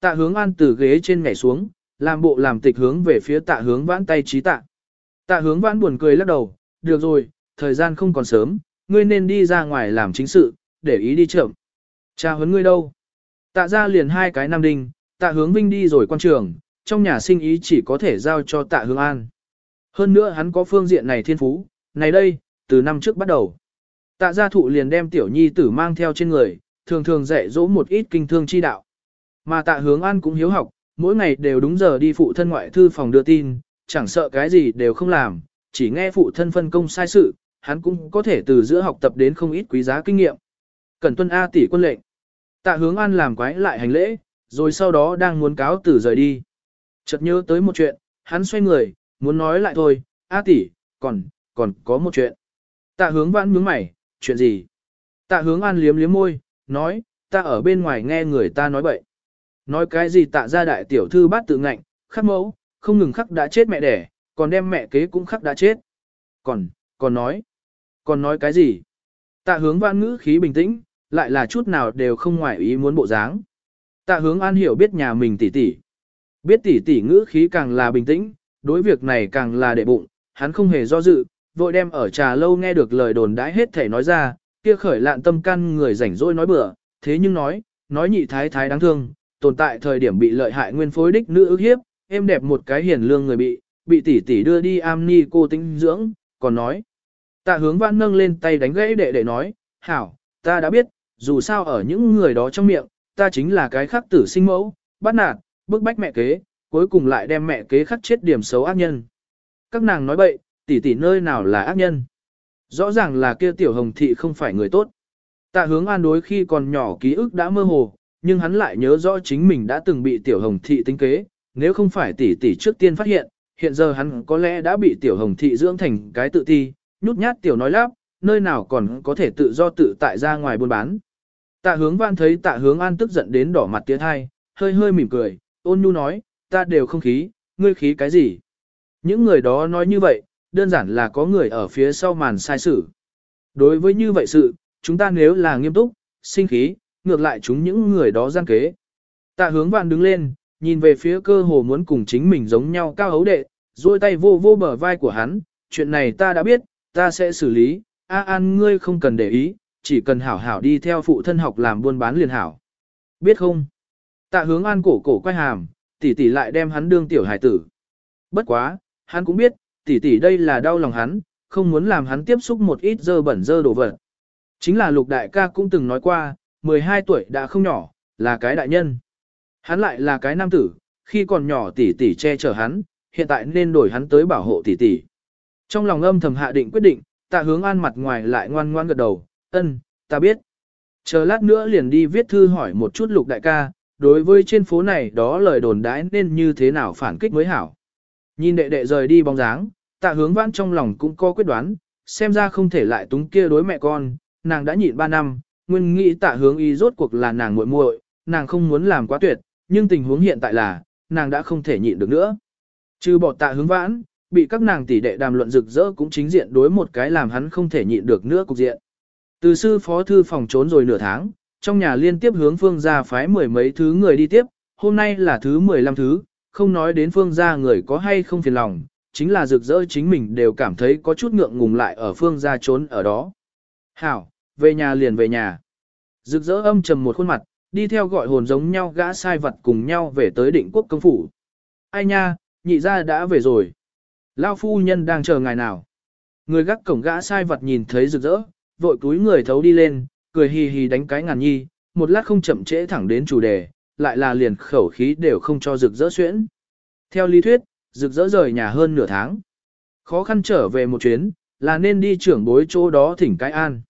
Tạ hướng an từ ghế trên nhảy xuống, làm bộ làm tịch hướng về phía tạ hướng vãn tay trí tạ. Tạ hướng vãn buồn cười lắc đầu, được rồi, thời gian không còn sớm, ngươi nên đi ra ngoài làm chính sự, để ý đi chậm. Cha huấn ngươi đâu? Tạ ra liền hai cái nam đinh, tạ hướng vinh đi rồi quan trường, trong nhà sinh ý chỉ có thể giao cho tạ hướng an. Hơn nữa hắn có phương diện này thiên phú, này đây, từ năm trước bắt đầu. Tạ gia thụ liền đem tiểu nhi tử mang theo trên người, thường thường dạy dỗ một ít kinh thương chi đạo. Mà tạ hướng an cũng hiếu học, mỗi ngày đều đúng giờ đi phụ thân ngoại thư phòng đưa tin, chẳng sợ cái gì đều không làm, chỉ nghe phụ thân phân công sai sự, hắn cũng có thể từ giữa học tập đến không ít quý giá kinh nghiệm. Cẩn tuân A tỷ quân lệnh. Tạ hướng an làm quái lại hành lễ, rồi sau đó đang muốn cáo tử rời đi. Chợt nhớ tới một chuyện, hắn xoay người, muốn nói lại thôi, A tỷ, còn, còn có một chuyện. Tạ hướng vãn nhướng mày, chuyện gì? Tạ hướng an liếm liếm môi, nói, ta ở bên ngoài nghe người ta nói bậy. Nói cái gì tạ ra đại tiểu thư bát tự ngạnh, khắc mẫu, không ngừng khắc đã chết mẹ đẻ, còn đem mẹ kế cũng khắc đã chết. Còn, còn nói, còn nói cái gì? Tạ hướng văn ngữ khí bình tĩnh, lại là chút nào đều không ngoài ý muốn bộ dáng. Tạ hướng an hiểu biết nhà mình tỉ tỉ. Biết tỉ tỉ ngữ khí càng là bình tĩnh, đối việc này càng là đệ bụng, hắn không hề do dự, vội đem ở trà lâu nghe được lời đồn đãi hết thể nói ra, kia khởi lạn tâm căn người rảnh rỗi nói bừa, thế nhưng nói, nói nhị thái thái đáng thương, tồn tại thời điểm bị lợi hại nguyên phối đích nữ ức hiếp, em đẹp một cái hiền lương người bị, bị tỷ tỷ đưa đi am ni cô tinh dưỡng, còn nói. Tạ hướng vãn nâng lên tay đánh gãy đệ đệ nói, hảo, ta đã biết, dù sao ở những người đó trong miệng, ta chính là cái khắc tử sinh mẫu, bắt nạt, bức bách mẹ kế, cuối cùng lại đem mẹ kế khắc chết điểm xấu ác nhân. Các nàng nói bậy, tỷ tỷ nơi nào là ác nhân. Rõ ràng là kia tiểu hồng thị không phải người tốt. Tạ hướng an đối khi còn nhỏ ký ức đã mơ hồ, nhưng hắn lại nhớ rõ chính mình đã từng bị tiểu hồng thị tính kế, nếu không phải tỷ tỷ trước tiên phát hiện, hiện giờ hắn có lẽ đã bị tiểu hồng thị dưỡng thành cái tự ti, nhút nhát tiểu nói lắp, nơi nào còn có thể tự do tự tại ra ngoài buôn bán. Tạ hướng văn thấy tạ hướng an tức giận đến đỏ mặt tiếng hai, hơi hơi mỉm cười, ôn nhu nói, ta đều không khí, ngươi khí cái gì? Những người đó nói như vậy, đơn giản là có người ở phía sau màn sai sự. Đối với như vậy sự, chúng ta nếu là nghiêm túc, sinh khí, ngược lại chúng những người đó gian kế. Tạ hướng vạn đứng lên, nhìn về phía cơ hồ muốn cùng chính mình giống nhau cao hấu đệ, duỗi tay vô vô bờ vai của hắn, chuyện này ta đã biết, ta sẽ xử lý, A An ngươi không cần để ý, chỉ cần hảo hảo đi theo phụ thân học làm buôn bán liền hảo. Biết không? Tạ hướng An cổ cổ quay hàm, tỷ tỷ lại đem hắn đương tiểu hải tử. Bất quá, hắn cũng biết, tỷ tỷ đây là đau lòng hắn, không muốn làm hắn tiếp xúc một ít dơ bẩn dơ đồ vật. Chính là lục đại ca cũng từng nói qua, 12 tuổi đã không nhỏ, là cái đại nhân. Hắn lại là cái nam tử, khi còn nhỏ tỷ tỷ che chở hắn, hiện tại nên đổi hắn tới bảo hộ tỷ tỷ. Trong lòng âm thầm hạ định quyết định, tạ hướng an mặt ngoài lại ngoan ngoan gật đầu, ân, ta biết. Chờ lát nữa liền đi viết thư hỏi một chút lục đại ca, đối với trên phố này đó lời đồn đãi nên như thế nào phản kích mới hảo. Nhìn đệ đệ rời đi bóng dáng, tạ hướng vãn trong lòng cũng có quyết đoán, xem ra không thể lại túng kia đối mẹ con, nàng đã nhịn 3 năm, nguyên nghĩ tạ hướng y rốt cuộc là nàng muội muội, nàng không muốn làm quá tuyệt, nhưng tình huống hiện tại là, nàng đã không thể nhịn được nữa. Trừ bỏ tạ hướng vãn, bị các nàng tỷ đệ đàm luận rực rỡ cũng chính diện đối một cái làm hắn không thể nhịn được nữa cục diện. Từ sư phó thư phòng trốn rồi nửa tháng, trong nhà liên tiếp hướng phương gia phái mười mấy thứ người đi tiếp, hôm nay là thứ 15 thứ, không nói đến phương gia người có hay không phiền lòng, chính là rực rỡ chính mình đều cảm thấy có chút ngượng ngùng lại ở phương gia trốn ở đó. Hảo, về nhà liền về nhà. Rực rỡ âm trầm một khuôn mặt, đi theo gọi hồn giống nhau gã sai vật cùng nhau về tới định quốc công phủ. Ai nha, nhị gia đã về rồi. Lao phu nhân đang chờ ngài nào. Người gác cổng gã sai vật nhìn thấy rực rỡ, vội túi người thấu đi lên, cười hì hì đánh cái ngàn nhi, một lát không chậm trễ thẳng đến chủ đề, lại là liền khẩu khí đều không cho rực rỡ xuyễn. Theo lý thuyết, rực rỡ rời nhà hơn nửa tháng. Khó khăn trở về một chuyến, là nên đi trưởng bối chỗ đó thỉnh cái an.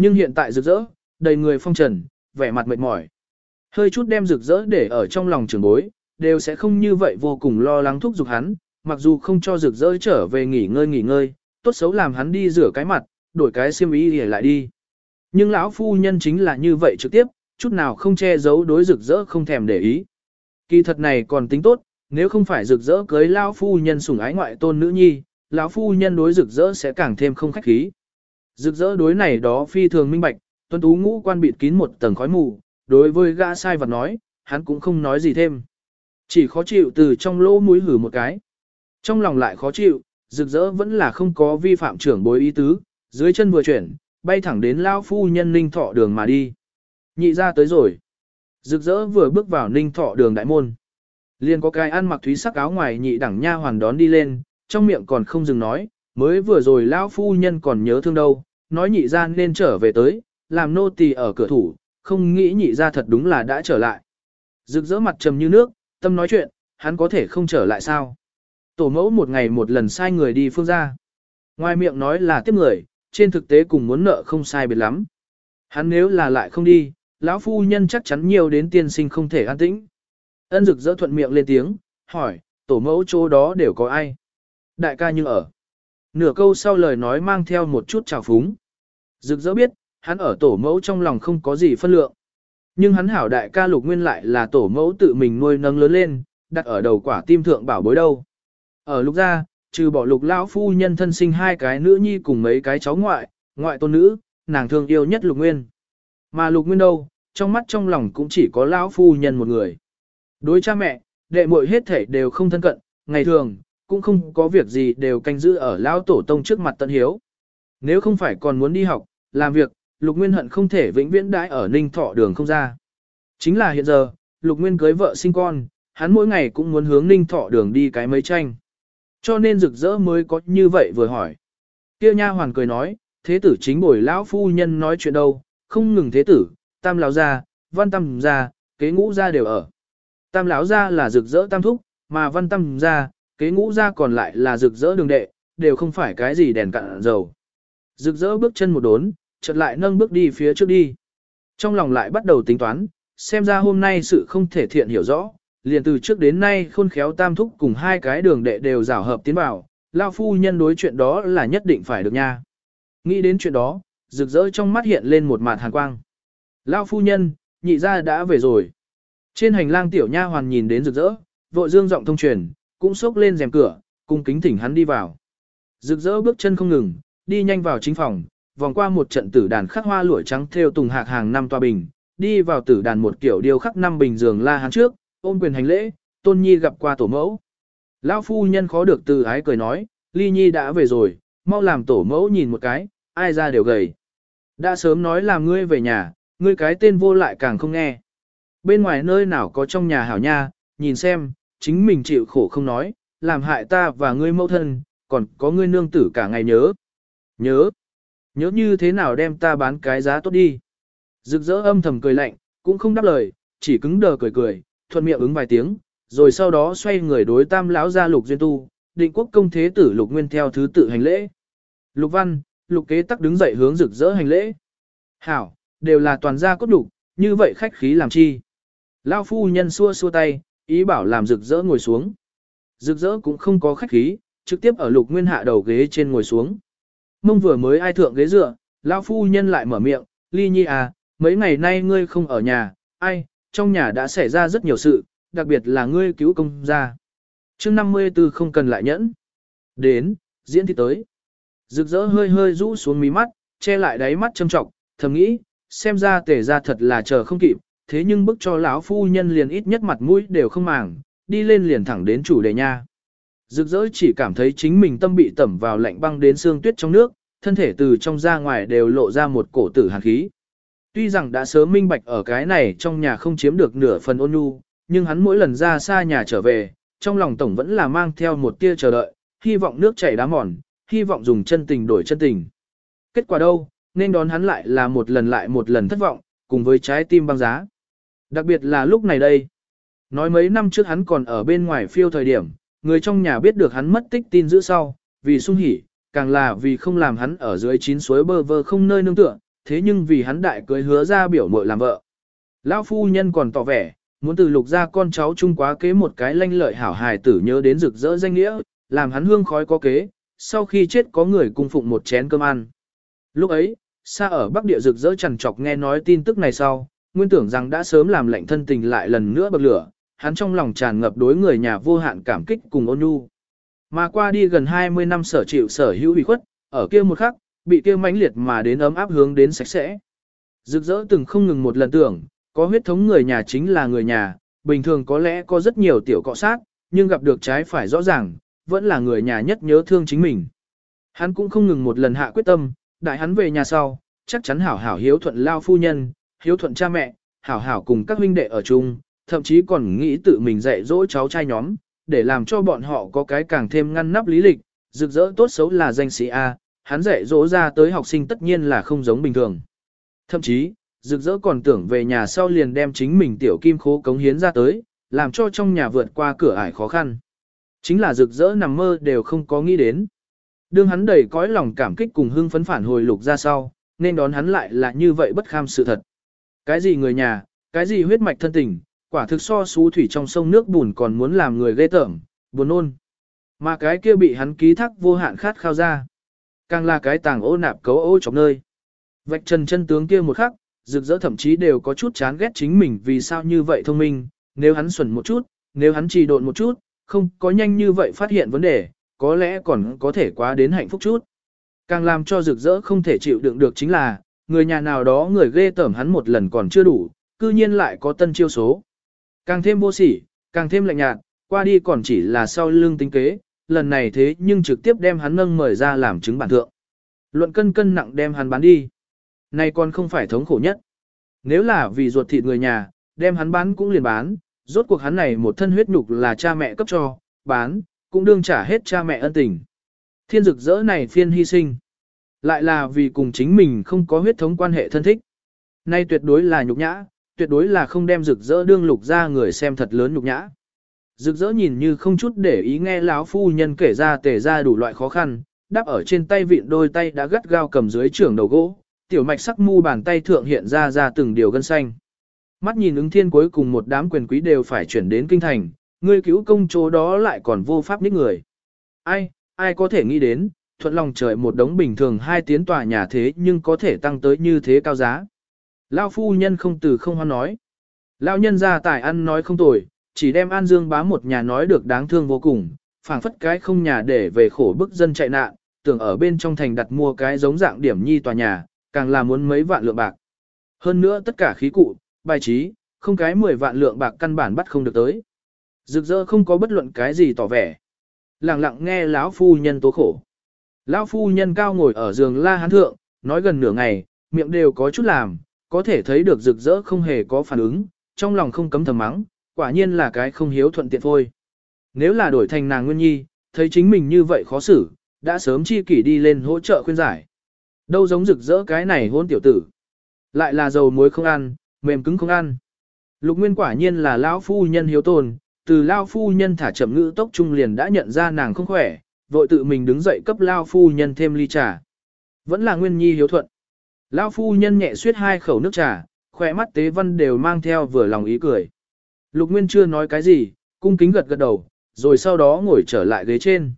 Nhưng hiện tại rực rỡ, đầy người phong trần, vẻ mặt mệt mỏi. Hơi chút đem rực rỡ để ở trong lòng trưởng bối, đều sẽ không như vậy vô cùng lo lắng thúc giục hắn, mặc dù không cho rực rỡ trở về nghỉ ngơi nghỉ ngơi, tốt xấu làm hắn đi rửa cái mặt, đổi cái xiêm y để lại đi. Nhưng lão phu nhân chính là như vậy trực tiếp, chút nào không che giấu đối rực rỡ không thèm để ý. Kỳ thật này còn tính tốt, nếu không phải rực rỡ cưới lão phu nhân sủng ái ngoại tôn nữ nhi, lão phu nhân đối rực rỡ sẽ càng thêm không khách khí. Rực rỡ đối này đó phi thường minh bạch, tuân tú ngũ quan bịt kín một tầng khói mù, đối với gã sai vật nói, hắn cũng không nói gì thêm. Chỉ khó chịu từ trong lỗ mũi hử một cái. Trong lòng lại khó chịu, rực rỡ vẫn là không có vi phạm trưởng bối ý tứ, dưới chân vừa chuyển, bay thẳng đến lao phu nhân ninh thọ đường mà đi. Nhị ra tới rồi. Rực rỡ vừa bước vào ninh thọ đường đại môn. Liền có cái ăn mặc thúy sắc áo ngoài nhị đẳng nha hoàn đón đi lên, trong miệng còn không dừng nói, mới vừa rồi lão phu nhân còn nhớ thương đâu, nói nhị ra nên trở về tới, làm nô tỳ ở cửa thủ, không nghĩ nhị ra thật đúng là đã trở lại. Rực rỡ mặt trầm như nước, tâm nói chuyện, hắn có thể không trở lại sao. Tổ mẫu một ngày một lần sai người đi phương ra. Ngoài miệng nói là tiếp người, trên thực tế cùng muốn nợ không sai biệt lắm. Hắn nếu là lại không đi, lão phu nhân chắc chắn nhiều đến tiên sinh không thể an tĩnh. Ân rực rỡ thuận miệng lên tiếng, hỏi, tổ mẫu chỗ đó đều có ai? Đại ca như ở. Nửa câu sau lời nói mang theo một chút trào phúng. Rực rỡ biết, hắn ở tổ mẫu trong lòng không có gì phân lượng. Nhưng hắn hảo đại ca lục nguyên lại là tổ mẫu tự mình nuôi nâng lớn lên, đặt ở đầu quả tim thượng bảo bối đâu. Ở lục gia, trừ bỏ lục lão phu nhân thân sinh hai cái nữ nhi cùng mấy cái cháu ngoại, ngoại tôn nữ, nàng thương yêu nhất lục nguyên. Mà lục nguyên đâu, trong mắt trong lòng cũng chỉ có lão phu nhân một người. Đối cha mẹ, đệ muội hết thể đều không thân cận, ngày thường, cũng không có việc gì đều canh giữ ở lão tổ tông trước mặt tận hiếu. Nếu không phải còn muốn đi học, làm việc, Lục Nguyên hận không thể vĩnh viễn đãi ở Ninh Thọ đường không ra. Chính là hiện giờ, Lục Nguyên cưới vợ sinh con, hắn mỗi ngày cũng muốn hướng Ninh Thọ đường đi cái mấy tranh. Cho nên rực rỡ mới có như vậy vừa hỏi. Kia nha hoàn cười nói, thế tử chính bồi lão phu nhân nói chuyện đâu, không ngừng thế tử, tam lão gia, văn tam gia, kế ngũ gia đều ở. Tam lão gia là rực rỡ tam thúc, mà văn tam gia, kế ngũ gia còn lại là rực rỡ đường đệ, đều không phải cái gì đèn cạn dầu. Rực rỡ bước chân một đốn, chợt lại nâng bước đi phía trước đi. Trong lòng lại bắt đầu tính toán, xem ra hôm nay sự không thể thiện hiểu rõ, liền từ trước đến nay khôn khéo tam thúc cùng hai cái đường đệ đều rảo hợp tiến vào, lao phu nhân đối chuyện đó là nhất định phải được nha. Nghĩ đến chuyện đó, rực rỡ trong mắt hiện lên một mạt hàn quang. Lao phu nhân, nhị ra đã về rồi. Trên hành lang tiểu nha hoàn nhìn đến rực rỡ, vội dương giọng thông truyền, cũng xốc lên rèm cửa, cung kính thỉnh hắn đi vào. Rực rỡ bước chân không ngừng, đi nhanh vào chính phòng, vòng qua một trận tử đàn khắc hoa lụa trắng theo tùng hạc hàng năm toa bình, đi vào tử đàn một kiểu điêu khắc năm bình giường la hán trước, ôm quyền hành lễ, tôn nhi gặp qua tổ mẫu. Lão phu nhân khó được từ ái cười nói, ly nhi đã về rồi, mau làm tổ mẫu nhìn một cái, ai ra đều gầy. Đã sớm nói làm ngươi về nhà, ngươi cái tên vô lại càng không nghe. Bên ngoài nơi nào có trong nhà hảo nha, nhìn xem, chính mình chịu khổ không nói, làm hại ta và ngươi mẫu thân, còn có ngươi nương tử cả ngày nhớ. Nhớ, nhớ như thế nào đem ta bán cái giá tốt đi. Rực rỡ âm thầm cười lạnh, cũng không đáp lời, chỉ cứng đờ cười cười, thuận miệng ứng vài tiếng, rồi sau đó xoay người đối tam lão gia lục duyên tu, định quốc công thế tử lục nguyên theo thứ tự hành lễ. Lục văn, lục kế tắc đứng dậy hướng rực rỡ hành lễ. Hảo, đều là toàn gia cốt đục, như vậy khách khí làm chi. Lao phu nhân xua xua tay, ý bảo làm rực rỡ ngồi xuống. Rực rỡ cũng không có khách khí, trực tiếp ở lục nguyên hạ đầu ghế trên ngồi xuống. Mông vừa mới ai thượng ghế dựa, lão phu nhân lại mở miệng, ly nhi à, mấy ngày nay ngươi không ở nhà, ai, trong nhà đã xảy ra rất nhiều sự, đặc biệt là ngươi cứu công gia. chương 54 không cần lại nhẫn. Đến, diễn thì tới. Rực rỡ hơi hơi rũ xuống mí mắt, che lại đáy mắt châm trọng, thầm nghĩ, xem ra tể ra thật là chờ không kịp, thế nhưng bức cho lão phu nhân liền ít nhất mặt mũi đều không màng, đi lên liền thẳng đến chủ đề nha. Rực rỡ chỉ cảm thấy chính mình tâm bị tẩm vào lạnh băng đến xương tuyết trong nước, thân thể từ trong ra ngoài đều lộ ra một cổ tử hàn khí. Tuy rằng đã sớm minh bạch ở cái này trong nhà không chiếm được nửa phần ôn nhu, nhưng hắn mỗi lần ra xa nhà trở về, trong lòng tổng vẫn là mang theo một tia chờ đợi, hy vọng nước chảy đá mòn, hy vọng dùng chân tình đổi chân tình. Kết quả đâu, nên đón hắn lại là một lần lại một lần thất vọng, cùng với trái tim băng giá. Đặc biệt là lúc này đây. Nói mấy năm trước hắn còn ở bên ngoài phiêu thời điểm, người trong nhà biết được hắn mất tích tin giữ sau, vì sung hỉ, càng là vì không làm hắn ở dưới chín suối bơ vơ không nơi nương tựa, thế nhưng vì hắn đại cưới hứa ra biểu muội làm vợ. Lão phu nhân còn tỏ vẻ, muốn từ lục ra con cháu chung quá kế một cái lanh lợi hảo hài tử nhớ đến rực rỡ danh nghĩa, làm hắn hương khói có kế, sau khi chết có người cung phụng một chén cơm ăn. Lúc ấy, xa ở bắc địa rực rỡ chẳng chọc nghe nói tin tức này sau, nguyên tưởng rằng đã sớm làm lệnh thân tình lại lần nữa bậc lửa, hắn trong lòng tràn ngập đối người nhà vô hạn cảm kích cùng ôn nhu. Mà qua đi gần 20 năm sở chịu sở hữu bị khuất, ở kia một khắc, bị kia mãnh liệt mà đến ấm áp hướng đến sạch sẽ. Rực rỡ từng không ngừng một lần tưởng, có huyết thống người nhà chính là người nhà, bình thường có lẽ có rất nhiều tiểu cọ sát, nhưng gặp được trái phải rõ ràng, vẫn là người nhà nhất nhớ thương chính mình. Hắn cũng không ngừng một lần hạ quyết tâm, đại hắn về nhà sau, chắc chắn hảo hảo hiếu thuận lao phu nhân, hiếu thuận cha mẹ, hảo hảo cùng các huynh đệ ở chung, thậm chí còn nghĩ tự mình dạy dỗ cháu trai nhóm, để làm cho bọn họ có cái càng thêm ngăn nắp lý lịch, rực rỡ tốt xấu là danh sĩ A, hắn dạy dỗ ra tới học sinh tất nhiên là không giống bình thường. Thậm chí, rực rỡ còn tưởng về nhà sau liền đem chính mình tiểu kim khố cống hiến ra tới, làm cho trong nhà vượt qua cửa ải khó khăn. Chính là rực rỡ nằm mơ đều không có nghĩ đến. Đương hắn đầy cõi lòng cảm kích cùng hưng phấn phản hồi lục ra sau, nên đón hắn lại là như vậy bất kham sự thật. Cái gì người nhà, cái gì huyết mạch thân tình, quả thực so xú thủy trong sông nước bùn còn muốn làm người ghê tởm, buồn nôn. Mà cái kia bị hắn ký thác vô hạn khát khao ra. Càng là cái tàng ô nạp cấu ô trong nơi. Vạch trần chân tướng kia một khắc, rực rỡ thậm chí đều có chút chán ghét chính mình vì sao như vậy thông minh, nếu hắn xuẩn một chút, nếu hắn trì độn một chút, không có nhanh như vậy phát hiện vấn đề, có lẽ còn có thể quá đến hạnh phúc chút. Càng làm cho rực rỡ không thể chịu đựng được chính là, người nhà nào đó người ghê tởm hắn một lần còn chưa đủ, cư nhiên lại có tân chiêu số. Càng thêm vô sỉ, càng thêm lạnh nhạt, qua đi còn chỉ là sau lưng tính kế, lần này thế nhưng trực tiếp đem hắn nâng mời ra làm chứng bản thượng. Luận cân cân nặng đem hắn bán đi. Này còn không phải thống khổ nhất. Nếu là vì ruột thịt người nhà, đem hắn bán cũng liền bán, rốt cuộc hắn này một thân huyết nhục là cha mẹ cấp cho, bán, cũng đương trả hết cha mẹ ân tình. Thiên dực dỡ này phiên hy sinh. Lại là vì cùng chính mình không có huyết thống quan hệ thân thích. Nay tuyệt đối là nhục nhã, tuyệt đối là không đem rực rỡ đương lục ra người xem thật lớn nhục nhã. Rực rỡ nhìn như không chút để ý nghe lão phu nhân kể ra tể ra đủ loại khó khăn, đắp ở trên tay vịn đôi tay đã gắt gao cầm dưới trưởng đầu gỗ, tiểu mạch sắc mu bàn tay thượng hiện ra ra từng điều gân xanh. Mắt nhìn ứng thiên cuối cùng một đám quyền quý đều phải chuyển đến kinh thành, ngươi cứu công chỗ đó lại còn vô pháp nít người. Ai, ai có thể nghĩ đến, thuận lòng trời một đống bình thường hai tiến tòa nhà thế nhưng có thể tăng tới như thế cao giá. Lao phu nhân không từ không hoan nói. Lao nhân ra tài ăn nói không tồi, chỉ đem An Dương bá một nhà nói được đáng thương vô cùng, phảng phất cái không nhà để về khổ bức dân chạy nạn, tưởng ở bên trong thành đặt mua cái giống dạng điểm nhi tòa nhà, càng là muốn mấy vạn lượng bạc. Hơn nữa tất cả khí cụ, bài trí, không cái 10 vạn lượng bạc căn bản bắt không được tới. Rực rỡ không có bất luận cái gì tỏ vẻ. Lặng lặng nghe lão phu nhân tố khổ. Lão phu nhân cao ngồi ở giường la hán thượng, nói gần nửa ngày, miệng đều có chút làm, có thể thấy được rực rỡ không hề có phản ứng, trong lòng không cấm thầm mắng, quả nhiên là cái không hiếu thuận tiện thôi. Nếu là đổi thành nàng Nguyên Nhi, thấy chính mình như vậy khó xử, đã sớm chi kỷ đi lên hỗ trợ khuyên giải. Đâu giống rực rỡ cái này hôn tiểu tử. Lại là dầu muối không ăn, mềm cứng không ăn. Lục Nguyên quả nhiên là lão phu nhân hiếu tồn, từ lão phu nhân thả chậm ngữ tốc trung liền đã nhận ra nàng không khỏe, vội tự mình đứng dậy cấp lão phu nhân thêm ly trà. Vẫn là Nguyên Nhi hiếu thuận. Lão phu nhân nhẹ suyết hai khẩu nước trà, khỏe mắt tế văn đều mang theo vừa lòng ý cười. Lục Nguyên chưa nói cái gì, cung kính gật gật đầu, rồi sau đó ngồi trở lại ghế trên.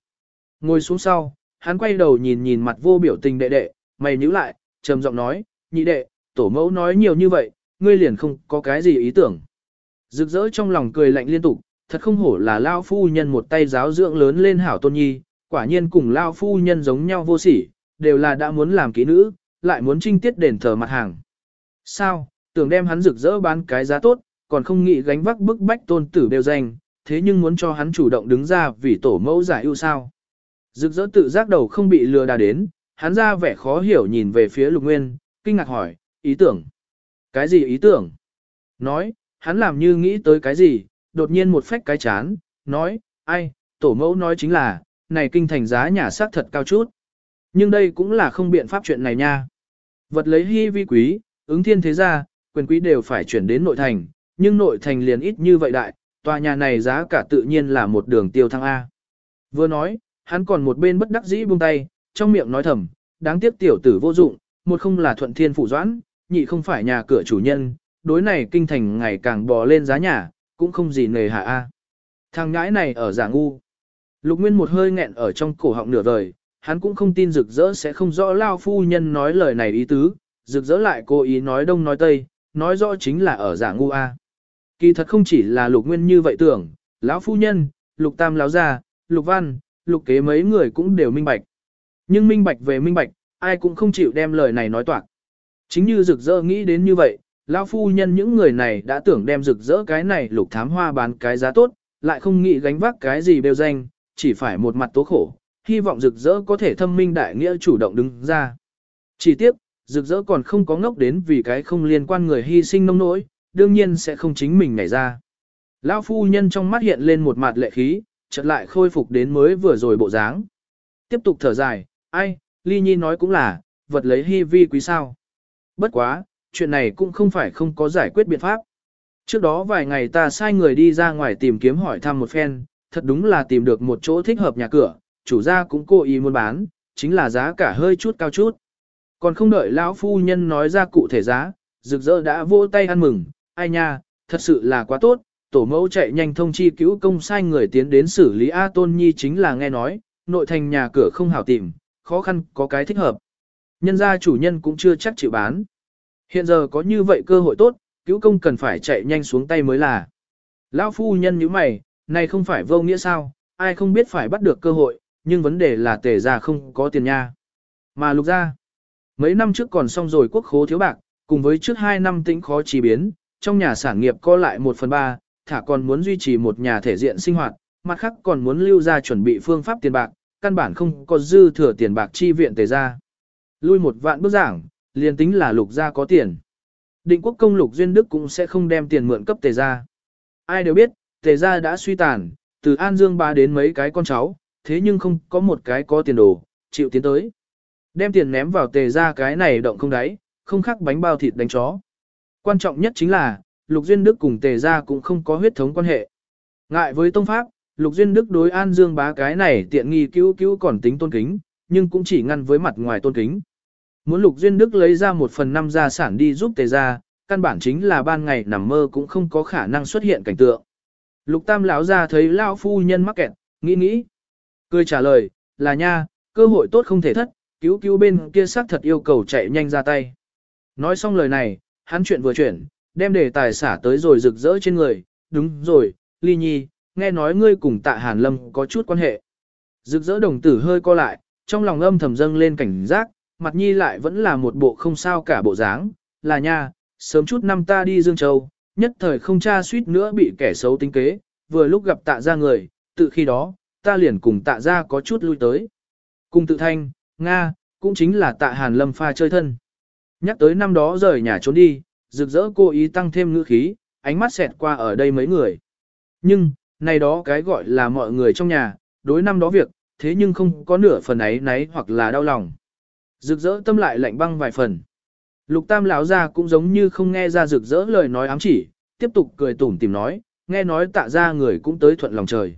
Ngồi xuống sau, hắn quay đầu nhìn nhìn mặt vô biểu tình đệ đệ, mày nhíu lại, trầm giọng nói, nhị đệ, tổ mẫu nói nhiều như vậy, ngươi liền không có cái gì ý tưởng. Rực rỡ trong lòng cười lạnh liên tục, thật không hổ là Lao phu nhân một tay giáo dưỡng lớn lên hảo tôn nhi, quả nhiên cùng Lao phu nhân giống nhau vô sỉ, đều là đã muốn làm kỹ nữ, lại muốn trinh tiết đền thờ mặt hàng. Sao, tưởng đem hắn rực rỡ bán cái giá tốt, còn không nghĩ gánh vác bức bách tôn tử đều danh, thế nhưng muốn cho hắn chủ động đứng ra vì tổ mẫu giải ưu sao. Rực rỡ tự giác đầu không bị lừa đà đến, hắn ra vẻ khó hiểu nhìn về phía lục nguyên, kinh ngạc hỏi, ý tưởng. Cái gì ý tưởng? Nói, hắn làm như nghĩ tới cái gì, đột nhiên một phách cái chán, nói, ai, tổ mẫu nói chính là, này kinh thành giá nhà xác thật cao chút. Nhưng đây cũng là không biện pháp chuyện này nha. Vật lấy hy vi quý, ứng thiên thế gia, quyền quý đều phải chuyển đến nội thành, nhưng nội thành liền ít như vậy đại, tòa nhà này giá cả tự nhiên là một đường tiêu thăng A. Vừa nói, hắn còn một bên bất đắc dĩ buông tay, trong miệng nói thầm, đáng tiếc tiểu tử vô dụng, một không là thuận thiên phụ doãn, nhị không phải nhà cửa chủ nhân, đối này kinh thành ngày càng bò lên giá nhà, cũng không gì nề hạ A. Thằng ngãi này ở giả ngu. Lục Nguyên một hơi nghẹn ở trong cổ họng nửa vời, hắn cũng không tin rực rỡ sẽ không rõ lao phu nhân nói lời này ý tứ, rực rỡ lại cố ý nói đông nói tây, nói rõ chính là ở giả ngu A. Kỳ thật không chỉ là lục nguyên như vậy tưởng, lão phu nhân, lục tam lão gia, lục văn, lục kế mấy người cũng đều minh bạch. Nhưng minh bạch về minh bạch, ai cũng không chịu đem lời này nói toạc. Chính như rực rỡ nghĩ đến như vậy, lão phu nhân những người này đã tưởng đem rực rỡ cái này lục thám hoa bán cái giá tốt, lại không nghĩ gánh vác cái gì đều danh, chỉ phải một mặt tố khổ, hy vọng rực rỡ có thể thâm minh đại nghĩa chủ động đứng ra. Chỉ tiếp, rực rỡ còn không có ngốc đến vì cái không liên quan người hy sinh nông nỗi, đương nhiên sẽ không chính mình nhảy ra. Lão phu nhân trong mắt hiện lên một mặt lệ khí, chợt lại khôi phục đến mới vừa rồi bộ dáng. Tiếp tục thở dài, ai, Ly Nhi nói cũng là, vật lấy hy vi quý sao. Bất quá, chuyện này cũng không phải không có giải quyết biện pháp. Trước đó vài ngày ta sai người đi ra ngoài tìm kiếm hỏi thăm một phen, thật đúng là tìm được một chỗ thích hợp nhà cửa, chủ gia cũng cố ý muốn bán, chính là giá cả hơi chút cao chút. Còn không đợi lão phu nhân nói ra cụ thể giá, rực rỡ đã vỗ tay ăn mừng, ai nha, thật sự là quá tốt, tổ mẫu chạy nhanh thông chi cứu công sai người tiến đến xử lý A Tôn Nhi chính là nghe nói, nội thành nhà cửa không hảo tìm, khó khăn có cái thích hợp. Nhân gia chủ nhân cũng chưa chắc chịu bán. Hiện giờ có như vậy cơ hội tốt, cứu công cần phải chạy nhanh xuống tay mới là. Lão phu nhân như mày, này không phải vô nghĩa sao, ai không biết phải bắt được cơ hội, nhưng vấn đề là tề ra không có tiền nha. Mà lục ra, mấy năm trước còn xong rồi quốc khố thiếu bạc, cùng với trước hai năm tĩnh khó chỉ biến, trong nhà sản nghiệp co lại một phần ba, thả còn muốn duy trì một nhà thể diện sinh hoạt, mặt khác còn muốn lưu ra chuẩn bị phương pháp tiền bạc, căn bản không có dư thừa tiền bạc chi viện tề ra. Lui một vạn bước giảng, liền tính là lục gia có tiền. Định quốc công lục duyên đức cũng sẽ không đem tiền mượn cấp tề gia. Ai đều biết, tề gia đã suy tàn, từ An Dương ba đến mấy cái con cháu, thế nhưng không có một cái có tiền đồ, chịu tiến tới. Đem tiền ném vào tề gia cái này động không đáy, không khác bánh bao thịt đánh chó. Quan trọng nhất chính là, Lục Duyên Đức cùng tề gia cũng không có huyết thống quan hệ. Ngại với tông pháp, Lục Duyên Đức đối An Dương bá cái này tiện nghi cứu cứu còn tính tôn kính, nhưng cũng chỉ ngăn với mặt ngoài tôn kính. Muốn Lục Duyên Đức lấy ra một phần năm gia sản đi giúp tề gia, căn bản chính là ban ngày nằm mơ cũng không có khả năng xuất hiện cảnh tượng. Lục Tam lão ra thấy lão phu nhân mắc kẹt, nghĩ nghĩ. Cười trả lời, là nha, cơ hội tốt không thể thất, cứu cứu bên kia xác thật yêu cầu chạy nhanh ra tay. Nói xong lời này, hắn chuyện vừa chuyển, đem đề tài xả tới rồi rực rỡ trên người, đúng rồi, ly nhi, nghe nói ngươi cùng tạ hàn lâm có chút quan hệ. Rực rỡ đồng tử hơi co lại, trong lòng âm thầm dâng lên cảnh giác, mặt nhi lại vẫn là một bộ không sao cả bộ dáng, là nha, sớm chút năm ta đi Dương Châu, nhất thời không cha suýt nữa bị kẻ xấu tính kế, vừa lúc gặp tạ ra người, tự khi đó, ta liền cùng tạ ra có chút lui tới. Cùng tự thanh, Nga, cũng chính là tạ hàn lâm pha chơi thân. Nhắc tới năm đó rời nhà trốn đi, rực rỡ cố ý tăng thêm ngữ khí, ánh mắt xẹt qua ở đây mấy người. Nhưng, này đó cái gọi là mọi người trong nhà, đối năm đó việc, thế nhưng không có nửa phần ấy náy hoặc là đau lòng. Rực rỡ tâm lại lạnh băng vài phần. Lục tam lão ra cũng giống như không nghe ra rực rỡ lời nói ám chỉ, tiếp tục cười tủm tìm nói, nghe nói tạ ra người cũng tới thuận lòng trời.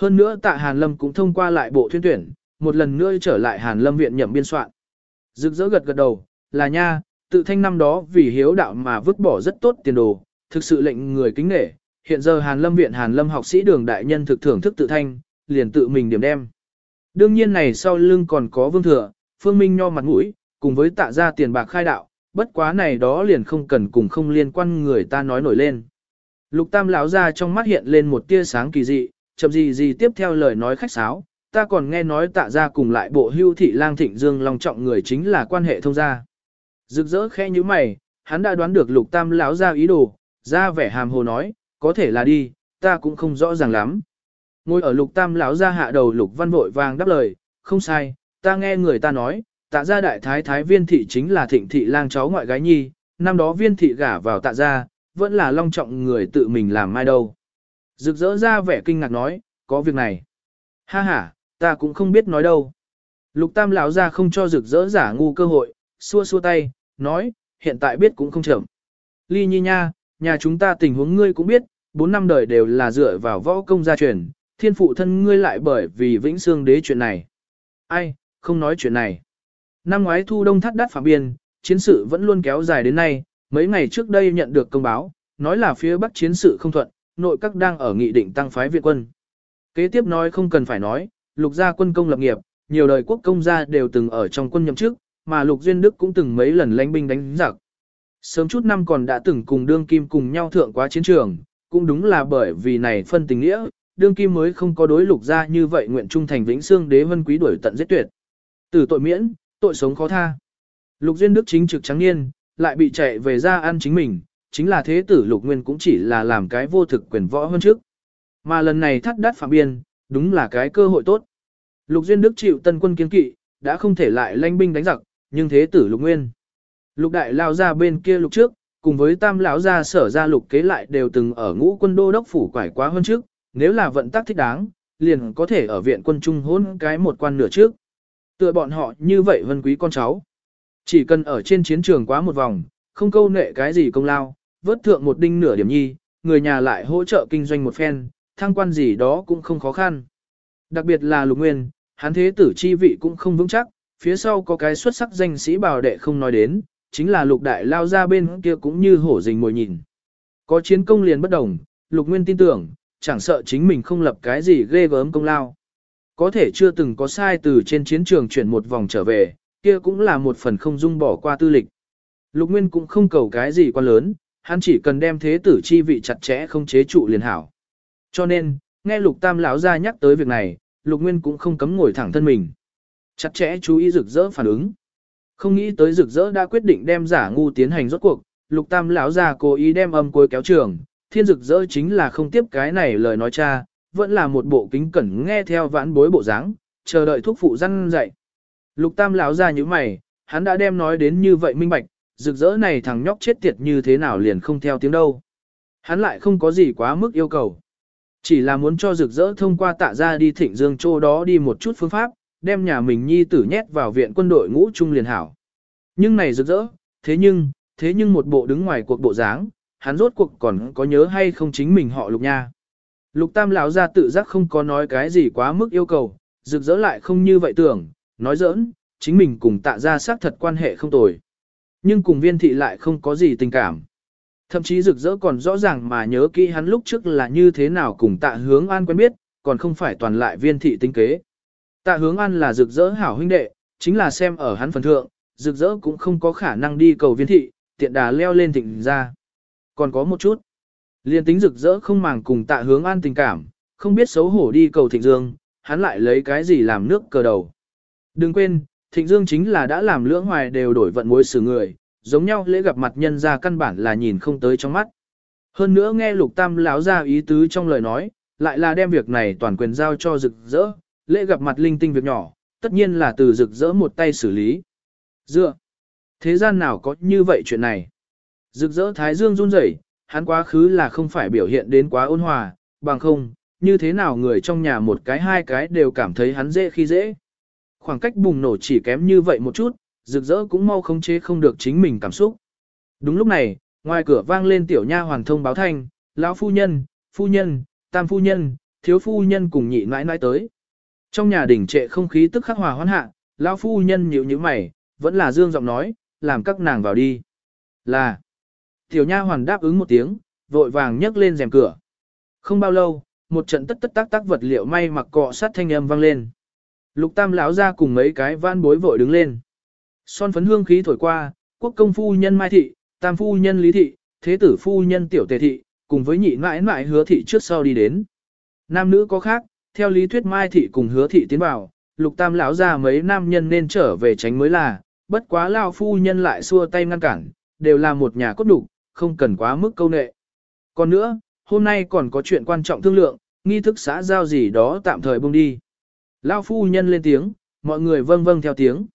Hơn nữa tạ Hàn Lâm cũng thông qua lại bộ thuyên tuyển, một lần nữa trở lại Hàn Lâm viện nhậm biên soạn. Rực rỡ gật gật đầu, là nha, tự thanh năm đó vì hiếu đạo mà vứt bỏ rất tốt tiền đồ, thực sự lệnh người kính nể. Hiện giờ Hàn Lâm viện Hàn Lâm học sĩ đường đại nhân thực thưởng thức tự thanh, liền tự mình điểm đem. Đương nhiên này sau lưng còn có vương thừa, phương minh nho mặt mũi, cùng với tạ ra tiền bạc khai đạo, bất quá này đó liền không cần cùng không liên quan người ta nói nổi lên. Lục tam lão ra trong mắt hiện lên một tia sáng kỳ dị, chậm gì gì tiếp theo lời nói khách sáo, ta còn nghe nói tạ ra cùng lại bộ hưu thị lang thịnh dương long trọng người chính là quan hệ thông gia. Rực rỡ khe như mày, hắn đã đoán được lục tam lão ra ý đồ, ra vẻ hàm hồ nói, có thể là đi, ta cũng không rõ ràng lắm. Ngồi ở lục tam lão ra hạ đầu lục văn vội vàng đáp lời, không sai, ta nghe người ta nói, tạ gia đại thái thái viên thị chính là thịnh thị lang cháu ngoại gái nhi, năm đó viên thị gả vào tạ gia, vẫn là long trọng người tự mình làm mai đâu. Rực rỡ ra vẻ kinh ngạc nói, có việc này. Ha ha, ta cũng không biết nói đâu. Lục tam lão ra không cho rực rỡ giả ngu cơ hội, xua xua tay, nói, hiện tại biết cũng không chậm. Ly nhi nha, nhà chúng ta tình huống ngươi cũng biết, bốn năm đời đều là dựa vào võ công gia truyền, thiên phụ thân ngươi lại bởi vì vĩnh xương đế chuyện này. Ai, không nói chuyện này. Năm ngoái thu đông thắt đắt phạm biên, chiến sự vẫn luôn kéo dài đến nay, mấy ngày trước đây nhận được công báo, nói là phía bắc chiến sự không thuận, nội các đang ở nghị định tăng phái viện quân. Kế tiếp nói không cần phải nói, lục gia quân công lập nghiệp, nhiều đời quốc công gia đều từng ở trong quân nhậm chức, mà lục duyên đức cũng từng mấy lần lãnh binh đánh giặc. Sớm chút năm còn đã từng cùng đương kim cùng nhau thượng quá chiến trường, cũng đúng là bởi vì này phân tình nghĩa, đương kim mới không có đối lục gia như vậy nguyện trung thành vĩnh xương đế vân quý đuổi tận giết tuyệt. Từ tội miễn, tội sống khó tha. Lục duyên đức chính trực trắng niên, lại bị chạy về ra ăn chính mình, chính là thế tử lục nguyên cũng chỉ là làm cái vô thực quyền võ hơn trước. Mà lần này thắt đắt phạm biên, đúng là cái cơ hội tốt. Lục Duyên Đức chịu tân quân kiến kỵ, đã không thể lại lanh binh đánh giặc, nhưng thế tử lục nguyên. Lục đại lao ra bên kia lục trước, cùng với tam lão gia sở ra lục kế lại đều từng ở ngũ quân đô đốc phủ quải quá hơn trước, nếu là vận tác thích đáng, liền có thể ở viện quân trung hôn cái một quan nửa trước. Tựa bọn họ như vậy vân quý con cháu. Chỉ cần ở trên chiến trường quá một vòng, không câu nệ cái gì công lao, vớt thượng một đinh nửa điểm nhi, người nhà lại hỗ trợ kinh doanh một phen, thăng quan gì đó cũng không khó khăn. Đặc biệt là lục nguyên, hắn thế tử chi vị cũng không vững chắc, phía sau có cái xuất sắc danh sĩ bảo đệ không nói đến, chính là lục đại lao ra bên kia cũng như hổ rình mồi nhìn. Có chiến công liền bất đồng, lục nguyên tin tưởng, chẳng sợ chính mình không lập cái gì ghê gớm công lao. Có thể chưa từng có sai từ trên chiến trường chuyển một vòng trở về, kia cũng là một phần không dung bỏ qua tư lịch. Lục Nguyên cũng không cầu cái gì quá lớn, hắn chỉ cần đem thế tử chi vị chặt chẽ không chế trụ liền hảo. Cho nên, nghe Lục Tam lão ra nhắc tới việc này, Lục Nguyên cũng không cấm ngồi thẳng thân mình. Chặt chẽ chú ý rực rỡ phản ứng. Không nghĩ tới rực rỡ đã quyết định đem giả ngu tiến hành rốt cuộc, Lục Tam lão ra cố ý đem âm cuối kéo trường, thiên rực rỡ chính là không tiếp cái này lời nói cha, vẫn là một bộ kính cẩn nghe theo vãn bối bộ dáng, chờ đợi thuốc phụ răn dạy. Lục Tam lão ra như mày, hắn đã đem nói đến như vậy minh bạch, rực rỡ này thằng nhóc chết tiệt như thế nào liền không theo tiếng đâu. Hắn lại không có gì quá mức yêu cầu. Chỉ là muốn cho rực rỡ thông qua tạ ra đi thịnh dương châu đó đi một chút phương pháp, đem nhà mình nhi tử nhét vào viện quân đội ngũ trung liền hảo. Nhưng này rực rỡ, thế nhưng, thế nhưng một bộ đứng ngoài cuộc bộ dáng, hắn rốt cuộc còn có nhớ hay không chính mình họ lục nha. Lục tam lão ra tự giác không có nói cái gì quá mức yêu cầu, rực rỡ lại không như vậy tưởng, nói giỡn, chính mình cùng tạ ra xác thật quan hệ không tồi. Nhưng cùng viên thị lại không có gì tình cảm. Thậm chí rực rỡ còn rõ ràng mà nhớ kỹ hắn lúc trước là như thế nào cùng tạ hướng an quen biết, còn không phải toàn lại viên thị tinh kế. Tạ hướng an là rực rỡ hảo huynh đệ, chính là xem ở hắn phần thượng, rực rỡ cũng không có khả năng đi cầu viên thị, tiện đà leo lên thịnh ra. Còn có một chút. Liên tính rực rỡ không màng cùng tạ hướng an tình cảm, không biết xấu hổ đi cầu thịnh dương, hắn lại lấy cái gì làm nước cờ đầu. Đừng quên, thịnh dương chính là đã làm lưỡng hoài đều đổi vận mối xử người, giống nhau lễ gặp mặt nhân ra căn bản là nhìn không tới trong mắt. Hơn nữa nghe lục tam láo ra ý tứ trong lời nói, lại là đem việc này toàn quyền giao cho rực rỡ, lễ gặp mặt linh tinh việc nhỏ, tất nhiên là từ rực rỡ một tay xử lý. Dựa, thế gian nào có như vậy chuyện này? Rực rỡ thái dương run rẩy, hắn quá khứ là không phải biểu hiện đến quá ôn hòa, bằng không, như thế nào người trong nhà một cái hai cái đều cảm thấy hắn dễ khi dễ. Khoảng cách bùng nổ chỉ kém như vậy một chút, rực rỡ cũng mau khống chế không được chính mình cảm xúc. Đúng lúc này, ngoài cửa vang lên tiểu nha hoàn thông báo thanh, lão phu nhân, phu nhân, tam phu nhân, thiếu phu nhân cùng nhị nãi nãi tới. Trong nhà đỉnh trệ không khí tức khắc hòa hoãn hạ, lão phu nhân nhíu nhíu mày, vẫn là dương giọng nói, làm các nàng vào đi. Là, Tiểu nha hoàn đáp ứng một tiếng, vội vàng nhấc lên rèm cửa. Không bao lâu, một trận tất tất tác tác vật liệu may mặc cọ sát thanh âm vang lên. Lục Tam lão ra cùng mấy cái van bối vội đứng lên. Son phấn hương khí thổi qua, quốc công phu nhân Mai thị, Tam phu nhân Lý thị, thế tử phu nhân Tiểu Tề thị, cùng với nhị mãi mãi hứa thị trước sau đi đến. Nam nữ có khác, theo lý thuyết Mai thị cùng hứa thị tiến vào, Lục Tam lão ra mấy nam nhân nên trở về tránh mới là, bất quá lão phu nhân lại xua tay ngăn cản, đều là một nhà cốt đủ, không cần quá mức câu nệ. Còn nữa, hôm nay còn có chuyện quan trọng thương lượng, nghi thức xã giao gì đó tạm thời buông đi. Lao phu nhân lên tiếng, mọi người vâng vâng theo tiếng.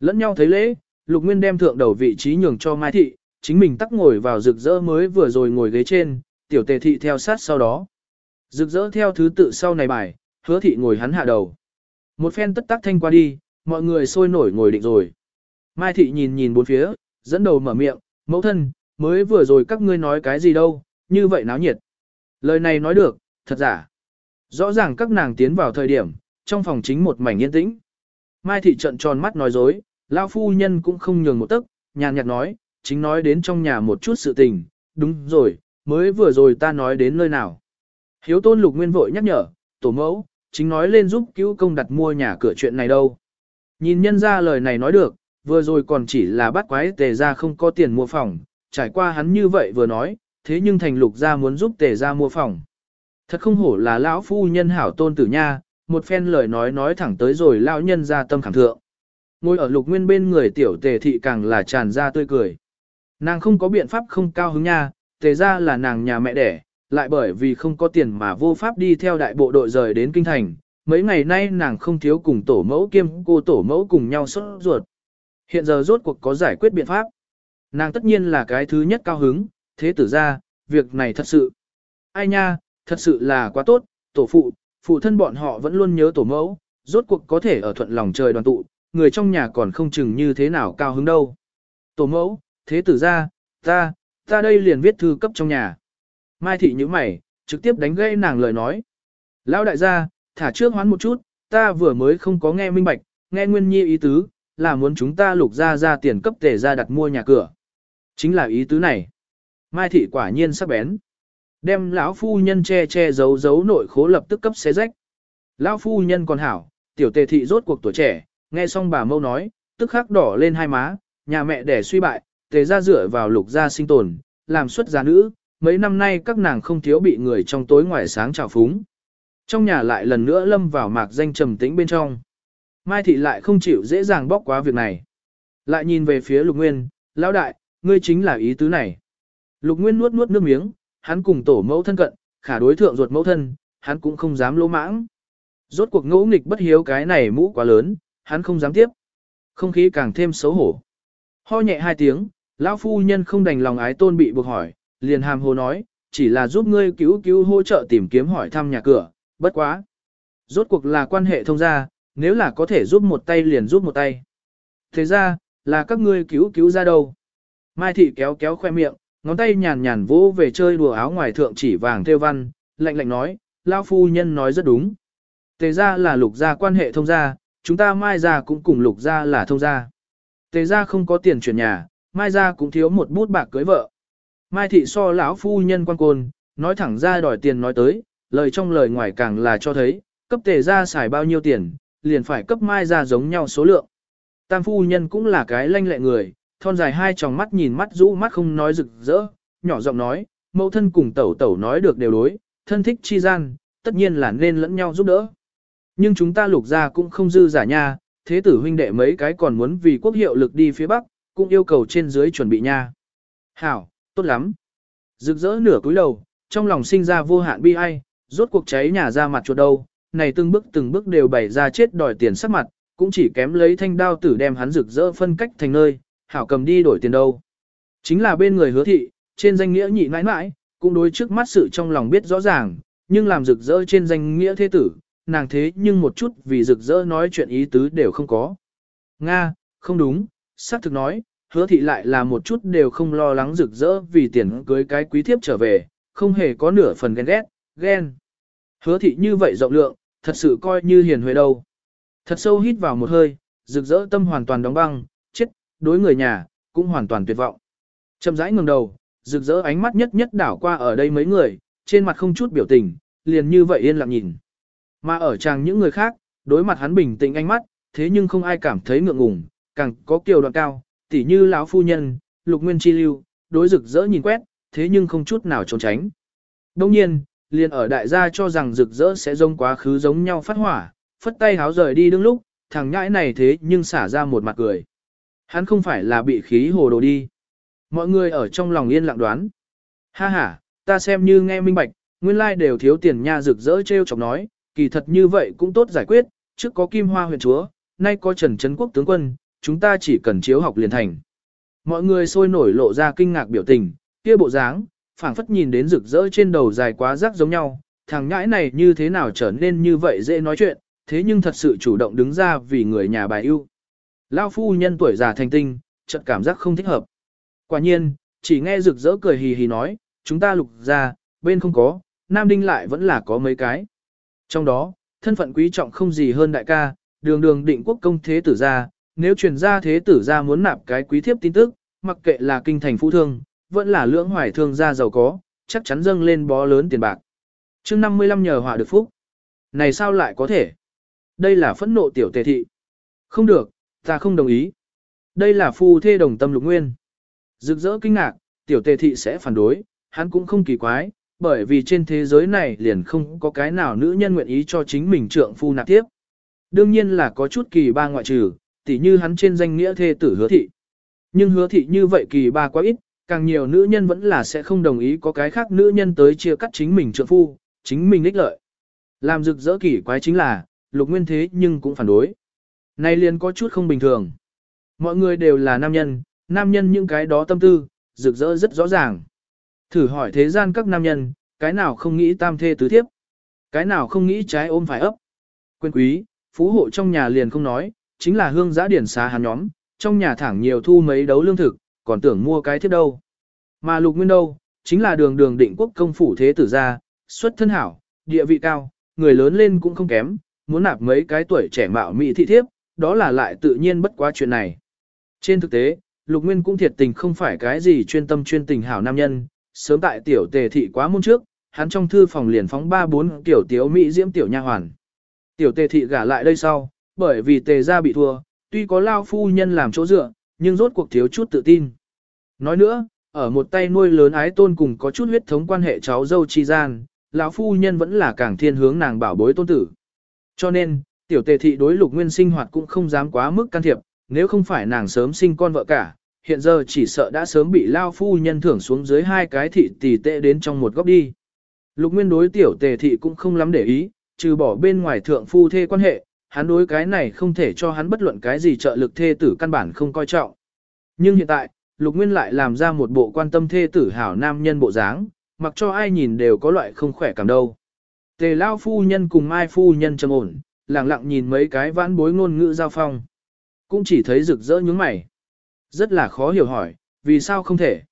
Lẫn nhau thấy lễ, Lục Nguyên đem thượng đầu vị trí nhường cho Mai Thị, chính mình tắc ngồi vào rực rỡ mới vừa rồi ngồi ghế trên, tiểu tề thị theo sát sau đó. Rực rỡ theo thứ tự sau này bài, hứa thị ngồi hắn hạ đầu. Một phen tất tắc thanh qua đi, mọi người sôi nổi ngồi định rồi. Mai thị nhìn nhìn bốn phía, dẫn đầu mở miệng, mẫu thân, mới vừa rồi các ngươi nói cái gì đâu, như vậy náo nhiệt. Lời này nói được, thật giả. Rõ ràng các nàng tiến vào thời điểm, trong phòng chính một mảnh yên tĩnh. Mai thị trận tròn mắt nói dối, lão phu nhân cũng không nhường một tấc, nhàn nhạt nói, chính nói đến trong nhà một chút sự tình, đúng rồi, mới vừa rồi ta nói đến nơi nào. Hiếu tôn lục nguyên vội nhắc nhở, tổ mẫu, chính nói lên giúp cứu công đặt mua nhà cửa chuyện này đâu. Nhìn nhân ra lời này nói được, vừa rồi còn chỉ là bắt quái tề ra không có tiền mua phòng, trải qua hắn như vậy vừa nói, thế nhưng thành lục gia muốn giúp tề ra mua phòng. Thật không hổ là lão phu nhân hảo tôn tử nha, một phen lời nói nói thẳng tới rồi lão nhân ra tâm khảm thượng. Ngồi ở lục nguyên bên người tiểu tề thị càng là tràn ra tươi cười. Nàng không có biện pháp không cao hứng nha, tề ra là nàng nhà mẹ đẻ, lại bởi vì không có tiền mà vô pháp đi theo đại bộ đội rời đến kinh thành. Mấy ngày nay nàng không thiếu cùng tổ mẫu kiêm cô tổ mẫu cùng nhau sốt ruột. Hiện giờ rốt cuộc có giải quyết biện pháp. Nàng tất nhiên là cái thứ nhất cao hứng, thế tử ra, việc này thật sự. Ai nha, thật sự là quá tốt, tổ phụ, phụ thân bọn họ vẫn luôn nhớ tổ mẫu, rốt cuộc có thể ở thuận lòng trời đoàn tụ, người trong nhà còn không chừng như thế nào cao hứng đâu. Tổ mẫu, thế tử ra, ta, ta đây liền viết thư cấp trong nhà. Mai thị như mày, trực tiếp đánh gây nàng lời nói. Lão đại gia, thả trước hoán một chút, ta vừa mới không có nghe minh bạch, nghe nguyên nhi ý tứ, là muốn chúng ta lục ra ra tiền cấp tề ra đặt mua nhà cửa. Chính là ý tứ này. Mai thị quả nhiên sắc bén. Đem lão phu nhân che che giấu giấu nội khố lập tức cấp xé rách. Lão phu nhân còn hảo, tiểu tề thị rốt cuộc tuổi trẻ, nghe xong bà mâu nói, tức khắc đỏ lên hai má, nhà mẹ đẻ suy bại, tề ra dựa vào lục gia sinh tồn, làm xuất gia nữ, mấy năm nay các nàng không thiếu bị người trong tối ngoài sáng trào phúng. Trong nhà lại lần nữa lâm vào mạc danh trầm tĩnh bên trong. Mai thị lại không chịu dễ dàng bóc quá việc này. Lại nhìn về phía lục nguyên, lão đại, ngươi chính là ý tứ này. Lục nguyên nuốt nuốt nước miếng, hắn cùng tổ mẫu thân cận, khả đối thượng ruột mẫu thân, hắn cũng không dám lỗ mãng. Rốt cuộc ngỗ nghịch bất hiếu cái này mũ quá lớn, hắn không dám tiếp. Không khí càng thêm xấu hổ. Ho nhẹ hai tiếng, lão phu nhân không đành lòng ái tôn bị buộc hỏi, liền hàm hồ nói, chỉ là giúp ngươi cứu cứu hỗ trợ tìm kiếm hỏi thăm nhà cửa, bất quá. Rốt cuộc là quan hệ thông gia, nếu là có thể giúp một tay liền giúp một tay. Thế ra, là các ngươi cứu cứu ra đâu. Mai thị kéo kéo khoe miệng, ngón tay nhàn nhàn vỗ về chơi đùa áo ngoài thượng chỉ vàng theo văn, lạnh lạnh nói, lao phu nhân nói rất đúng. Tề ra là lục gia quan hệ thông gia, chúng ta mai ra cũng cùng lục gia là thông gia. Tề ra không có tiền chuyển nhà, mai ra cũng thiếu một bút bạc cưới vợ. Mai thị so lão phu nhân quan côn, nói thẳng ra đòi tiền nói tới, lời trong lời ngoài càng là cho thấy, cấp tề ra xài bao nhiêu tiền, liền phải cấp mai ra giống nhau số lượng. Tam phu nhân cũng là cái lanh lẹ người, thon dài hai tròng mắt nhìn mắt rũ mắt không nói rực rỡ, nhỏ giọng nói, mẫu thân cùng tẩu tẩu nói được đều đối, thân thích chi gian, tất nhiên là nên lẫn nhau giúp đỡ. Nhưng chúng ta lục ra cũng không dư giả nha, thế tử huynh đệ mấy cái còn muốn vì quốc hiệu lực đi phía Bắc, cũng yêu cầu trên dưới chuẩn bị nha. Hảo, tốt lắm. Rực rỡ nửa cúi đầu, trong lòng sinh ra vô hạn bi ai, rốt cuộc cháy nhà ra mặt chuột đâu, này từng bước từng bước đều bày ra chết đòi tiền sắc mặt, cũng chỉ kém lấy thanh đao tử đem hắn rực rỡ phân cách thành nơi, hảo cầm đi đổi tiền đâu. Chính là bên người hứa thị, trên danh nghĩa nhị mãi mãi, cũng đối trước mắt sự trong lòng biết rõ ràng, nhưng làm rực rỡ trên danh nghĩa thế tử, nàng thế nhưng một chút vì rực rỡ nói chuyện ý tứ đều không có. Nga, không đúng, xác thực nói, hứa thị lại là một chút đều không lo lắng rực rỡ vì tiền cưới cái quý thiếp trở về, không hề có nửa phần ghen ghét, ghen. Hứa thị như vậy rộng lượng, thật sự coi như hiền huệ đâu. Thật sâu hít vào một hơi, rực rỡ tâm hoàn toàn đóng băng, đối người nhà, cũng hoàn toàn tuyệt vọng. Chậm rãi ngẩng đầu, rực rỡ ánh mắt nhất nhất đảo qua ở đây mấy người, trên mặt không chút biểu tình, liền như vậy yên lặng nhìn. Mà ở chàng những người khác, đối mặt hắn bình tĩnh ánh mắt, thế nhưng không ai cảm thấy ngượng ngùng, càng có kiều đoạn cao, tỉ như lão phu nhân, lục nguyên chi lưu, đối rực rỡ nhìn quét, thế nhưng không chút nào trốn tránh. Đông nhiên, liền ở đại gia cho rằng rực rỡ sẽ giống quá khứ giống nhau phát hỏa, phất tay háo rời đi đứng lúc, thằng nhãi này thế nhưng xả ra một mặt cười. Hắn không phải là bị khí hồ đồ đi. Mọi người ở trong lòng yên lặng đoán. Ha ha, ta xem như nghe minh bạch, nguyên lai đều thiếu tiền nha rực rỡ treo chọc nói, kỳ thật như vậy cũng tốt giải quyết, trước có kim hoa huyện chúa, nay có trần trấn quốc tướng quân, chúng ta chỉ cần chiếu học liền thành. Mọi người sôi nổi lộ ra kinh ngạc biểu tình, kia bộ dáng, phảng phất nhìn đến rực rỡ trên đầu dài quá rắc giống nhau, thằng nhãi này như thế nào trở nên như vậy dễ nói chuyện, thế nhưng thật sự chủ động đứng ra vì người nhà bài yêu. Lao phu nhân tuổi già thành tinh, chợt cảm giác không thích hợp. Quả nhiên, chỉ nghe rực rỡ cười hì hì nói, chúng ta lục ra, bên không có, Nam Đinh lại vẫn là có mấy cái. Trong đó, thân phận quý trọng không gì hơn đại ca, đường đường định quốc công thế tử gia, nếu truyền ra thế tử gia muốn nạp cái quý thiếp tin tức, mặc kệ là kinh thành phú thương, vẫn là lưỡng hoài thương gia giàu có, chắc chắn dâng lên bó lớn tiền bạc. chương 55 nhờ họa được phúc. Này sao lại có thể? Đây là phẫn nộ tiểu tề thị. Không được, ta không đồng ý. Đây là phu thê đồng tâm lục nguyên. Rực rỡ kinh ngạc, tiểu tề thị sẽ phản đối, hắn cũng không kỳ quái, bởi vì trên thế giới này liền không có cái nào nữ nhân nguyện ý cho chính mình trượng phu nạp tiếp. Đương nhiên là có chút kỳ ba ngoại trừ, tỉ như hắn trên danh nghĩa thê tử hứa thị. Nhưng hứa thị như vậy kỳ ba quá ít, càng nhiều nữ nhân vẫn là sẽ không đồng ý có cái khác nữ nhân tới chia cắt chính mình trượng phu, chính mình ích lợi. Làm rực rỡ kỳ quái chính là, lục nguyên thế nhưng cũng phản đối. Này liền có chút không bình thường. Mọi người đều là nam nhân, nam nhân những cái đó tâm tư, rực rỡ rất rõ ràng. Thử hỏi thế gian các nam nhân, cái nào không nghĩ tam thê tứ thiếp, cái nào không nghĩ trái ôm phải ấp. Quyền quý, phú hộ trong nhà liền không nói, chính là hương giã điển xá hắn nhóm, trong nhà thẳng nhiều thu mấy đấu lương thực, còn tưởng mua cái thiếp đâu. Mà lục nguyên đâu, chính là đường đường định quốc công phủ thế tử gia, xuất thân hảo, địa vị cao, người lớn lên cũng không kém, muốn nạp mấy cái tuổi trẻ mạo mỹ thị thiếp, đó là lại tự nhiên bất quá chuyện này. Trên thực tế, Lục Nguyên cũng thiệt tình không phải cái gì chuyên tâm chuyên tình hảo nam nhân, sớm tại tiểu tề thị quá môn trước, hắn trong thư phòng liền phóng ba bốn tiểu tiếu mỹ diễm tiểu nha hoàn. Tiểu tề thị gả lại đây sau, bởi vì tề gia bị thua, tuy có lao phu nhân làm chỗ dựa, nhưng rốt cuộc thiếu chút tự tin. Nói nữa, ở một tay nuôi lớn ái tôn cùng có chút huyết thống quan hệ cháu dâu chi gian, lão phu nhân vẫn là càng thiên hướng nàng bảo bối tôn tử. Cho nên, tiểu tề thị đối lục nguyên sinh hoạt cũng không dám quá mức can thiệp, nếu không phải nàng sớm sinh con vợ cả, hiện giờ chỉ sợ đã sớm bị lao phu nhân thưởng xuống dưới hai cái thị tỷ tệ đến trong một góc đi. Lục nguyên đối tiểu tề thị cũng không lắm để ý, trừ bỏ bên ngoài thượng phu thê quan hệ, hắn đối cái này không thể cho hắn bất luận cái gì trợ lực thê tử căn bản không coi trọng. Nhưng hiện tại, Lục Nguyên lại làm ra một bộ quan tâm thê tử hảo nam nhân bộ dáng, mặc cho ai nhìn đều có loại không khỏe cảm đâu. Tề lao phu nhân cùng mai phu nhân trầm ổn, lặng lặng nhìn mấy cái vãn bối ngôn ngữ giao phong. Cũng chỉ thấy rực rỡ nhướng mày. Rất là khó hiểu hỏi, vì sao không thể?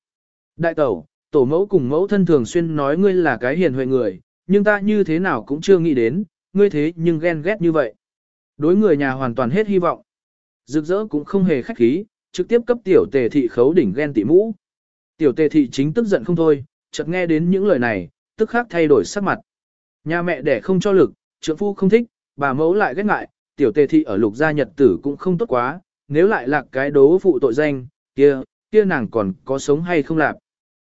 Đại tẩu, tổ mẫu cùng mẫu thân thường xuyên nói ngươi là cái hiền huệ người, nhưng ta như thế nào cũng chưa nghĩ đến, ngươi thế nhưng ghen ghét như vậy. Đối người nhà hoàn toàn hết hy vọng. Rực rỡ cũng không hề khách khí, trực tiếp cấp tiểu tề thị khấu đỉnh ghen tị mũ. Tiểu tề thị chính tức giận không thôi, chợt nghe đến những lời này, tức khắc thay đổi sắc mặt. Nhà mẹ đẻ không cho lực, trượng phu không thích, bà mẫu lại ghét ngại, tiểu tề thị ở lục gia nhật tử cũng không tốt quá, nếu lại lạc cái đố phụ tội danh, kia, kia nàng còn có sống hay không lạc.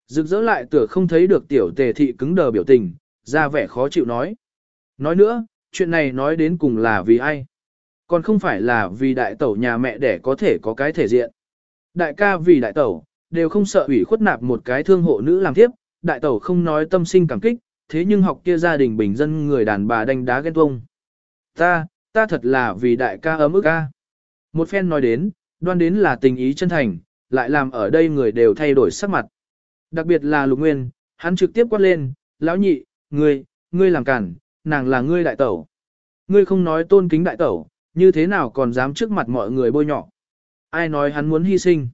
Rực rỡ lại tựa không thấy được tiểu tề thị cứng đờ biểu tình, ra vẻ khó chịu nói. Nói nữa, chuyện này nói đến cùng là vì ai? Còn không phải là vì đại tẩu nhà mẹ để có thể có cái thể diện. Đại ca vì đại tẩu, đều không sợ ủy khuất nạp một cái thương hộ nữ làm tiếp, đại tẩu không nói tâm sinh cảm kích, thế nhưng học kia gia đình bình dân người đàn bà đánh đá ghen tuông. Ta, ta thật là vì đại ca ấm ức ca. Một phen nói đến, đoan đến là tình ý chân thành, lại làm ở đây người đều thay đổi sắc mặt. Đặc biệt là lục nguyên, hắn trực tiếp quát lên, lão nhị, ngươi, ngươi làm cản, nàng là ngươi đại tẩu. Ngươi không nói tôn kính đại tẩu, như thế nào còn dám trước mặt mọi người bôi nhọ. Ai nói hắn muốn hy sinh?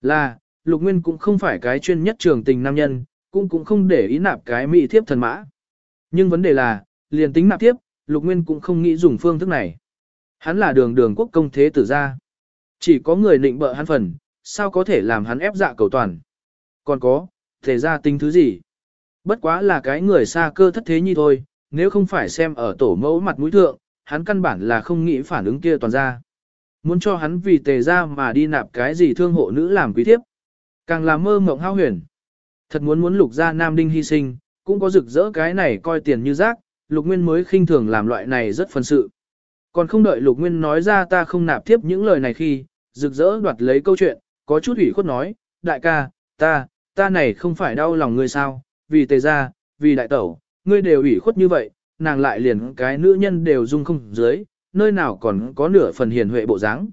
Là, lục nguyên cũng không phải cái chuyên nhất trường tình nam nhân, cũng cũng không để ý nạp cái mỹ thiếp thần mã. Nhưng vấn đề là, liền tính nạp tiếp, lục nguyên cũng không nghĩ dùng phương thức này. Hắn là đường đường quốc công thế tử gia. Chỉ có người định bợ hắn phần, sao có thể làm hắn ép dạ cầu toàn. Còn có, thể ra tính thứ gì? Bất quá là cái người xa cơ thất thế như thôi, nếu không phải xem ở tổ mẫu mặt mũi thượng, hắn căn bản là không nghĩ phản ứng kia toàn ra. Muốn cho hắn vì tề ra mà đi nạp cái gì thương hộ nữ làm quý thiếp. Càng là mơ mộng hao huyền. Thật muốn muốn lục ra nam đinh hy sinh, cũng có rực rỡ cái này coi tiền như rác, lục nguyên mới khinh thường làm loại này rất phân sự. Còn không đợi lục nguyên nói ra ta không nạp tiếp những lời này khi, rực rỡ đoạt lấy câu chuyện, có chút ủy khuất nói, đại ca, ta, ta này không phải đau lòng ngươi sao, vì tề ra, vì đại tẩu, ngươi đều ủy khuất như vậy, nàng lại liền cái nữ nhân đều dung không dưới, nơi nào còn có nửa phần hiền huệ bộ dáng.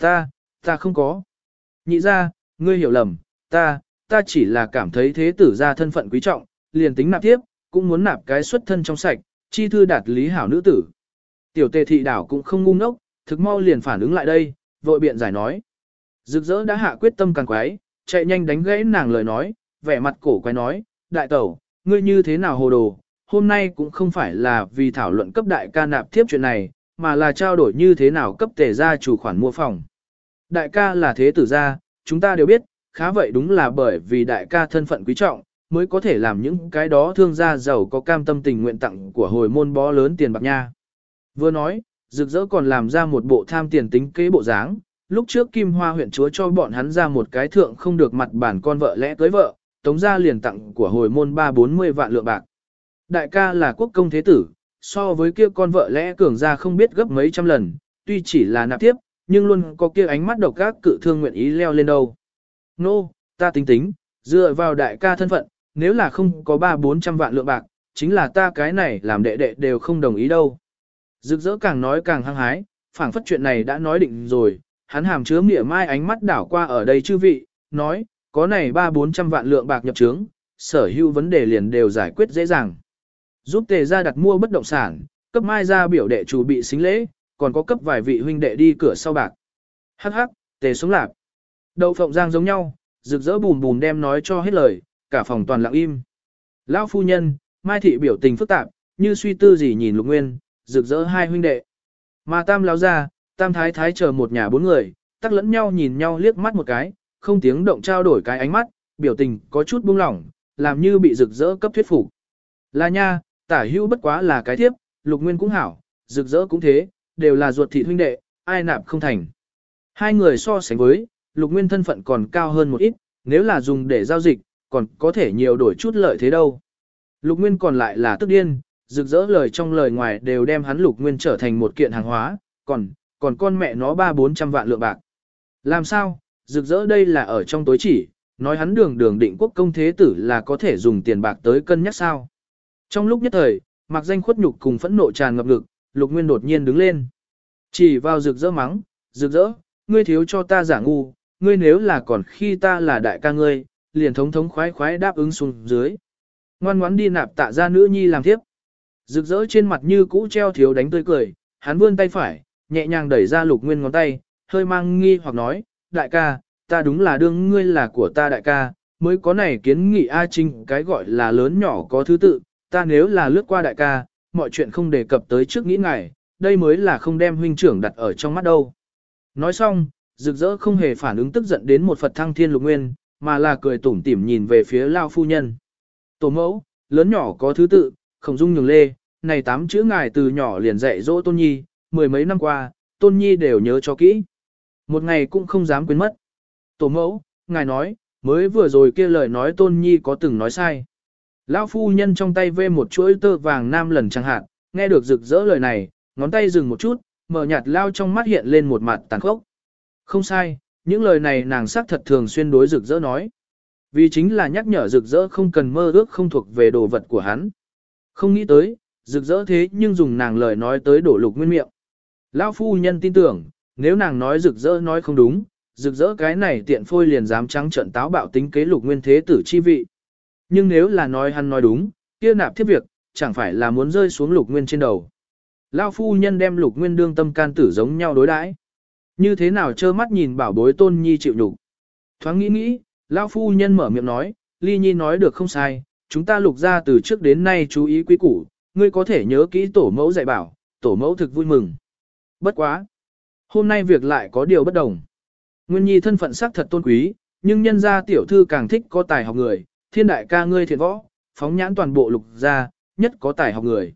Ta, ta không có. Nhị ra, ngươi hiểu lầm, ta, ta chỉ là cảm thấy thế tử ra thân phận quý trọng, liền tính nạp tiếp, cũng muốn nạp cái xuất thân trong sạch, chi thư đạt lý hảo nữ tử. Tiểu tề thị đảo cũng không ngu ngốc, thực mau liền phản ứng lại đây, vội biện giải nói. Rực rỡ đã hạ quyết tâm càng quái, chạy nhanh đánh gãy nàng lời nói, vẻ mặt cổ quái nói, đại tẩu, ngươi như thế nào hồ đồ, hôm nay cũng không phải là vì thảo luận cấp đại ca nạp tiếp chuyện này, mà là trao đổi như thế nào cấp tề gia chủ khoản mua phòng. Đại ca là thế tử gia, chúng ta đều biết, khá vậy đúng là bởi vì đại ca thân phận quý trọng, mới có thể làm những cái đó thương gia giàu có cam tâm tình nguyện tặng của hồi môn bó lớn tiền bạc nha. Vừa nói, rực rỡ còn làm ra một bộ tham tiền tính kế bộ dáng, lúc trước Kim Hoa huyện chúa cho bọn hắn ra một cái thượng không được mặt bản con vợ lẽ cưới vợ, tống gia liền tặng của hồi môn ba bốn mươi vạn lượng bạc. Đại ca là quốc công thế tử, so với kia con vợ lẽ cường gia không biết gấp mấy trăm lần, tuy chỉ là nạp tiếp, nhưng luôn có kia ánh mắt độc các cự thương nguyện ý leo lên đâu. Nô, no, ta tính tính, dựa vào đại ca thân phận, nếu là không có ba bốn trăm vạn lượng bạc, chính là ta cái này làm đệ đệ đều không đồng ý đâu. Rực rỡ càng nói càng hăng hái, phảng phất chuyện này đã nói định rồi, hắn hàm chứa mỉa mai ánh mắt đảo qua ở đây chư vị, nói, có này ba bốn trăm vạn lượng bạc nhập trướng, sở hữu vấn đề liền đều giải quyết dễ dàng. Giúp tề ra đặt mua bất động sản, cấp mai ra biểu đệ chủ bị xính lễ, còn có cấp vài vị huynh đệ đi cửa sau bạc. Hắc hắc, tề sống lạp. Đậu phộng giang giống nhau, rực rỡ bùm bùm đem nói cho hết lời, cả phòng toàn lặng im. Lão phu nhân, mai thị biểu tình phức tạp, như suy tư gì nhìn lục nguyên, rực rỡ hai huynh đệ. Mà tam lão ra, tam thái thái chờ một nhà bốn người, tắc lẫn nhau nhìn nhau liếc mắt một cái, không tiếng động trao đổi cái ánh mắt, biểu tình có chút buông lỏng, làm như bị rực rỡ cấp thuyết phục. Là nha, tả hữu bất quá là cái tiếp, lục nguyên cũng hảo, rực rỡ cũng thế, đều là ruột thịt huynh đệ, ai nạp không thành. Hai người so sánh với, lục nguyên thân phận còn cao hơn một ít, nếu là dùng để giao dịch, còn có thể nhiều đổi chút lợi thế đâu. Lục nguyên còn lại là tức điên, rực rỡ lời trong lời ngoài đều đem hắn lục nguyên trở thành một kiện hàng hóa, còn, còn con mẹ nó ba bốn trăm vạn lượng bạc. Làm sao, rực rỡ đây là ở trong tối chỉ, nói hắn đường đường định quốc công thế tử là có thể dùng tiền bạc tới cân nhắc sao. Trong lúc nhất thời, mặc danh khuất nhục cùng phẫn nộ tràn ngập lực, lục nguyên đột nhiên đứng lên. Chỉ vào rực rỡ mắng, rực rỡ, ngươi thiếu cho ta giả ngu, ngươi nếu là còn khi ta là đại ca ngươi, liền thống thống khoái khoái đáp ứng xuống dưới. Ngoan ngoãn đi nạp tạ ra nữ nhi làm tiếp. Rực rỡ trên mặt như cũ treo thiếu đánh tươi cười, hắn vươn tay phải, nhẹ nhàng đẩy ra lục nguyên ngón tay, hơi mang nghi hoặc nói, đại ca, ta đúng là đương ngươi là của ta đại ca, mới có này kiến nghị A Trinh cái gọi là lớn nhỏ có thứ tự, ta nếu là lướt qua đại ca, mọi chuyện không đề cập tới trước nghĩ ngài, đây mới là không đem huynh trưởng đặt ở trong mắt đâu. Nói xong, rực rỡ không hề phản ứng tức giận đến một Phật thăng thiên lục nguyên, mà là cười tủm tỉm nhìn về phía Lao phu nhân. Tổ mẫu, lớn nhỏ có thứ tự, không dung nhường lê, này tám chữ ngài từ nhỏ liền dạy dỗ tôn nhi, mười mấy năm qua, tôn nhi đều nhớ cho kỹ. Một ngày cũng không dám quên mất. Tổ mẫu, ngài nói, mới vừa rồi kia lời nói tôn nhi có từng nói sai. Lão phu nhân trong tay vê một chuỗi tơ vàng nam lần chẳng hạn, nghe được rực rỡ lời này, ngón tay dừng một chút, mở nhạt lao trong mắt hiện lên một mặt tàn khốc. Không sai, những lời này nàng xác thật thường xuyên đối rực rỡ nói. Vì chính là nhắc nhở rực rỡ không cần mơ ước không thuộc về đồ vật của hắn. Không nghĩ tới, rực rỡ thế nhưng dùng nàng lời nói tới đổ lục nguyên miệng. Lão phu nhân tin tưởng, nếu nàng nói rực rỡ nói không đúng, rực rỡ cái này tiện phôi liền dám trắng trận táo bạo tính kế lục nguyên thế tử chi vị. Nhưng nếu là nói hắn nói đúng, kia nạp thiết việc, chẳng phải là muốn rơi xuống lục nguyên trên đầu. Lao phu nhân đem lục nguyên đương tâm can tử giống nhau đối đãi như thế nào trơ mắt nhìn bảo bối tôn nhi chịu nhục Thoáng nghĩ nghĩ, lão phu nhân mở miệng nói, ly nhi nói được không sai, chúng ta lục ra từ trước đến nay chú ý quý củ, ngươi có thể nhớ kỹ tổ mẫu dạy bảo, tổ mẫu thực vui mừng. Bất quá. Hôm nay việc lại có điều bất đồng. Nguyên nhi thân phận sắc thật tôn quý, nhưng nhân gia tiểu thư càng thích có tài học người, thiên đại ca ngươi thiện võ, phóng nhãn toàn bộ lục gia, nhất có tài học người.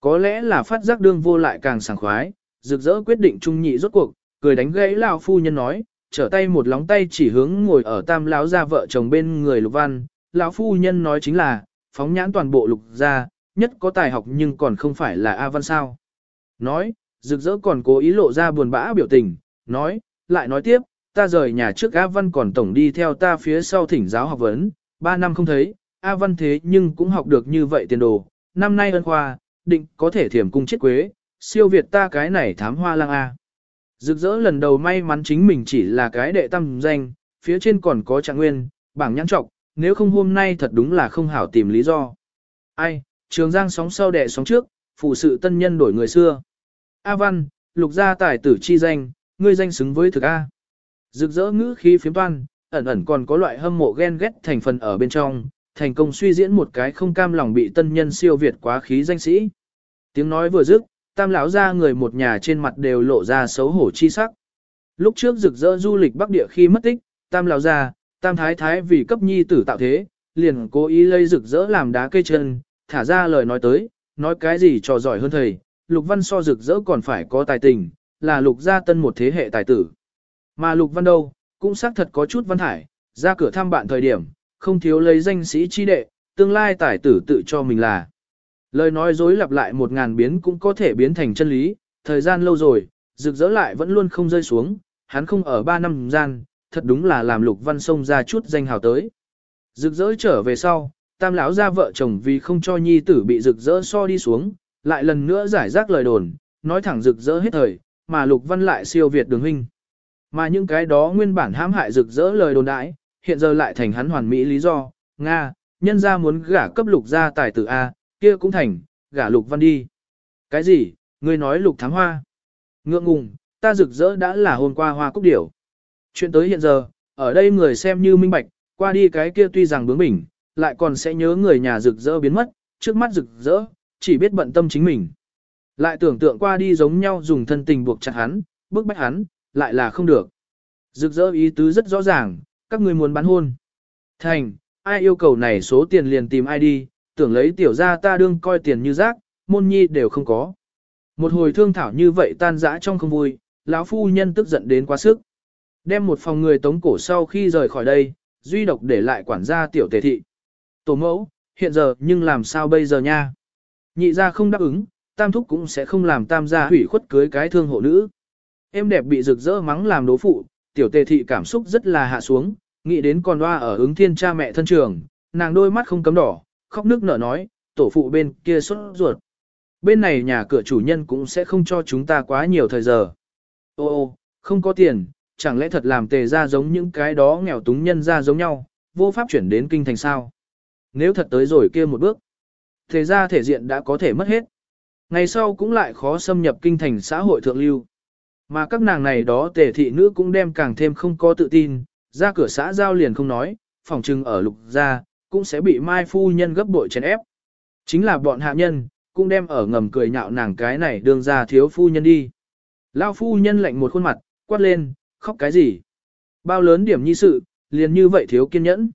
Có lẽ là phát giác đương vô lại càng sảng khoái, rực rỡ quyết định trung nhị rốt cuộc, cười đánh gãy lão phu nhân nói, trở tay một lóng tay chỉ hướng ngồi ở tam lão gia vợ chồng bên người lục văn, lão phu nhân nói chính là, phóng nhãn toàn bộ lục gia, nhất có tài học nhưng còn không phải là A văn sao. Nói, rực rỡ còn cố ý lộ ra buồn bã biểu tình, nói, lại nói tiếp, ta rời nhà trước A văn còn tổng đi theo ta phía sau thỉnh giáo học vấn, ba năm không thấy, A văn thế nhưng cũng học được như vậy tiền đồ, năm nay ân khoa, định có thể thiểm cung chết quế, siêu việt ta cái này thám hoa lang A. Rực rỡ lần đầu may mắn chính mình chỉ là cái đệ tâm danh, phía trên còn có trạng nguyên, bảng nhãn trọc, nếu không hôm nay thật đúng là không hảo tìm lý do. Ai, trường giang sóng sau đệ sóng trước, phụ sự tân nhân đổi người xưa. A văn, lục gia tài tử chi danh, ngươi danh xứng với thực A. Rực rỡ ngữ khí phiếm toan, ẩn ẩn còn có loại hâm mộ ghen ghét thành phần ở bên trong, thành công suy diễn một cái không cam lòng bị tân nhân siêu việt quá khí danh sĩ. Tiếng nói vừa dứt, tam lão ra người một nhà trên mặt đều lộ ra xấu hổ chi sắc. Lúc trước rực rỡ du lịch Bắc Địa khi mất tích, tam lão ra, tam thái thái vì cấp nhi tử tạo thế, liền cố ý lây rực rỡ làm đá cây chân, thả ra lời nói tới, nói cái gì trò giỏi hơn thầy, lục văn so rực rỡ còn phải có tài tình, là lục gia tân một thế hệ tài tử. Mà lục văn đâu, cũng xác thật có chút văn thải, ra cửa thăm bạn thời điểm, không thiếu lấy danh sĩ chi đệ, tương lai tài tử tự cho mình là. Lời nói dối lặp lại một ngàn biến cũng có thể biến thành chân lý, thời gian lâu rồi, rực rỡ lại vẫn luôn không rơi xuống, hắn không ở ba năm gian, thật đúng là làm Lục Văn Sông ra chút danh hào tới. Rực rỡ trở về sau, tam lão ra vợ chồng vì không cho nhi tử bị rực rỡ so đi xuống, lại lần nữa giải rác lời đồn, nói thẳng rực rỡ hết thời, mà Lục Văn lại siêu việt đường huynh. Mà những cái đó nguyên bản hãm hại rực rỡ lời đồn đãi, hiện giờ lại thành hắn hoàn mỹ lý do, Nga, nhân ra muốn gả cấp lục gia tài tử A, kia cũng thành, gả lục văn đi. Cái gì, ngươi nói lục thám hoa? Ngượng ngùng, ta rực rỡ đã là hôm qua hoa cúc điểu. Chuyện tới hiện giờ, ở đây người xem như minh bạch, qua đi cái kia tuy rằng bướng bỉnh, lại còn sẽ nhớ người nhà rực rỡ biến mất, trước mắt rực rỡ, chỉ biết bận tâm chính mình. Lại tưởng tượng qua đi giống nhau dùng thân tình buộc chặt hắn, bức bách hắn, lại là không được. Rực rỡ ý tứ rất rõ ràng, các ngươi muốn bán hôn. Thành, ai yêu cầu này số tiền liền tìm ai đi, tưởng lấy tiểu ra ta đương coi tiền như rác, môn nhi đều không có. Một hồi thương thảo như vậy tan dã trong không vui, lão phu nhân tức giận đến quá sức. Đem một phòng người tống cổ sau khi rời khỏi đây, duy độc để lại quản gia tiểu tề thị. Tổ mẫu, hiện giờ nhưng làm sao bây giờ nha? Nhị gia không đáp ứng, tam thúc cũng sẽ không làm tam gia hủy khuất cưới cái thương hộ nữ. Em đẹp bị rực rỡ mắng làm đố phụ, tiểu tề thị cảm xúc rất là hạ xuống, nghĩ đến con hoa ở ứng thiên cha mẹ thân trường, nàng đôi mắt không cấm đỏ, khóc nước nở nói, tổ phụ bên kia xuất ruột. Bên này nhà cửa chủ nhân cũng sẽ không cho chúng ta quá nhiều thời giờ. Ô ô, không có tiền, chẳng lẽ thật làm tề ra giống những cái đó nghèo túng nhân ra giống nhau, vô pháp chuyển đến kinh thành sao? Nếu thật tới rồi kia một bước, tề ra thể diện đã có thể mất hết. Ngày sau cũng lại khó xâm nhập kinh thành xã hội thượng lưu. Mà các nàng này đó tề thị nữ cũng đem càng thêm không có tự tin, ra cửa xã giao liền không nói, phòng trưng ở lục gia, cũng sẽ bị mai phu nhân gấp bội chèn ép. Chính là bọn hạ nhân, cũng đem ở ngầm cười nhạo nàng cái này đường ra thiếu phu nhân đi. Lao phu nhân lạnh một khuôn mặt, quát lên, khóc cái gì? Bao lớn điểm nhi sự, liền như vậy thiếu kiên nhẫn.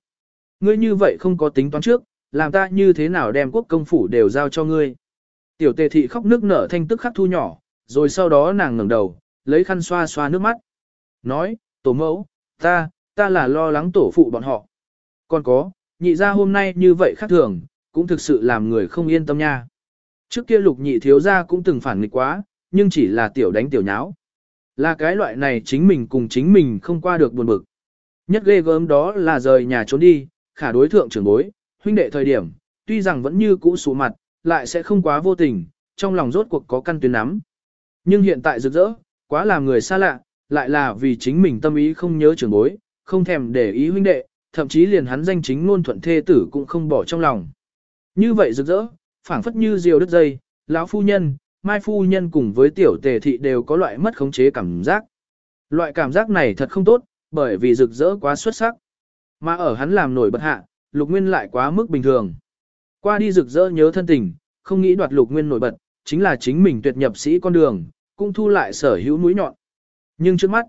Ngươi như vậy không có tính toán trước, làm ta như thế nào đem quốc công phủ đều giao cho ngươi. Tiểu tề thị khóc nước nở thanh tức khắc thu nhỏ, rồi sau đó nàng ngẩng đầu, lấy khăn xoa xoa nước mắt. Nói, tổ mẫu, ta, ta là lo lắng tổ phụ bọn họ. Còn có, nhị ra hôm nay như vậy khác thường, cũng thực sự làm người không yên tâm nha. Trước kia lục nhị thiếu ra cũng từng phản nghịch quá, nhưng chỉ là tiểu đánh tiểu nháo. Là cái loại này chính mình cùng chính mình không qua được buồn bực. Nhất ghê gớm đó là rời nhà trốn đi, khả đối thượng trưởng bối, huynh đệ thời điểm, tuy rằng vẫn như cũ sụ mặt, lại sẽ không quá vô tình, trong lòng rốt cuộc có căn tuyến nắm. Nhưng hiện tại rực rỡ, quá làm người xa lạ, lại là vì chính mình tâm ý không nhớ trưởng bối, không thèm để ý huynh đệ, thậm chí liền hắn danh chính luôn thuận thê tử cũng không bỏ trong lòng. Như vậy rực rỡ, phảng phất như diều đứt dây, lão phu nhân, mai phu nhân cùng với tiểu tề thị đều có loại mất khống chế cảm giác. Loại cảm giác này thật không tốt, bởi vì rực rỡ quá xuất sắc. Mà ở hắn làm nổi bật hạ, lục nguyên lại quá mức bình thường. Qua đi rực rỡ nhớ thân tình, không nghĩ đoạt lục nguyên nổi bật, chính là chính mình tuyệt nhập sĩ con đường, cũng thu lại sở hữu núi nhọn. Nhưng trước mắt,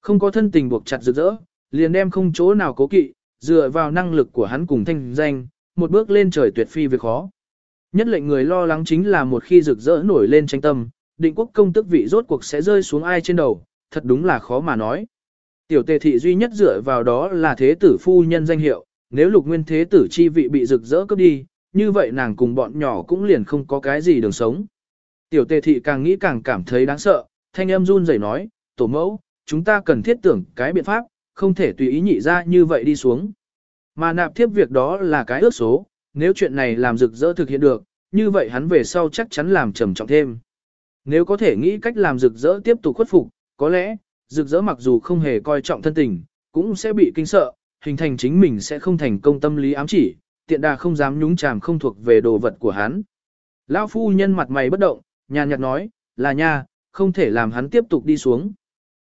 không có thân tình buộc chặt rực rỡ, liền đem không chỗ nào cố kỵ, dựa vào năng lực của hắn cùng thanh danh, một bước lên trời tuyệt phi việc khó. Nhất lệnh người lo lắng chính là một khi rực rỡ nổi lên tranh tâm, định quốc công tức vị rốt cuộc sẽ rơi xuống ai trên đầu, thật đúng là khó mà nói. Tiểu tề thị duy nhất dựa vào đó là thế tử phu nhân danh hiệu, nếu lục nguyên thế tử chi vị bị rực rỡ cướp đi, như vậy nàng cùng bọn nhỏ cũng liền không có cái gì đường sống. Tiểu tề thị càng nghĩ càng cảm thấy đáng sợ, thanh âm run rẩy nói, tổ mẫu, chúng ta cần thiết tưởng cái biện pháp, không thể tùy ý nhị ra như vậy đi xuống. Mà nạp tiếp việc đó là cái ước số, nếu chuyện này làm rực rỡ thực hiện được, như vậy hắn về sau chắc chắn làm trầm trọng thêm. Nếu có thể nghĩ cách làm rực rỡ tiếp tục khuất phục, có lẽ, rực rỡ mặc dù không hề coi trọng thân tình, cũng sẽ bị kinh sợ, hình thành chính mình sẽ không thành công tâm lý ám chỉ, tiện đà không dám nhúng chàm không thuộc về đồ vật của hắn. Lão phu nhân mặt mày bất động, nhàn nhạt nói, là nha, không thể làm hắn tiếp tục đi xuống.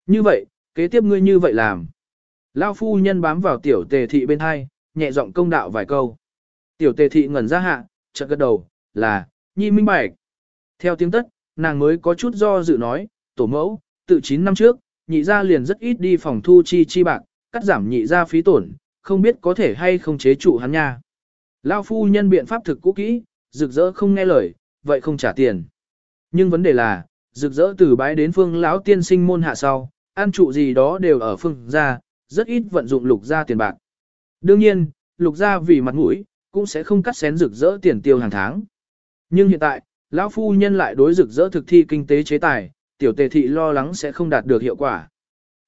Như vậy, kế tiếp ngươi như vậy làm. Lao phu nhân bám vào tiểu tề thị bên hai, nhẹ giọng công đạo vài câu. Tiểu tề thị ngẩn ra hạ, chợt gật đầu, là, nhi minh bạch. Theo tiếng tất, nàng mới có chút do dự nói, tổ mẫu, tự 9 năm trước, nhị gia liền rất ít đi phòng thu chi chi bạc, cắt giảm nhị gia phí tổn, không biết có thể hay không chế trụ hắn nha. Lao phu nhân biện pháp thực cũ kỹ, rực rỡ không nghe lời, vậy không trả tiền. Nhưng vấn đề là, rực rỡ từ bái đến phương lão tiên sinh môn hạ sau, ăn trụ gì đó đều ở phương gia, rất ít vận dụng lục gia tiền bạc. Đương nhiên, lục gia vì mặt mũi, cũng sẽ không cắt xén rực rỡ tiền tiêu hàng tháng. Nhưng hiện tại, lão phu nhân lại đối rực rỡ thực thi kinh tế chế tài, tiểu tề thị lo lắng sẽ không đạt được hiệu quả.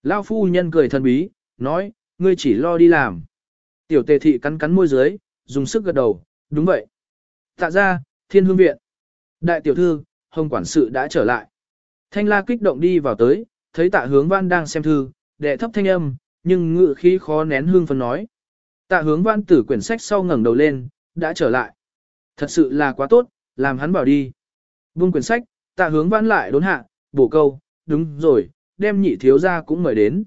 Lão phu nhân cười thần bí, nói, ngươi chỉ lo đi làm. Tiểu tề thị cắn cắn môi dưới, dùng sức gật đầu, đúng vậy. Tạ ra, thiên hương viện. Đại tiểu thư, hồng quản sự đã trở lại. Thanh la kích động đi vào tới, thấy tạ hướng văn đang xem thư, đệ thấp thanh âm, nhưng ngự khí khó nén hương phân nói. Tạ hướng văn tử quyển sách sau ngẩng đầu lên, đã trở lại. Thật sự là quá tốt, làm hắn bảo đi. Buông quyển sách, tạ hướng văn lại đốn hạ, bổ câu, đúng rồi, đem nhị thiếu ra cũng mời đến.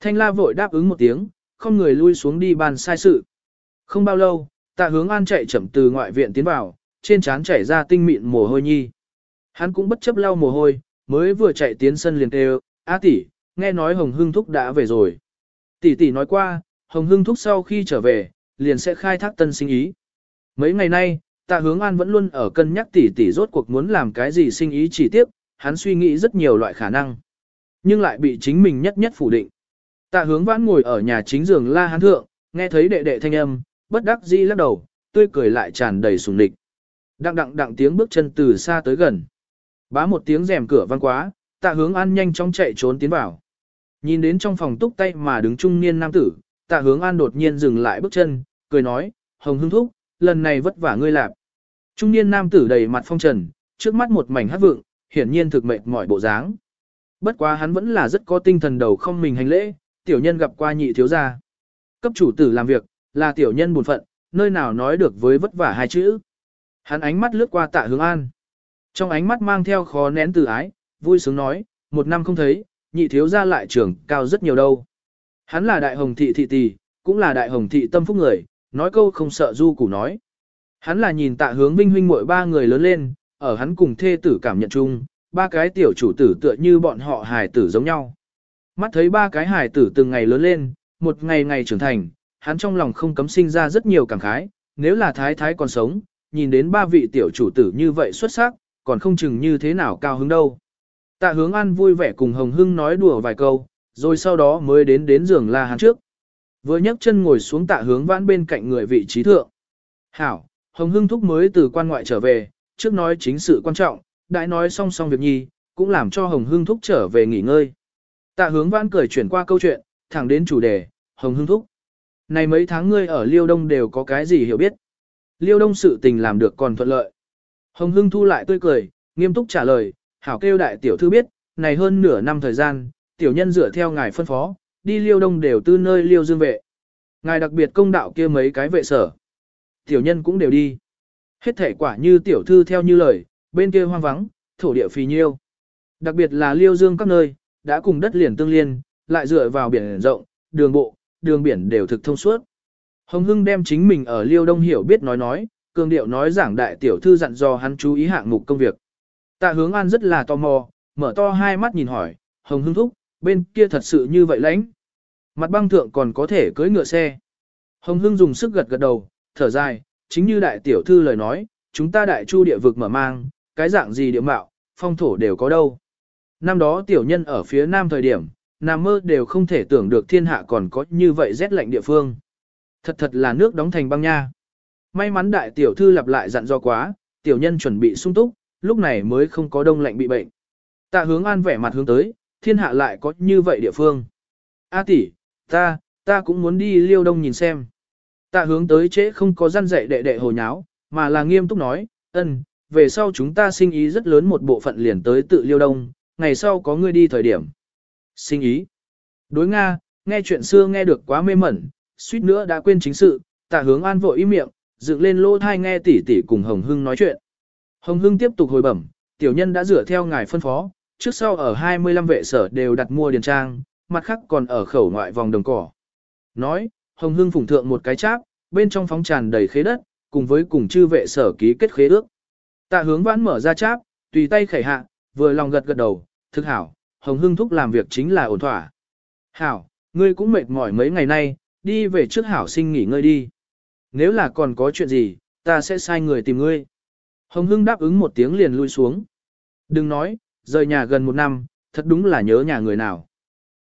Thanh la vội đáp ứng một tiếng, không người lui xuống đi bàn sai sự. Không bao lâu, tạ hướng an chạy chậm từ ngoại viện tiến vào, trên trán chảy ra tinh mịn mồ hôi nhi. Hắn cũng bất chấp lau mồ hôi, mới vừa chạy tiến sân liền kêu, A tỷ, nghe nói Hồng Hưng Thúc đã về rồi. Tỷ tỷ nói qua, Hồng Hưng Thúc sau khi trở về, liền sẽ khai thác tân sinh ý. Mấy ngày nay, tạ hướng an vẫn luôn ở cân nhắc tỷ tỷ rốt cuộc muốn làm cái gì sinh ý chỉ tiếp, hắn suy nghĩ rất nhiều loại khả năng. Nhưng lại bị chính mình nhất nhất phủ định. Tạ hướng vãn ngồi ở nhà chính giường la hán thượng, nghe thấy đệ đệ thanh âm, bất đắc dĩ lắc đầu, tươi cười lại tràn đầy sùng địch. Đặng đặng đặng tiếng bước chân từ xa tới gần. Bá một tiếng rèm cửa vang quá, tạ hướng an nhanh chóng chạy trốn tiến vào. Nhìn đến trong phòng túc tay mà đứng trung niên nam tử, tạ hướng an đột nhiên dừng lại bước chân, cười nói, hồng hưng thúc, lần này vất vả ngươi lạp. Trung niên nam tử đầy mặt phong trần, trước mắt một mảnh hát vượng, hiển nhiên thực mệt mỏi bộ dáng. Bất quá hắn vẫn là rất có tinh thần đầu không mình hành lễ, tiểu nhân gặp qua nhị thiếu gia. Cấp chủ tử làm việc, là tiểu nhân buồn phận, nơi nào nói được với vất vả hai chữ. Hắn ánh mắt lướt qua tạ hướng an. Trong ánh mắt mang theo khó nén từ ái, vui sướng nói, một năm không thấy, nhị thiếu gia lại trưởng cao rất nhiều đâu. Hắn là đại hồng thị thị tỷ, cũng là đại hồng thị tâm phúc người, nói câu không sợ du củ nói. Hắn là nhìn tạ hướng vinh huynh muội ba người lớn lên, ở hắn cùng thê tử cảm nhận chung, ba cái tiểu chủ tử tựa như bọn họ hài tử giống nhau. Mắt thấy ba cái hài tử từng ngày lớn lên, một ngày ngày trưởng thành, hắn trong lòng không cấm sinh ra rất nhiều cảm khái, nếu là thái thái còn sống, nhìn đến ba vị tiểu chủ tử như vậy xuất sắc, còn không chừng như thế nào cao hứng đâu. Tạ hướng an vui vẻ cùng Hồng Hưng nói đùa vài câu, rồi sau đó mới đến đến giường la Hán trước. Vừa nhấc chân ngồi xuống tạ hướng vãn bên cạnh người vị trí thượng. Hảo, Hồng Hưng thúc mới từ quan ngoại trở về, trước nói chính sự quan trọng, đại nói song song việc nhi, cũng làm cho Hồng Hưng thúc trở về nghỉ ngơi. Tạ hướng vãn cười chuyển qua câu chuyện, thẳng đến chủ đề, Hồng Hưng thúc. Này mấy tháng ngươi ở Liêu Đông đều có cái gì hiểu biết? Liêu Đông sự tình làm được còn thuận lợi. Hồng Hưng thu lại tươi cười, nghiêm túc trả lời, hảo kêu đại tiểu thư biết, này hơn nửa năm thời gian, tiểu nhân dựa theo ngài phân phó, đi Liêu Đông đều tư nơi Liêu Dương vệ. Ngài đặc biệt công đạo kia mấy cái vệ sở. Tiểu nhân cũng đều đi. Hết thể quả như tiểu thư theo như lời, bên kia hoang vắng, thổ địa phì nhiêu. Đặc biệt là Liêu Dương các nơi, đã cùng đất liền tương liên, lại dựa vào biển rộng, đường bộ, đường biển đều thực thông suốt. Hồng Hưng đem chính mình ở Liêu Đông hiểu biết nói nói, cường điệu nói giảng đại tiểu thư dặn dò hắn chú ý hạng mục công việc. Tạ hướng an rất là tò mò, mở to hai mắt nhìn hỏi, Hồng Hưng thúc, bên kia thật sự như vậy lãnh. Mặt băng thượng còn có thể cưỡi ngựa xe. Hồng Hưng dùng sức gật gật đầu, thở dài, chính như đại tiểu thư lời nói, chúng ta đại chu địa vực mở mang, cái dạng gì địa mạo, phong thổ đều có đâu. Năm đó tiểu nhân ở phía nam thời điểm, nằm mơ đều không thể tưởng được thiên hạ còn có như vậy rét lạnh địa phương. Thật thật là nước đóng thành băng nha. May mắn đại tiểu thư lặp lại dặn do quá, tiểu nhân chuẩn bị sung túc, lúc này mới không có đông lạnh bị bệnh. Tạ hướng an vẻ mặt hướng tới, thiên hạ lại có như vậy địa phương. A tỷ, ta, ta cũng muốn đi liêu đông nhìn xem. Tạ hướng tới trễ không có răn dạy đệ đệ hồ nháo, mà là nghiêm túc nói, ân, về sau chúng ta sinh ý rất lớn một bộ phận liền tới tự liêu đông, ngày sau có ngươi đi thời điểm. Sinh ý. Đối Nga, nghe chuyện xưa nghe được quá mê mẩn, suýt nữa đã quên chính sự, tạ hướng an vội im miệng, dựng lên lỗ thai nghe tỷ tỷ cùng Hồng Hưng nói chuyện. Hồng Hưng tiếp tục hồi bẩm, tiểu nhân đã rửa theo ngài phân phó, trước sau ở 25 vệ sở đều đặt mua điền trang, mặt khác còn ở khẩu ngoại vòng đồng cỏ. Nói, Hồng Hưng phủng thượng một cái cháp, bên trong phóng tràn đầy khế đất, cùng với cùng chư vệ sở ký kết khế ước. Tạ hướng vãn mở ra cháp, tùy tay khẩy hạ, vừa lòng gật gật đầu, thực hảo, Hồng Hưng thúc làm việc chính là ổn thỏa. Hảo, ngươi cũng mệt mỏi mấy ngày nay, đi về trước hảo sinh nghỉ ngơi đi. Nếu là còn có chuyện gì, ta sẽ sai người tìm ngươi. Hồng Hưng đáp ứng một tiếng liền lui xuống. Đừng nói, rời nhà gần một năm, thật đúng là nhớ nhà người nào.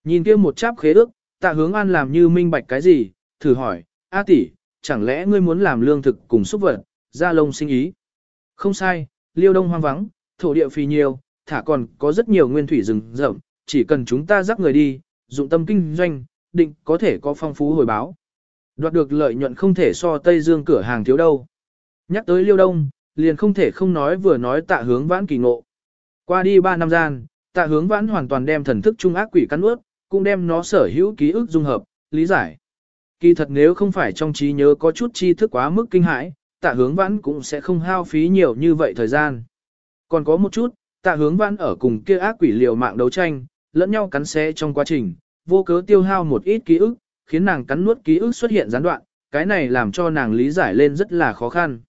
Nhìn kia một cháp khế ước, tạ hướng an làm như minh bạch cái gì, thử hỏi, A tỷ, chẳng lẽ ngươi muốn làm lương thực cùng xúc vật, ra lông sinh ý. Không sai, liêu đông hoang vắng, thổ địa phì nhiều, thả còn có rất nhiều nguyên thủy rừng rậm, chỉ cần chúng ta dắt người đi, dụng tâm kinh doanh, định có thể có phong phú hồi báo. Đoạt được lợi nhuận không thể so Tây Dương cửa hàng thiếu đâu. Nhắc tới Liêu Đông, liền không thể không nói vừa nói tạ hướng vãn kỳ ngộ. Qua đi 3 năm gian, tạ hướng vãn hoàn toàn đem thần thức trung ác quỷ cắn ướt, cũng đem nó sở hữu ký ức dung hợp, lý giải. Kỳ thật nếu không phải trong trí nhớ có chút tri thức quá mức kinh hãi, tạ hướng vãn cũng sẽ không hao phí nhiều như vậy thời gian. Còn có một chút, tạ hướng vãn ở cùng kia ác quỷ liều mạng đấu tranh, lẫn nhau cắn xé trong quá trình, vô cớ tiêu hao một ít ký ức, khiến nàng cắn nuốt ký ức xuất hiện gián đoạn, cái này làm cho nàng lý giải lên rất là khó khăn.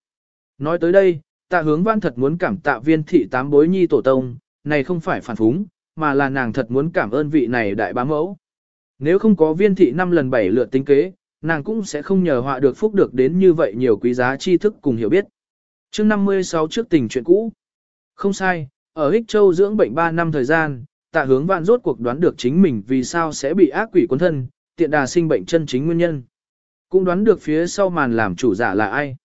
Nói tới đây, tạ hướng văn thật muốn cảm tạ viên thị tám bối nhi tổ tông, này không phải phản phúng, mà là nàng thật muốn cảm ơn vị này đại bá mẫu. Nếu không có viên thị năm lần bảy lượt tính kế, nàng cũng sẽ không nhờ họa được phúc được đến như vậy nhiều quý giá tri thức cùng hiểu biết. chương 56 trước tình chuyện cũ. Không sai, ở Hích Châu dưỡng bệnh 3 năm thời gian, tạ hướng vạn rốt cuộc đoán được chính mình vì sao sẽ bị ác quỷ cuốn thân, tiện đà sinh bệnh chân chính nguyên nhân. Cũng đoán được phía sau màn làm chủ giả là ai.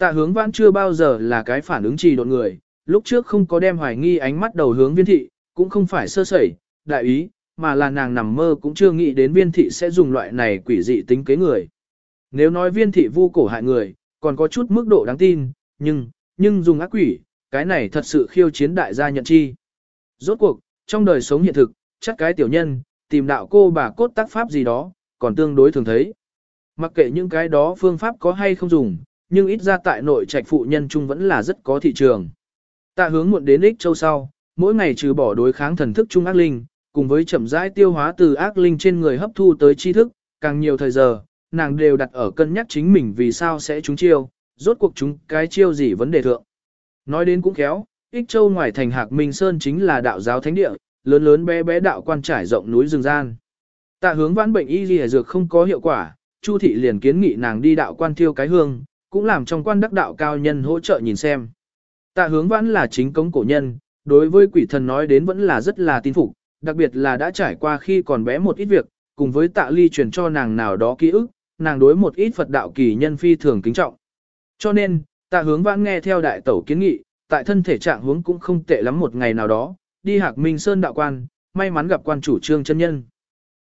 Tạ hướng vãn chưa bao giờ là cái phản ứng trì độn người, lúc trước không có đem hoài nghi ánh mắt đầu hướng viên thị, cũng không phải sơ sẩy, đại ý, mà là nàng nằm mơ cũng chưa nghĩ đến viên thị sẽ dùng loại này quỷ dị tính kế người. Nếu nói viên thị vu cổ hại người, còn có chút mức độ đáng tin, nhưng, nhưng dùng ác quỷ, cái này thật sự khiêu chiến đại gia nhận chi. Rốt cuộc, trong đời sống hiện thực, chắc cái tiểu nhân, tìm đạo cô bà cốt tác pháp gì đó, còn tương đối thường thấy. Mặc kệ những cái đó phương pháp có hay không dùng, nhưng ít ra tại nội trạch phụ nhân chung vẫn là rất có thị trường. Tạ hướng muộn đến ích châu sau, mỗi ngày trừ bỏ đối kháng thần thức trung ác linh, cùng với chậm rãi tiêu hóa từ ác linh trên người hấp thu tới tri thức, càng nhiều thời giờ, nàng đều đặt ở cân nhắc chính mình vì sao sẽ trúng chiêu, rốt cuộc chúng cái chiêu gì vấn đề thượng. Nói đến cũng khéo, ích châu ngoài thành Hạc Minh Sơn chính là đạo giáo thánh địa, lớn lớn bé bé đạo quan trải rộng núi rừng gian. Tạ hướng vãn bệnh y lìa dược không có hiệu quả, Chu thị liền kiến nghị nàng đi đạo quan thiêu cái hương, cũng làm trong quan đắc đạo cao nhân hỗ trợ nhìn xem. Tạ hướng vãn là chính cống cổ nhân, đối với quỷ thần nói đến vẫn là rất là tin phục, đặc biệt là đã trải qua khi còn bé một ít việc, cùng với tạ ly truyền cho nàng nào đó ký ức, nàng đối một ít Phật đạo kỳ nhân phi thường kính trọng. Cho nên, tạ hướng vãn nghe theo đại tẩu kiến nghị, tại thân thể trạng hướng cũng không tệ lắm một ngày nào đó, đi hạc minh sơn đạo quan, may mắn gặp quan chủ trương chân nhân.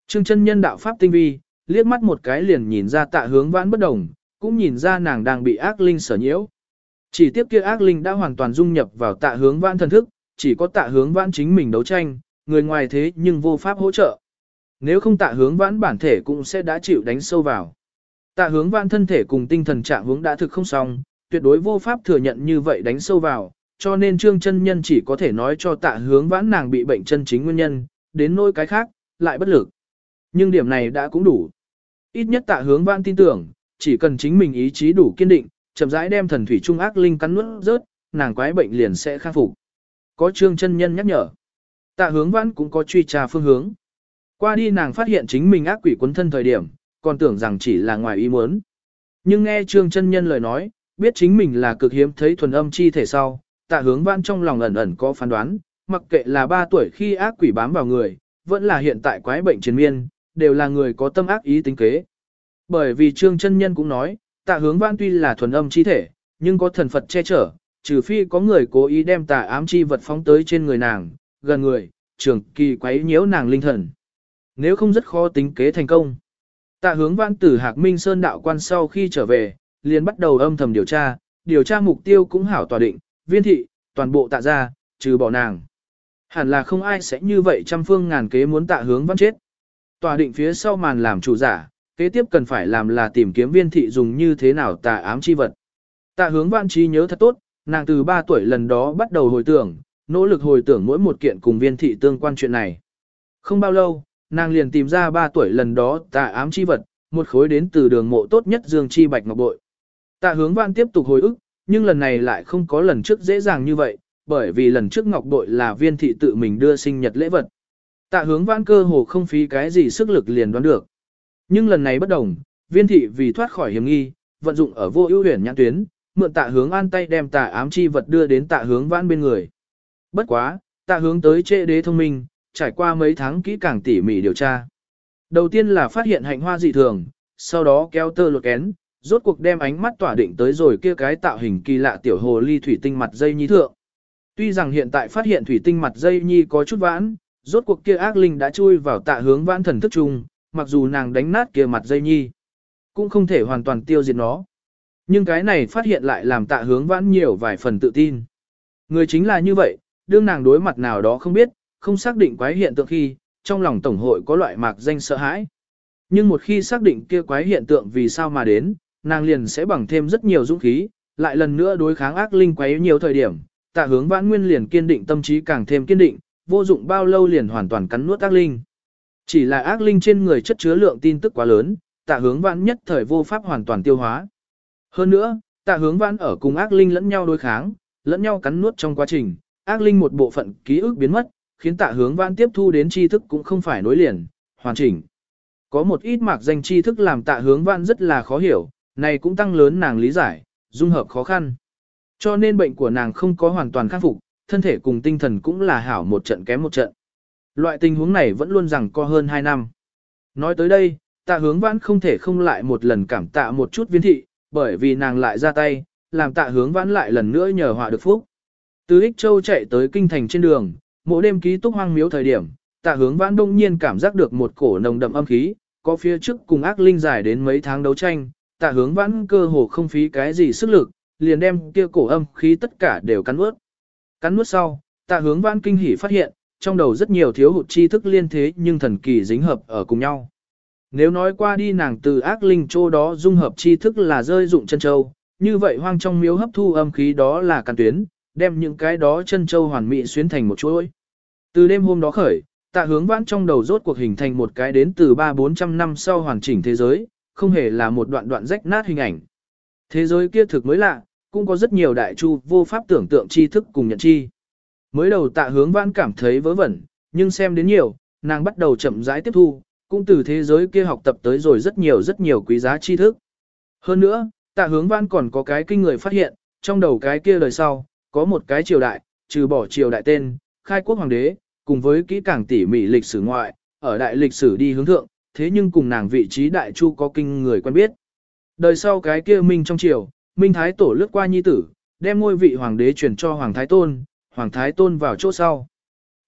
Trương chân nhân đạo pháp tinh vi, liếc mắt một cái liền nhìn ra tạ hướng vãn bất đồng, cũng nhìn ra nàng đang bị ác linh sở nhiễu. Chỉ tiếp kia ác linh đã hoàn toàn dung nhập vào tạ hướng vãn thần thức, chỉ có tạ hướng vãn chính mình đấu tranh, người ngoài thế nhưng vô pháp hỗ trợ. Nếu không tạ hướng vãn bản thể cũng sẽ đã chịu đánh sâu vào. Tạ hướng vãn thân thể cùng tinh thần trạng hướng đã thực không xong, tuyệt đối vô pháp thừa nhận như vậy đánh sâu vào, cho nên trương chân nhân chỉ có thể nói cho tạ hướng vãn nàng bị bệnh chân chính nguyên nhân, đến nỗi cái khác, lại bất lực. Nhưng điểm này đã cũng đủ. Ít nhất tạ hướng vãn tin tưởng, chỉ cần chính mình ý chí đủ kiên định, chậm rãi đem thần thủy trung ác linh cắn nuốt rớt, nàng quái bệnh liền sẽ khắc phục. Có trương chân nhân nhắc nhở. Tạ hướng vãn cũng có truy tra phương hướng. Qua đi nàng phát hiện chính mình ác quỷ quấn thân thời điểm, còn tưởng rằng chỉ là ngoài ý muốn. Nhưng nghe trương chân nhân lời nói, biết chính mình là cực hiếm thấy thuần âm chi thể sau, tạ hướng vãn trong lòng ẩn ẩn có phán đoán, mặc kệ là 3 tuổi khi ác quỷ bám vào người, vẫn là hiện tại quái bệnh chiến miên, đều là người có tâm ác ý tính kế. Bởi vì trương chân nhân cũng nói, tạ hướng vãn tuy là thuần âm chi thể, nhưng có thần Phật che chở, trừ phi có người cố ý đem tà ám chi vật phóng tới trên người nàng, gần người, trường kỳ quấy nhiễu nàng linh thần. Nếu không rất khó tính kế thành công. Tạ hướng vãn từ Hạc Minh Sơn đạo quan sau khi trở về, liền bắt đầu âm thầm điều tra, điều tra mục tiêu cũng hảo tòa định, viên thị, toàn bộ tạ ra, trừ bỏ nàng. Hẳn là không ai sẽ như vậy trăm phương ngàn kế muốn tạ hướng vãn chết. Tòa định phía sau màn làm chủ giả, kế tiếp cần phải làm là tìm kiếm viên thị dùng như thế nào tà ám chi vật. Tạ hướng vãn trí nhớ thật tốt, nàng từ 3 tuổi lần đó bắt đầu hồi tưởng, nỗ lực hồi tưởng mỗi một kiện cùng viên thị tương quan chuyện này. Không bao lâu, nàng liền tìm ra 3 tuổi lần đó tà ám chi vật, một khối đến từ đường mộ tốt nhất Dương Chi Bạch Ngọc Bội. Tạ hướng văn tiếp tục hồi ức, nhưng lần này lại không có lần trước dễ dàng như vậy, bởi vì lần trước Ngọc Bội là viên thị tự mình đưa sinh nhật lễ vật. Tạ hướng văn cơ hồ không phí cái gì sức lực liền đoán được. Nhưng lần này bất đồng, viên thị vì thoát khỏi hiểm nghi, vận dụng ở vô ưu huyền nhãn tuyến, mượn tạ hướng an tay đem tạ ám chi vật đưa đến tạ hướng vãn bên người. Bất quá, tạ hướng tới trệ đế thông minh, trải qua mấy tháng kỹ càng tỉ mỉ điều tra. Đầu tiên là phát hiện hạnh hoa dị thường, sau đó kéo tơ lột kén, rốt cuộc đem ánh mắt tỏa định tới rồi kia cái tạo hình kỳ lạ tiểu hồ ly thủy tinh mặt dây nhi thượng. Tuy rằng hiện tại phát hiện thủy tinh mặt dây nhi có chút vãn, rốt cuộc kia ác linh đã chui vào tạ hướng vãn thần thức chung, mặc dù nàng đánh nát kia mặt dây nhi, cũng không thể hoàn toàn tiêu diệt nó. Nhưng cái này phát hiện lại làm tạ hướng vãn nhiều vài phần tự tin. Người chính là như vậy, đương nàng đối mặt nào đó không biết, không xác định quái hiện tượng khi, trong lòng tổng hội có loại mạc danh sợ hãi. Nhưng một khi xác định kia quái hiện tượng vì sao mà đến, nàng liền sẽ bằng thêm rất nhiều dũng khí, lại lần nữa đối kháng ác linh quái nhiều thời điểm, tạ hướng vãn nguyên liền kiên định tâm trí càng thêm kiên định, vô dụng bao lâu liền hoàn toàn cắn nuốt ác linh. Chỉ là ác linh trên người chất chứa lượng tin tức quá lớn, tạ hướng vãn nhất thời vô pháp hoàn toàn tiêu hóa. Hơn nữa, tạ hướng vãn ở cùng ác linh lẫn nhau đối kháng, lẫn nhau cắn nuốt trong quá trình, ác linh một bộ phận ký ức biến mất, khiến tạ hướng vãn tiếp thu đến tri thức cũng không phải nối liền, hoàn chỉnh. Có một ít mạc danh tri thức làm tạ hướng vãn rất là khó hiểu, này cũng tăng lớn nàng lý giải, dung hợp khó khăn. Cho nên bệnh của nàng không có hoàn toàn khắc phục, thân thể cùng tinh thần cũng là hảo một trận kém một trận. Loại tình huống này vẫn luôn rằng co hơn 2 năm. Nói tới đây, tạ hướng vãn không thể không lại một lần cảm tạ một chút viên thị, bởi vì nàng lại ra tay, làm tạ hướng vãn lại lần nữa nhờ họa được phúc. Từ Ích Châu chạy tới kinh thành trên đường, mỗi đêm ký túc hoang miếu thời điểm, tạ hướng vãn đông nhiên cảm giác được một cổ nồng đậm âm khí, có phía trước cùng ác linh dài đến mấy tháng đấu tranh, tạ hướng vãn cơ hồ không phí cái gì sức lực, liền đem kia cổ âm khí tất cả đều cắn nuốt. Cắn nuốt sau, tạ hướng vãn kinh hỉ phát hiện, trong đầu rất nhiều thiếu hụt tri thức liên thế nhưng thần kỳ dính hợp ở cùng nhau. Nếu nói qua đi nàng từ ác linh châu đó dung hợp tri thức là rơi dụng chân châu, như vậy hoang trong miếu hấp thu âm khí đó là càn tuyến, đem những cái đó chân châu hoàn mỹ xuyến thành một chuỗi. Từ đêm hôm đó khởi, tạ hướng vãn trong đầu rốt cuộc hình thành một cái đến từ 3-400 năm sau hoàn chỉnh thế giới, không hề là một đoạn đoạn rách nát hình ảnh. Thế giới kia thực mới lạ, cũng có rất nhiều đại chu vô pháp tưởng tượng tri thức cùng nhận chi. Mới đầu tạ hướng vãn cảm thấy vớ vẩn, nhưng xem đến nhiều, nàng bắt đầu chậm rãi tiếp thu, cũng từ thế giới kia học tập tới rồi rất nhiều rất nhiều quý giá tri thức. Hơn nữa, tạ hướng vãn còn có cái kinh người phát hiện, trong đầu cái kia đời sau, có một cái triều đại, trừ bỏ triều đại tên, khai quốc hoàng đế, cùng với kỹ càng tỉ mỉ lịch sử ngoại, ở đại lịch sử đi hướng thượng, thế nhưng cùng nàng vị trí đại chu có kinh người quen biết. Đời sau cái kia Minh trong triều, Minh Thái Tổ lướt qua nhi tử, đem ngôi vị hoàng đế truyền cho Hoàng Thái Tôn, Hoàng Thái Tôn vào chỗ sau.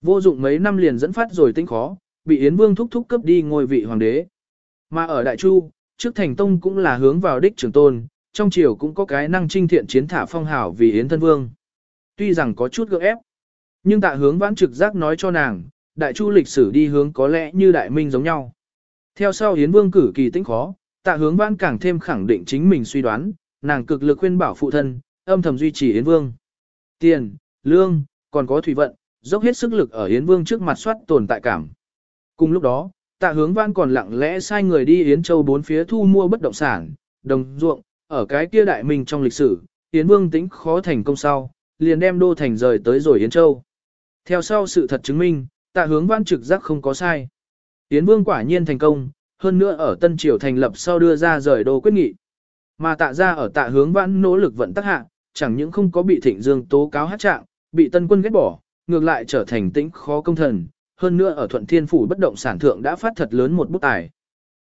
Vô dụng mấy năm liền dẫn phát rồi tinh khó, bị Yến Vương thúc thúc cấp đi ngôi vị hoàng đế. Mà ở Đại Chu, trước thành tông cũng là hướng vào đích trường tôn, trong triều cũng có cái năng trinh thiện chiến thả phong hảo vì Yến thân vương. Tuy rằng có chút gượng ép, nhưng tạ hướng vãn trực giác nói cho nàng, Đại Chu lịch sử đi hướng có lẽ như Đại Minh giống nhau. Theo sau Yến Vương cử kỳ tinh khó, tạ hướng vãn càng thêm khẳng định chính mình suy đoán, nàng cực lực khuyên bảo phụ thân, âm thầm duy trì Yến Vương. Tiền, lương, còn có thủy vận, dốc hết sức lực ở Yến Vương trước mặt soát tồn tại cảm. Cùng lúc đó, tạ hướng vãn còn lặng lẽ sai người đi Yến Châu bốn phía thu mua bất động sản, đồng ruộng, ở cái kia đại minh trong lịch sử, Yến Vương tính khó thành công sau, liền đem đô thành rời tới rồi Yến Châu. Theo sau sự thật chứng minh, tạ hướng vãn trực giác không có sai. Yến Vương quả nhiên thành công, hơn nữa ở Tân Triều thành lập sau đưa ra rời đô quyết nghị. Mà tạ ra ở tạ hướng vãn nỗ lực vận tắc hạ, chẳng những không có bị thịnh dương tố cáo hát trạng, bị tân quân ghét bỏ, ngược lại trở thành tĩnh khó công thần, hơn nữa ở thuận thiên phủ bất động sản thượng đã phát thật lớn một bút tài.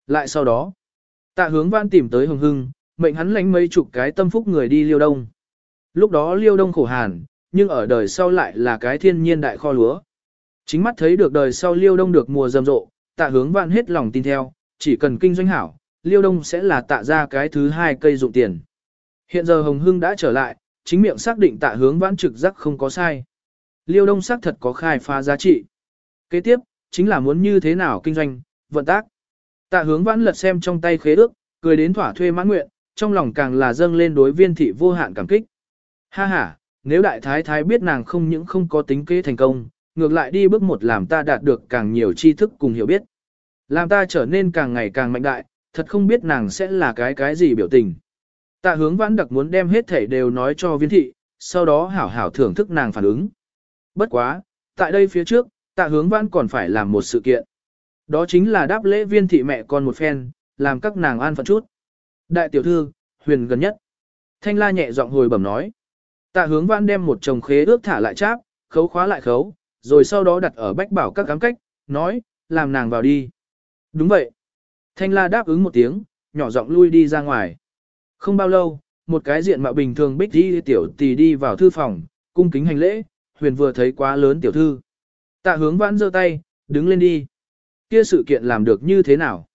Lại sau đó, tạ hướng vãn tìm tới hồng hưng, mệnh hắn lánh mấy chục cái tâm phúc người đi liêu đông. Lúc đó liêu đông khổ hàn, nhưng ở đời sau lại là cái thiên nhiên đại kho lúa. Chính mắt thấy được đời sau liêu đông được mùa rầm rộ, tạ hướng vãn hết lòng tin theo, chỉ cần kinh doanh hảo, liêu đông sẽ là tạ ra cái thứ hai cây dụng tiền. Hiện giờ Hồng Hưng đã trở lại, chính miệng xác định tạ hướng vãn trực giác không có sai. Liêu đông xác thật có khai phá giá trị. Kế tiếp, chính là muốn như thế nào kinh doanh, vận tác. Tạ hướng vãn lật xem trong tay khế ước, cười đến thỏa thuê mãn nguyện, trong lòng càng là dâng lên đối viên thị vô hạn cảm kích. Ha ha, nếu đại thái thái biết nàng không những không có tính kế thành công, ngược lại đi bước một làm ta đạt được càng nhiều tri thức cùng hiểu biết. Làm ta trở nên càng ngày càng mạnh đại, thật không biết nàng sẽ là cái cái gì biểu tình. Tạ hướng vãn đặc muốn đem hết thể đều nói cho viên thị, sau đó hảo hảo thưởng thức nàng phản ứng. Bất quá, tại đây phía trước, tạ hướng vãn còn phải làm một sự kiện. Đó chính là đáp lễ viên thị mẹ con một phen, làm các nàng an phận chút. Đại tiểu thư, huyền gần nhất. Thanh la nhẹ giọng hồi bẩm nói. Tạ hướng vãn đem một chồng khế ước thả lại cháp, khấu khóa lại khấu, rồi sau đó đặt ở bách bảo các cám cách, nói, làm nàng vào đi. Đúng vậy. Thanh la đáp ứng một tiếng, nhỏ giọng lui đi ra ngoài. Không bao lâu, một cái diện mạo bình thường bích đi tiểu tỷ đi vào thư phòng, cung kính hành lễ, huyền vừa thấy quá lớn tiểu thư. Tạ hướng vãn giơ tay, đứng lên đi. Kia sự kiện làm được như thế nào?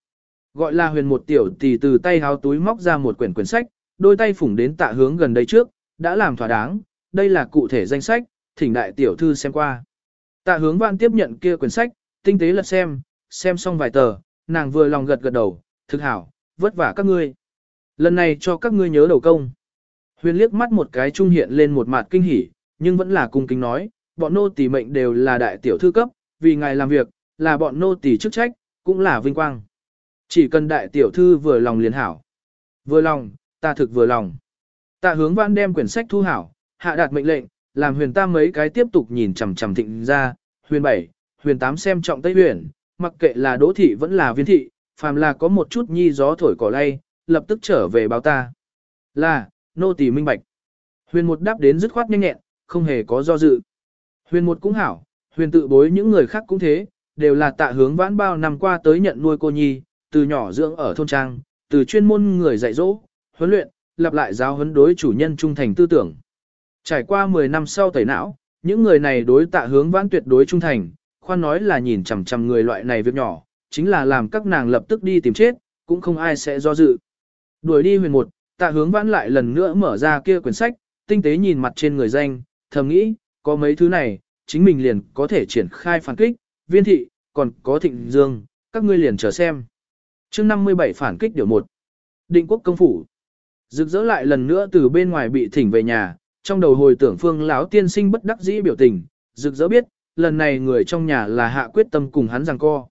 Gọi là huyền một tiểu tỷ từ tay háo túi móc ra một quyển quyển sách, đôi tay phủng đến tạ hướng gần đây trước, đã làm thỏa đáng, đây là cụ thể danh sách, thỉnh đại tiểu thư xem qua. Tạ hướng Vãn tiếp nhận kia quyển sách, tinh tế lật xem, xem xong vài tờ, nàng vừa lòng gật gật đầu, thực hảo, vất vả các ngươi. Lần này cho các ngươi nhớ đầu công. Huyền liếc mắt một cái trung hiện lên một mặt kinh hỉ, nhưng vẫn là cung kính nói, bọn nô tỳ mệnh đều là đại tiểu thư cấp, vì ngài làm việc, là bọn nô tỳ chức trách, cũng là vinh quang. Chỉ cần đại tiểu thư vừa lòng liền hảo. Vừa lòng, ta thực vừa lòng. Tạ hướng văn đem quyển sách thu hảo, hạ đạt mệnh lệnh, làm huyền tam mấy cái tiếp tục nhìn chằm chằm thịnh ra, huyền bảy, huyền tám xem trọng Tây huyền, mặc kệ là đỗ thị vẫn là viên thị, phàm là có một chút nhi gió thổi cỏ lay, lập tức trở về báo ta. Là, nô tỳ minh bạch. Huyền một đáp đến dứt khoát nhanh nhẹn, không hề có do dự. Huyền một cũng hảo, huyền tự bối những người khác cũng thế, đều là tạ hướng vãn bao năm qua tới nhận nuôi cô nhi, từ nhỏ dưỡng ở thôn trang, từ chuyên môn người dạy dỗ, huấn luyện, lặp lại giáo huấn đối chủ nhân trung thành tư tưởng. Trải qua 10 năm sau tẩy não, những người này đối tạ hướng vãn tuyệt đối trung thành, khoan nói là nhìn chằm chằm người loại này việc nhỏ, chính là làm các nàng lập tức đi tìm chết, cũng không ai sẽ do dự. Đuổi đi huyền một, tạ hướng vãn lại lần nữa mở ra kia quyển sách, tinh tế nhìn mặt trên người danh, thầm nghĩ, có mấy thứ này, chính mình liền có thể triển khai phản kích, viên thị, còn có thịnh dương, các ngươi liền chờ xem. chương 57 phản kích điều 1. Định quốc công phủ. Rực rỡ lại lần nữa từ bên ngoài bị thỉnh về nhà, trong đầu hồi tưởng phương lão tiên sinh bất đắc dĩ biểu tình, rực rỡ biết, lần này người trong nhà là hạ quyết tâm cùng hắn rằng co.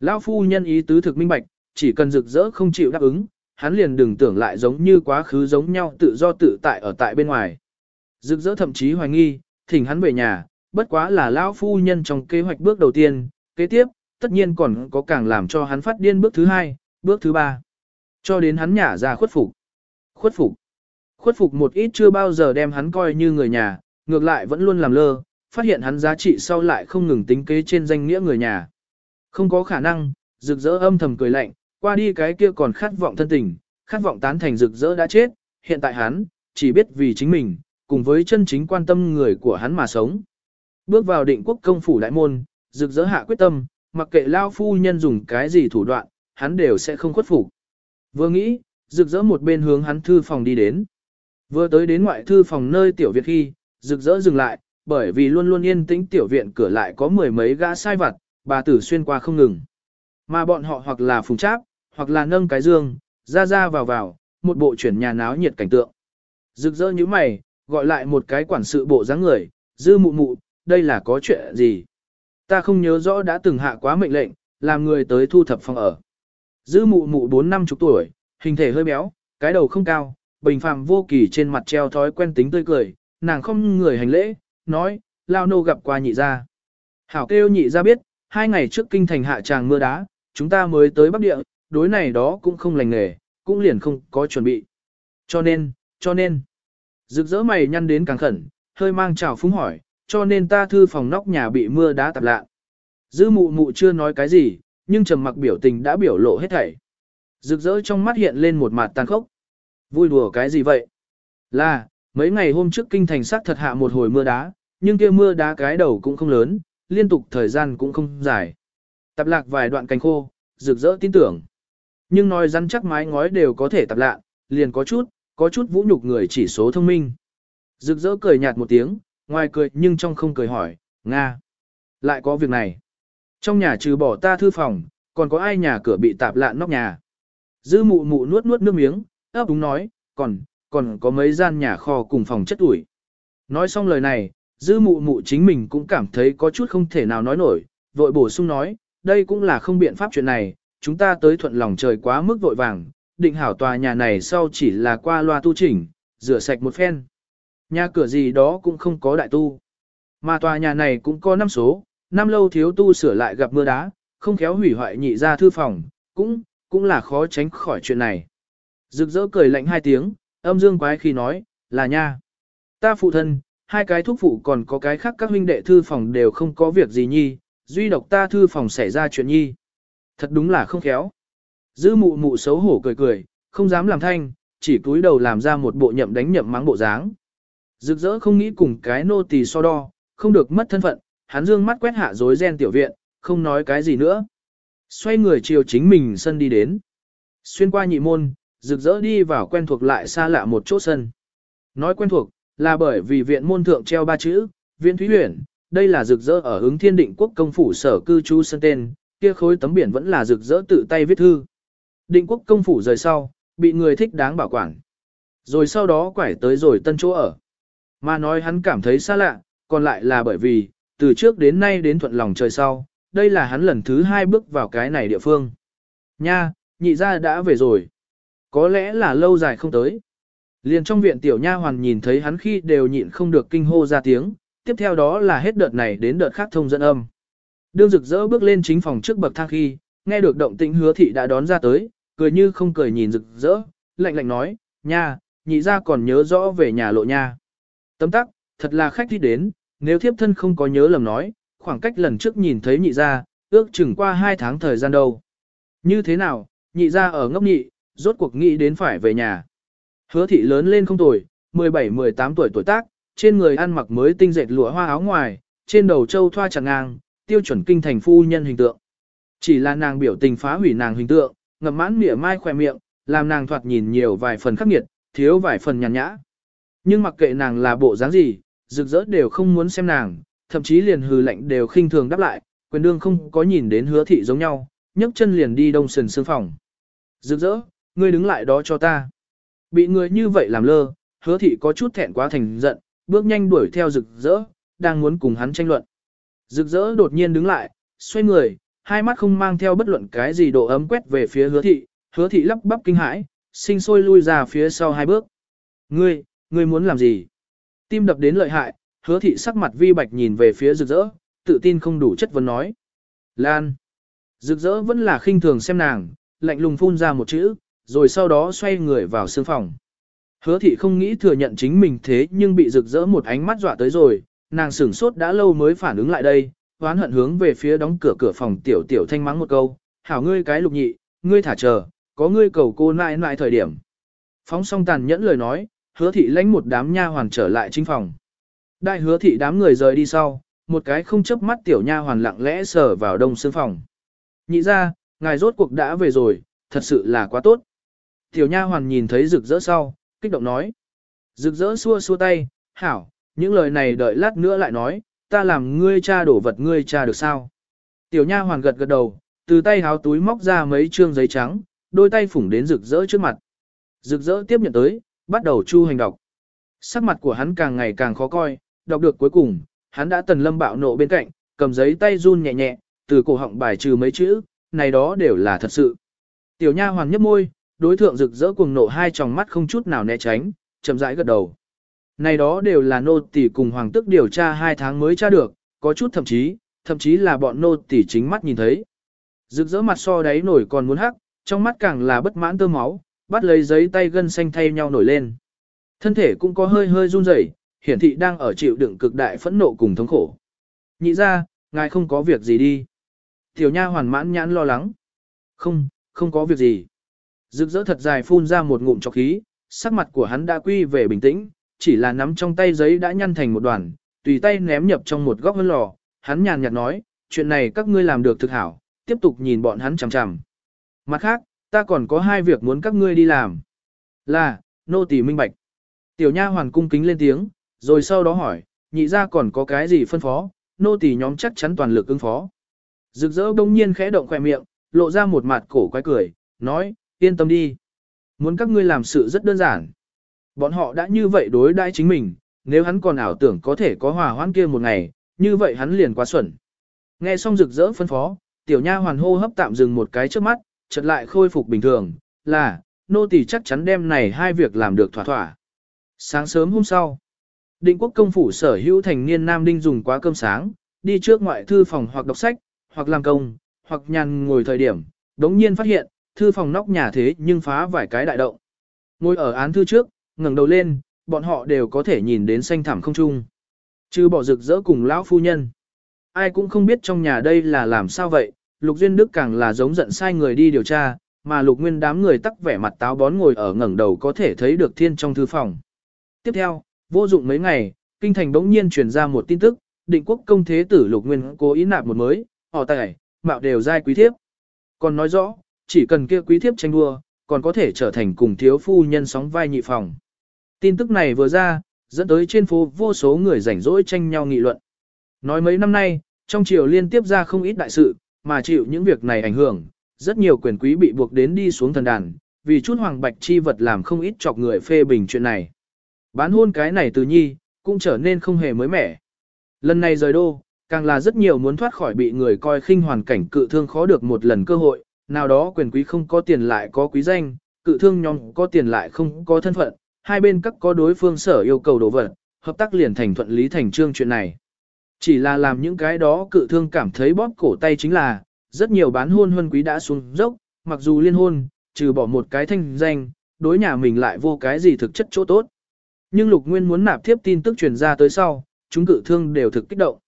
Lão phu nhân ý tứ thực minh bạch, chỉ cần rực rỡ không chịu đáp ứng, hắn liền đừng tưởng lại giống như quá khứ giống nhau tự do tự tại ở tại bên ngoài. Rực rỡ thậm chí hoài nghi, thỉnh hắn về nhà, bất quá là lão phu nhân trong kế hoạch bước đầu tiên, kế tiếp, tất nhiên còn có càng làm cho hắn phát điên bước thứ hai, bước thứ ba. Cho đến hắn nhả ra khuất phục. Khuất phục. Khuất phục một ít chưa bao giờ đem hắn coi như người nhà, ngược lại vẫn luôn làm lơ, phát hiện hắn giá trị sau lại không ngừng tính kế trên danh nghĩa người nhà. Không có khả năng, rực rỡ âm thầm cười lạnh, qua đi cái kia còn khát vọng thân tình, khát vọng tán thành rực rỡ đã chết, hiện tại hắn, chỉ biết vì chính mình, cùng với chân chính quan tâm người của hắn mà sống. Bước vào định quốc công phủ đại môn, rực rỡ hạ quyết tâm, mặc kệ lao phu nhân dùng cái gì thủ đoạn, hắn đều sẽ không khuất phục. Vừa nghĩ, rực rỡ một bên hướng hắn thư phòng đi đến. Vừa tới đến ngoại thư phòng nơi tiểu viện khi, rực rỡ dừng lại, bởi vì luôn luôn yên tĩnh tiểu viện cửa lại có mười mấy gã sai vặt, bà tử xuyên qua không ngừng. Mà bọn họ hoặc là phùng cháp, hoặc là nâng cái dương, ra ra vào vào, một bộ chuyển nhà náo nhiệt cảnh tượng. Rực rỡ như mày, gọi lại một cái quản sự bộ dáng người, dư mụ mụ, đây là có chuyện gì? Ta không nhớ rõ đã từng hạ quá mệnh lệnh, làm người tới thu thập phòng ở. Dư mụ mụ bốn năm chục tuổi, hình thể hơi béo, cái đầu không cao, bình phàm vô kỳ trên mặt treo thói quen tính tươi cười, nàng không người hành lễ, nói, lao nô gặp qua nhị gia. Hảo kêu nhị gia biết, hai ngày trước kinh thành hạ tràng mưa đá, chúng ta mới tới Bắc Địa, đối này đó cũng không lành nghề, cũng liền không có chuẩn bị. Cho nên, cho nên, rực rỡ mày nhăn đến càng khẩn, hơi mang trào phúng hỏi, cho nên ta thư phòng nóc nhà bị mưa đá tạp lạ. Dư mụ mụ chưa nói cái gì, nhưng trầm mặc biểu tình đã biểu lộ hết thảy. Rực rỡ trong mắt hiện lên một mặt tàn khốc. Vui đùa cái gì vậy? Là, mấy ngày hôm trước kinh thành sắc thật hạ một hồi mưa đá, nhưng kia mưa đá cái đầu cũng không lớn, liên tục thời gian cũng không dài. Tạp lạc vài đoạn cành khô, rực rỡ tin tưởng. Nhưng nói rắn chắc mái ngói đều có thể tạp lạ, liền có chút, có chút vũ nhục người chỉ số thông minh. Rực rỡ cười nhạt một tiếng, ngoài cười nhưng trong không cười hỏi, Nga. Lại có việc này. Trong nhà trừ bỏ ta thư phòng, còn có ai nhà cửa bị tạp lạ nóc nhà. Dư mụ mụ nuốt nuốt nước miếng, ấp đúng nói, còn, còn có mấy gian nhà kho cùng phòng chất ủi. Nói xong lời này, dư mụ mụ chính mình cũng cảm thấy có chút không thể nào nói nổi, vội bổ sung nói, đây cũng là không biện pháp chuyện này, chúng ta tới thuận lòng trời quá mức vội vàng, định hảo tòa nhà này sau chỉ là qua loa tu chỉnh, rửa sạch một phen. Nhà cửa gì đó cũng không có đại tu. Mà tòa nhà này cũng có năm số, năm lâu thiếu tu sửa lại gặp mưa đá, không khéo hủy hoại nhị ra thư phòng, cũng, cũng là khó tránh khỏi chuyện này. Rực rỡ cười lạnh hai tiếng, âm dương quái khi nói, là nha. Ta phụ thân, hai cái thuốc phụ còn có cái khác các huynh đệ thư phòng đều không có việc gì nhi, duy độc ta thư phòng xảy ra chuyện nhi. Thật đúng là không khéo. Dư mụ mụ xấu hổ cười cười, không dám làm thanh, chỉ cúi đầu làm ra một bộ nhậm đánh nhậm mắng bộ dáng. Rực rỡ không nghĩ cùng cái nô tỳ so đo, không được mất thân phận, hắn dương mắt quét hạ rối ren tiểu viện, không nói cái gì nữa. Xoay người chiều chính mình sân đi đến. Xuyên qua nhị môn, rực rỡ đi vào quen thuộc lại xa lạ một chỗ sân. Nói quen thuộc, là bởi vì viện môn thượng treo ba chữ, viện thúy huyển, đây là rực rỡ ở ứng thiên định quốc công phủ sở cư trú sân tên, kia khối tấm biển vẫn là rực rỡ tự tay viết thư. Định quốc công phủ rời sau, bị người thích đáng bảo quản. Rồi sau đó quải tới rồi tân chỗ ở. Mà nói hắn cảm thấy xa lạ, còn lại là bởi vì, từ trước đến nay đến thuận lòng trời sau, đây là hắn lần thứ hai bước vào cái này địa phương. Nha, nhị ra đã về rồi. Có lẽ là lâu dài không tới. Liền trong viện tiểu nha hoàn nhìn thấy hắn khi đều nhịn không được kinh hô ra tiếng, tiếp theo đó là hết đợt này đến đợt khác thông dẫn âm. Đương rực rỡ bước lên chính phòng trước bậc thang khi, nghe được động tĩnh hứa thị đã đón ra tới, cười như không cười nhìn rực rỡ, lạnh lạnh nói, nha, nhị ra còn nhớ rõ về nhà lộ nha. Tấm tắc, thật là khách đi đến, nếu thiếp thân không có nhớ lầm nói, khoảng cách lần trước nhìn thấy nhị ra, ước chừng qua hai tháng thời gian đâu. Như thế nào, nhị ra ở ngốc nhị, rốt cuộc nghĩ đến phải về nhà. Hứa thị lớn lên không tuổi, 17-18 tuổi tuổi tác, trên người ăn mặc mới tinh dệt lụa hoa áo ngoài, trên đầu châu thoa chẳng ngang, tiêu chuẩn kinh thành phu nhân hình tượng. Chỉ là nàng biểu tình phá hủy nàng hình tượng, ngậm mãn mỉa mai khỏe miệng, làm nàng thoạt nhìn nhiều vài phần khắc nghiệt, thiếu vài phần nhàn nhã. Nhưng mặc kệ nàng là bộ dáng gì, rực rỡ đều không muốn xem nàng, thậm chí liền hừ lạnh đều khinh thường đáp lại, quyền đương không có nhìn đến hứa thị giống nhau, nhấc chân liền đi đông sườn sương phòng. Rực rỡ, ngươi đứng lại đó cho ta. Bị người như vậy làm lơ, hứa thị có chút thẹn quá thành giận, bước nhanh đuổi theo rực rỡ, đang muốn cùng hắn tranh luận. Rực rỡ đột nhiên đứng lại, xoay người, hai mắt không mang theo bất luận cái gì độ ấm quét về phía hứa thị, hứa thị lắp bắp kinh hãi, sinh sôi lui ra phía sau hai bước. Ngươi, ngươi muốn làm gì? Tim đập đến lợi hại, hứa thị sắc mặt vi bạch nhìn về phía rực rỡ, tự tin không đủ chất vấn nói. Lan. Rực rỡ vẫn là khinh thường xem nàng, lạnh lùng phun ra một chữ, rồi sau đó xoay người vào sương phòng. Hứa thị không nghĩ thừa nhận chính mình thế nhưng bị rực rỡ một ánh mắt dọa tới rồi, nàng sửng sốt đã lâu mới phản ứng lại đây, hoán hận hướng về phía đóng cửa cửa phòng tiểu tiểu thanh mắng một câu, hảo ngươi cái lục nhị, ngươi thả chờ, có ngươi cầu cô nại nại thời điểm. Phóng xong tàn nhẫn lời nói, hứa thị lãnh một đám nha hoàn trở lại chính phòng. Đại hứa thị đám người rời đi sau, một cái không chớp mắt tiểu nha hoàn lặng lẽ sờ vào đông xương phòng. Nhị ra, ngài rốt cuộc đã về rồi, thật sự là quá tốt. Tiểu nha hoàn nhìn thấy rực rỡ sau, kích động nói. Rực rỡ xua xua tay, hảo, những lời này đợi lát nữa lại nói, ta làm ngươi cha đổ vật ngươi cha được sao. Tiểu nha hoàn gật gật đầu, từ tay háo túi móc ra mấy trương giấy trắng, đôi tay phủng đến rực rỡ trước mặt. Rực rỡ tiếp nhận tới, bắt đầu chu hành đọc. Sắc mặt của hắn càng ngày càng khó coi, đọc được cuối cùng, hắn đã tần lâm bạo nộ bên cạnh, cầm giấy tay run nhẹ nhẹ, từ cổ họng bài trừ mấy chữ, này đó đều là thật sự. Tiểu nha Hoàng nhấp môi, đối thượng rực rỡ cuồng nộ hai tròng mắt không chút nào né tránh, chậm rãi gật đầu. Này đó đều là nô tỳ cùng hoàng tức điều tra hai tháng mới tra được, có chút thậm chí, thậm chí là bọn nô tỳ chính mắt nhìn thấy. Rực rỡ mặt so đáy nổi còn muốn hắc, trong mắt càng là bất mãn tơ máu, bắt lấy giấy tay gân xanh thay nhau nổi lên. Thân thể cũng có hơi hơi run rẩy, hiển thị đang ở chịu đựng cực đại phẫn nộ cùng thống khổ. Nhị ra, ngài không có việc gì đi. Tiểu nha hoàn mãn nhãn lo lắng. Không, không có việc gì. Rực rỡ thật dài phun ra một ngụm trọc khí, sắc mặt của hắn đã quy về bình tĩnh, chỉ là nắm trong tay giấy đã nhăn thành một đoàn, tùy tay ném nhập trong một góc vân lò, hắn nhàn nhạt nói, chuyện này các ngươi làm được thực hảo, tiếp tục nhìn bọn hắn chằm chằm. Mặt khác, ta còn có hai việc muốn các ngươi đi làm. Là, nô tỳ minh bạch. Tiểu nha hoàn cung kính lên tiếng, rồi sau đó hỏi, nhị ra còn có cái gì phân phó, nô tỳ nhóm chắc chắn toàn lực ứng phó. Rực rỡ đông nhiên khẽ động khỏe miệng, lộ ra một mặt cổ quái cười, nói, yên tâm đi. Muốn các ngươi làm sự rất đơn giản. Bọn họ đã như vậy đối đãi chính mình, nếu hắn còn ảo tưởng có thể có hòa hoãn kia một ngày, như vậy hắn liền quá xuẩn. Nghe xong rực rỡ phân phó, tiểu nha hoàn hô hấp tạm dừng một cái trước mắt, chợt lại khôi phục bình thường, là, nô tỳ chắc chắn đem này hai việc làm được thỏa thỏa. Sáng sớm hôm sau, định quốc công phủ sở hữu thành niên nam đinh dùng quá cơm sáng, đi trước ngoại thư phòng hoặc đọc sách, hoặc làm công, hoặc nhàn ngồi thời điểm, đống nhiên phát hiện, thư phòng nóc nhà thế nhưng phá vài cái đại động. Ngồi ở án thư trước, ngẩng đầu lên, bọn họ đều có thể nhìn đến xanh thẳm không trung. Chứ bỏ rực rỡ cùng lão phu nhân. Ai cũng không biết trong nhà đây là làm sao vậy, Lục Duyên Đức càng là giống giận sai người đi điều tra, mà Lục Nguyên đám người tắc vẻ mặt táo bón ngồi ở ngẩng đầu có thể thấy được thiên trong thư phòng. Tiếp theo, vô dụng mấy ngày, kinh thành bỗng nhiên truyền ra một tin tức, định quốc công thế tử Lục Nguyên cố ý nạp một mới, họ tài, mạo đều giai quý thiếp. Còn nói rõ, chỉ cần kia quý thiếp tranh đua, còn có thể trở thành cùng thiếu phu nhân sóng vai nhị phòng. Tin tức này vừa ra, dẫn tới trên phố vô số người rảnh rỗi tranh nhau nghị luận. Nói mấy năm nay, trong triều liên tiếp ra không ít đại sự, mà chịu những việc này ảnh hưởng, rất nhiều quyền quý bị buộc đến đi xuống thần đàn, vì chút hoàng bạch chi vật làm không ít chọc người phê bình chuyện này. Bán hôn cái này từ nhi, cũng trở nên không hề mới mẻ. Lần này rời đô, càng là rất nhiều muốn thoát khỏi bị người coi khinh hoàn cảnh cự thương khó được một lần cơ hội, nào đó quyền quý không có tiền lại có quý danh, cự thương nhóm có tiền lại không có thân phận, hai bên các có đối phương sở yêu cầu đồ vật, hợp tác liền thành thuận lý thành trương chuyện này. Chỉ là làm những cái đó cự thương cảm thấy bóp cổ tay chính là, rất nhiều bán hôn huân quý đã xuống dốc, mặc dù liên hôn, trừ bỏ một cái thanh danh, đối nhà mình lại vô cái gì thực chất chỗ tốt. Nhưng Lục Nguyên muốn nạp tiếp tin tức truyền ra tới sau, chúng cự thương đều thực kích động.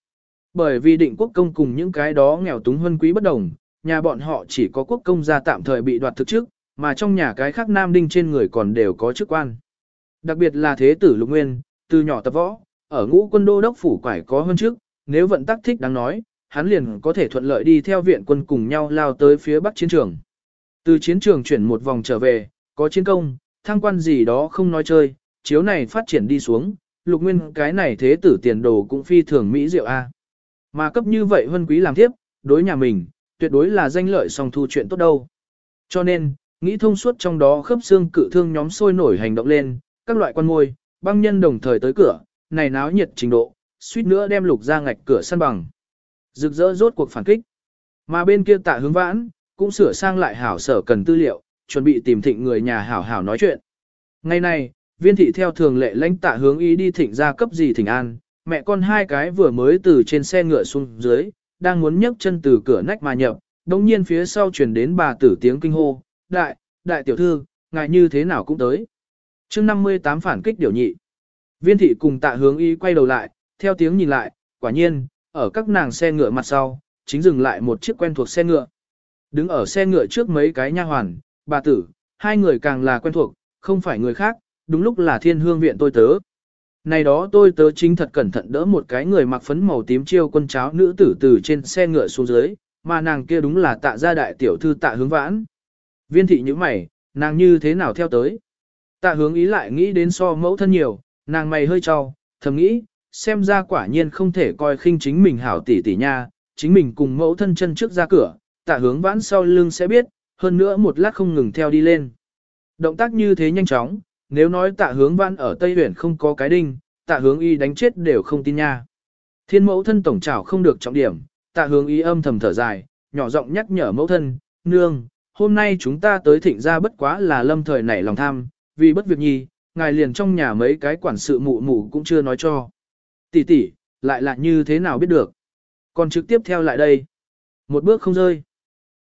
Bởi vì định quốc công cùng những cái đó nghèo túng huân quý bất đồng, nhà bọn họ chỉ có quốc công gia tạm thời bị đoạt thực chức, mà trong nhà cái khác nam đinh trên người còn đều có chức quan. Đặc biệt là thế tử Lục Nguyên, từ nhỏ tập võ, ở ngũ quân đô đốc phủ quải có hơn trước, nếu vận tắc thích đáng nói, hắn liền có thể thuận lợi đi theo viện quân cùng nhau lao tới phía bắc chiến trường. Từ chiến trường chuyển một vòng trở về, có chiến công, thăng quan gì đó không nói chơi, chiếu này phát triển đi xuống, lục nguyên cái này thế tử tiền đồ cũng phi thường mỹ diệu A. Mà cấp như vậy huân quý làm tiếp, đối nhà mình, tuyệt đối là danh lợi song thu chuyện tốt đâu. Cho nên, nghĩ thông suốt trong đó khớp xương cự thương nhóm sôi nổi hành động lên, các loại quan môi, băng nhân đồng thời tới cửa, này náo nhiệt trình độ, suýt nữa đem lục ra ngạch cửa săn bằng. Rực rỡ rốt cuộc phản kích. Mà bên kia tạ hướng vãn, cũng sửa sang lại hảo sở cần tư liệu, chuẩn bị tìm thịnh người nhà hảo hảo nói chuyện. Ngày này, viên thị theo thường lệ lãnh tạ hướng ý đi thịnh ra cấp gì thịnh an, mẹ con hai cái vừa mới từ trên xe ngựa xuống dưới, đang muốn nhấc chân từ cửa nách mà nhập, đồng nhiên phía sau truyền đến bà tử tiếng kinh hô, đại, đại tiểu thư, ngài như thế nào cũng tới. chương 58 phản kích điều nhị. Viên thị cùng tạ hướng y quay đầu lại, theo tiếng nhìn lại, quả nhiên, ở các nàng xe ngựa mặt sau, chính dừng lại một chiếc quen thuộc xe ngựa. Đứng ở xe ngựa trước mấy cái nha hoàn, bà tử, hai người càng là quen thuộc, không phải người khác, đúng lúc là thiên hương viện tôi tớ. Này đó tôi tớ chính thật cẩn thận đỡ một cái người mặc phấn màu tím chiêu quân cháo nữ tử từ trên xe ngựa xuống dưới, mà nàng kia đúng là tạ gia đại tiểu thư tạ hướng vãn. Viên thị như mày, nàng như thế nào theo tới? Tạ hướng ý lại nghĩ đến so mẫu thân nhiều, nàng mày hơi trao, thầm nghĩ, xem ra quả nhiên không thể coi khinh chính mình hảo tỷ tỷ nha, chính mình cùng mẫu thân chân trước ra cửa, tạ hướng vãn sau lưng sẽ biết, hơn nữa một lát không ngừng theo đi lên. Động tác như thế nhanh chóng, nếu nói tạ hướng vãn ở Tây Huyền không có cái đinh, tạ hướng y đánh chết đều không tin nha. Thiên mẫu thân tổng trảo không được trọng điểm, tạ hướng y âm thầm thở dài, nhỏ giọng nhắc nhở mẫu thân, nương, hôm nay chúng ta tới thịnh ra bất quá là lâm thời nảy lòng tham, vì bất việc nhi, ngài liền trong nhà mấy cái quản sự mụ mụ cũng chưa nói cho. Tỷ tỷ, lại là như thế nào biết được? Còn trực tiếp theo lại đây. Một bước không rơi.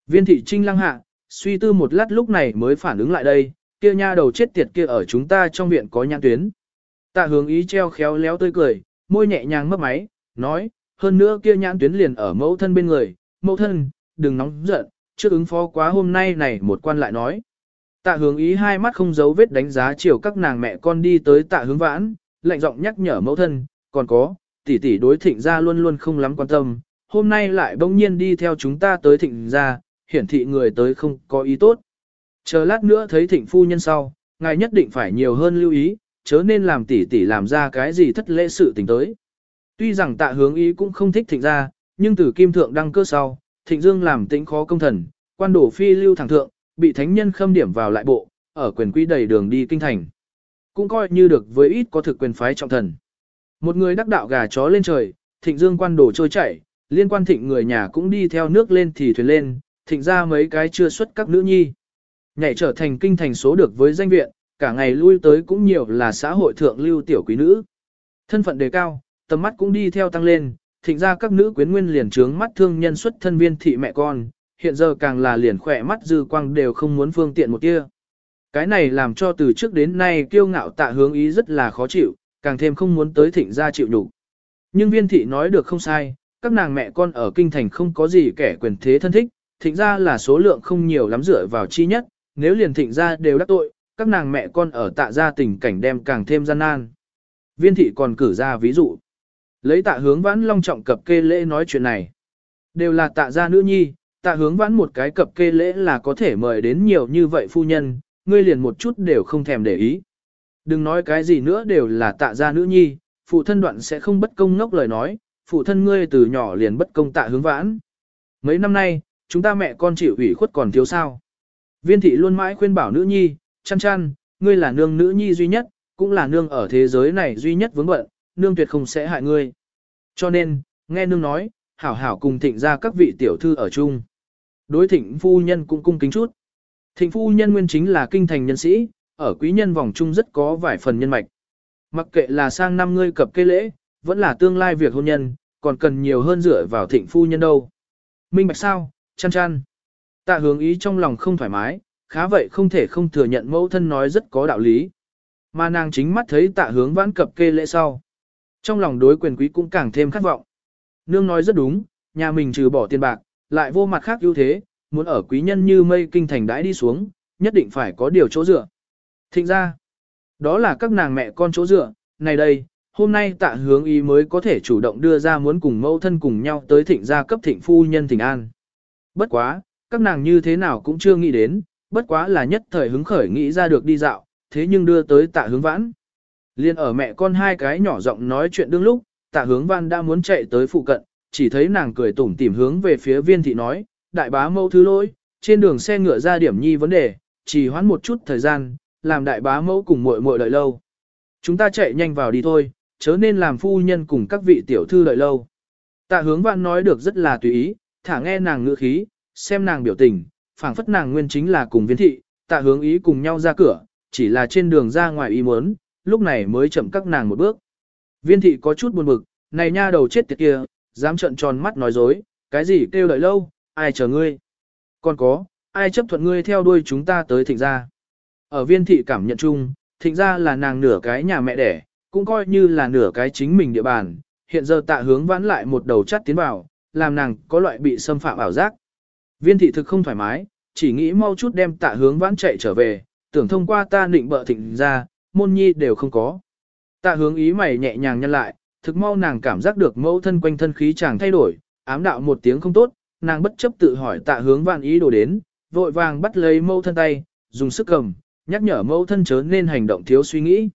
Viên thị trinh lăng hạ, suy tư một lát lúc này mới phản ứng lại đây, kia nha đầu chết tiệt kia ở chúng ta trong viện có nhãn tuyến. Tạ hướng ý treo khéo léo tươi cười, môi nhẹ nhàng mấp máy, nói, hơn nữa kia nhãn tuyến liền ở mẫu thân bên người, mẫu thân, đừng nóng giận, trước ứng phó quá hôm nay này một quan lại nói. Tạ hướng ý hai mắt không giấu vết đánh giá chiều các nàng mẹ con đi tới tạ hướng vãn, lạnh giọng nhắc nhở mẫu thân, còn có, tỷ tỷ đối thịnh gia luôn luôn không lắm quan tâm, hôm nay lại bỗng nhiên đi theo chúng ta tới thịnh gia, hiển thị người tới không có ý tốt. Chờ lát nữa thấy thịnh phu nhân sau, ngài nhất định phải nhiều hơn lưu ý, chớ nên làm tỷ tỷ làm ra cái gì thất lễ sự tình tới. Tuy rằng tạ hướng ý cũng không thích thịnh gia, nhưng từ kim thượng đăng cơ sau, thịnh dương làm tĩnh khó công thần, quan đổ phi lưu thẳng thượng, bị thánh nhân khâm điểm vào lại bộ, ở quyền quý đầy đường đi kinh thành. Cũng coi như được với ít có thực quyền phái trọng thần. Một người đắc đạo gà chó lên trời, thịnh dương quan đổ trôi chảy, liên quan thịnh người nhà cũng đi theo nước lên thì thuyền lên, thịnh ra mấy cái chưa xuất các nữ nhi. Nhảy trở thành kinh thành số được với danh viện, cả ngày lui tới cũng nhiều là xã hội thượng lưu tiểu quý nữ. Thân phận đề cao, tầm mắt cũng đi theo tăng lên, thịnh ra các nữ quyến nguyên liền trướng mắt thương nhân xuất thân viên thị mẹ con, hiện giờ càng là liền khỏe mắt dư quang đều không muốn phương tiện một tia. Cái này làm cho từ trước đến nay kiêu ngạo tạ hướng ý rất là khó chịu, càng thêm không muốn tới thịnh ra chịu đủ. Nhưng viên thị nói được không sai, các nàng mẹ con ở kinh thành không có gì kẻ quyền thế thân thích, thịnh ra là số lượng không nhiều lắm dựa vào chi nhất, nếu liền thịnh ra đều đắc tội, các nàng mẹ con ở tạ gia tình cảnh đem càng thêm gian nan. Viên thị còn cử ra ví dụ. Lấy tạ hướng vãn long trọng cập kê lễ nói chuyện này. Đều là tạ gia nữ nhi, tạ hướng vãn một cái cập kê lễ là có thể mời đến nhiều như vậy phu nhân, ngươi liền một chút đều không thèm để ý. Đừng nói cái gì nữa đều là tạ gia nữ nhi, phụ thân đoạn sẽ không bất công ngốc lời nói, phụ thân ngươi từ nhỏ liền bất công tạ hướng vãn. Mấy năm nay, chúng ta mẹ con chịu ủy khuất còn thiếu sao. Viên thị luôn mãi khuyên bảo nữ nhi, chăn chăn, ngươi là nương nữ nhi duy nhất, cũng là nương ở thế giới này duy nhất vướng bận, nương tuyệt không sẽ hại ngươi. Cho nên, nghe nương nói, hảo hảo cùng thịnh ra các vị tiểu thư ở chung. Đối thịnh phu nhân cũng cung kính chút. Thịnh phu nhân nguyên chính là kinh thành nhân sĩ, ở quý nhân vòng chung rất có vài phần nhân mạch. Mặc kệ là sang năm ngươi cập cây lễ, vẫn là tương lai việc hôn nhân, còn cần nhiều hơn dựa vào thịnh phu nhân đâu. Minh bạch sao, chăn chăn. Tạ hướng ý trong lòng không thoải mái, khá vậy không thể không thừa nhận mẫu thân nói rất có đạo lý. Mà nàng chính mắt thấy tạ hướng vãn cập kê lễ sau. Trong lòng đối quyền quý cũng càng thêm khát vọng. Nương nói rất đúng, nhà mình trừ bỏ tiền bạc, lại vô mặt khác ưu thế, muốn ở quý nhân như mây kinh thành đãi đi xuống, nhất định phải có điều chỗ dựa. Thịnh ra, đó là các nàng mẹ con chỗ dựa, này đây, hôm nay tạ hướng ý mới có thể chủ động đưa ra muốn cùng mẫu thân cùng nhau tới thịnh gia cấp thịnh phu nhân thịnh an. Bất quá, các nàng như thế nào cũng chưa nghĩ đến, bất quá là nhất thời hứng khởi nghĩ ra được đi dạo, thế nhưng đưa tới tạ hướng vãn. Liên ở mẹ con hai cái nhỏ giọng nói chuyện đương lúc, tạ hướng vãn đã muốn chạy tới phụ cận, chỉ thấy nàng cười tủm tỉm hướng về phía viên thị nói, đại bá mẫu thứ lỗi, trên đường xe ngựa ra điểm nhi vấn đề, chỉ hoãn một chút thời gian, làm đại bá mẫu cùng muội muội đợi lâu. Chúng ta chạy nhanh vào đi thôi, chớ nên làm phu nhân cùng các vị tiểu thư đợi lâu. Tạ hướng vãn nói được rất là tùy ý, thả nghe nàng ngữ khí, xem nàng biểu tình, phảng phất nàng nguyên chính là cùng viên thị, tạ hướng ý cùng nhau ra cửa, chỉ là trên đường ra ngoài ý muốn, lúc này mới chậm các nàng một bước. Viên thị có chút buồn bực, này nha đầu chết tiệt kia, dám trợn tròn mắt nói dối, cái gì kêu đợi lâu, ai chờ ngươi. Còn có, ai chấp thuận ngươi theo đuôi chúng ta tới thịnh gia. Ở viên thị cảm nhận chung, thịnh gia là nàng nửa cái nhà mẹ đẻ, cũng coi như là nửa cái chính mình địa bàn, hiện giờ tạ hướng vãn lại một đầu chắt tiến vào, làm nàng có loại bị xâm phạm ảo giác. Viên thị thực không thoải mái, chỉ nghĩ mau chút đem tạ hướng vãn chạy trở về, tưởng thông qua ta định bợ thịnh ra, môn nhi đều không có. Tạ hướng ý mày nhẹ nhàng nhân lại, thực mau nàng cảm giác được mẫu thân quanh thân khí chàng thay đổi, ám đạo một tiếng không tốt, nàng bất chấp tự hỏi tạ hướng vãn ý đồ đến, vội vàng bắt lấy mẫu thân tay, dùng sức cầm, nhắc nhở mẫu thân chớ nên hành động thiếu suy nghĩ.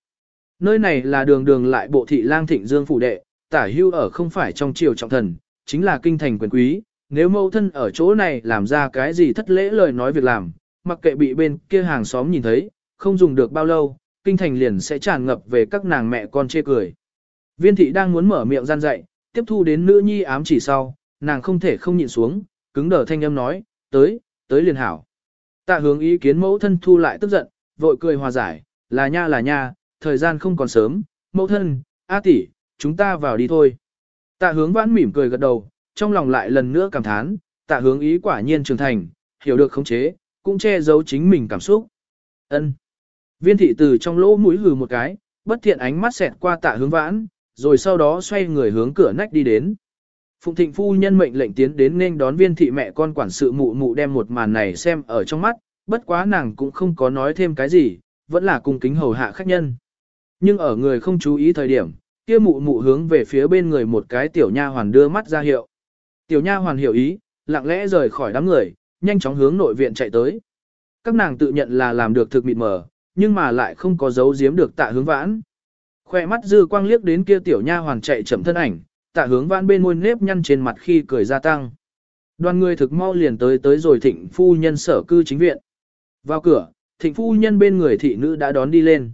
Nơi này là đường đường lại bộ thị lang thịnh dương phủ đệ, tả hưu ở không phải trong triều trọng thần, chính là kinh thành quyền quý, nếu mẫu thân ở chỗ này làm ra cái gì thất lễ lời nói việc làm, mặc kệ bị bên kia hàng xóm nhìn thấy, không dùng được bao lâu, kinh thành liền sẽ tràn ngập về các nàng mẹ con chê cười. Viên thị đang muốn mở miệng gian dạy, tiếp thu đến nữ nhi ám chỉ sau, nàng không thể không nhịn xuống, cứng đờ thanh âm nói, tới, tới liền hảo. Tạ hướng ý kiến mẫu thân thu lại tức giận, vội cười hòa giải, là nha là nha, thời gian không còn sớm, mẫu thân, a tỷ, chúng ta vào đi thôi. Tạ hướng vãn mỉm cười gật đầu, trong lòng lại lần nữa cảm thán, tạ hướng ý quả nhiên trưởng thành, hiểu được khống chế, cũng che giấu chính mình cảm xúc. Ân. Viên thị từ trong lỗ mũi hừ một cái, bất thiện ánh mắt xẹt qua tạ hướng vãn, rồi sau đó xoay người hướng cửa nách đi đến. Phụng thịnh phu nhân mệnh lệnh tiến đến nên đón viên thị mẹ con quản sự mụ mụ đem một màn này xem ở trong mắt, bất quá nàng cũng không có nói thêm cái gì, vẫn là cung kính hầu hạ khách nhân. Nhưng ở người không chú ý thời điểm, kia mụ mụ hướng về phía bên người một cái tiểu nha hoàn đưa mắt ra hiệu. Tiểu nha hoàn hiểu ý, lặng lẽ rời khỏi đám người, nhanh chóng hướng nội viện chạy tới. Các nàng tự nhận là làm được thực mịt mờ, nhưng mà lại không có giấu giếm được tạ hướng vãn. Khoe mắt dư quang liếc đến kia tiểu nha hoàn chạy chậm thân ảnh, tạ hướng vãn bên môi nếp nhăn trên mặt khi cười gia tăng. Đoàn người thực mau liền tới tới rồi thịnh phu nhân sở cư chính viện. Vào cửa, thịnh phu nhân bên người thị nữ đã đón đi lên.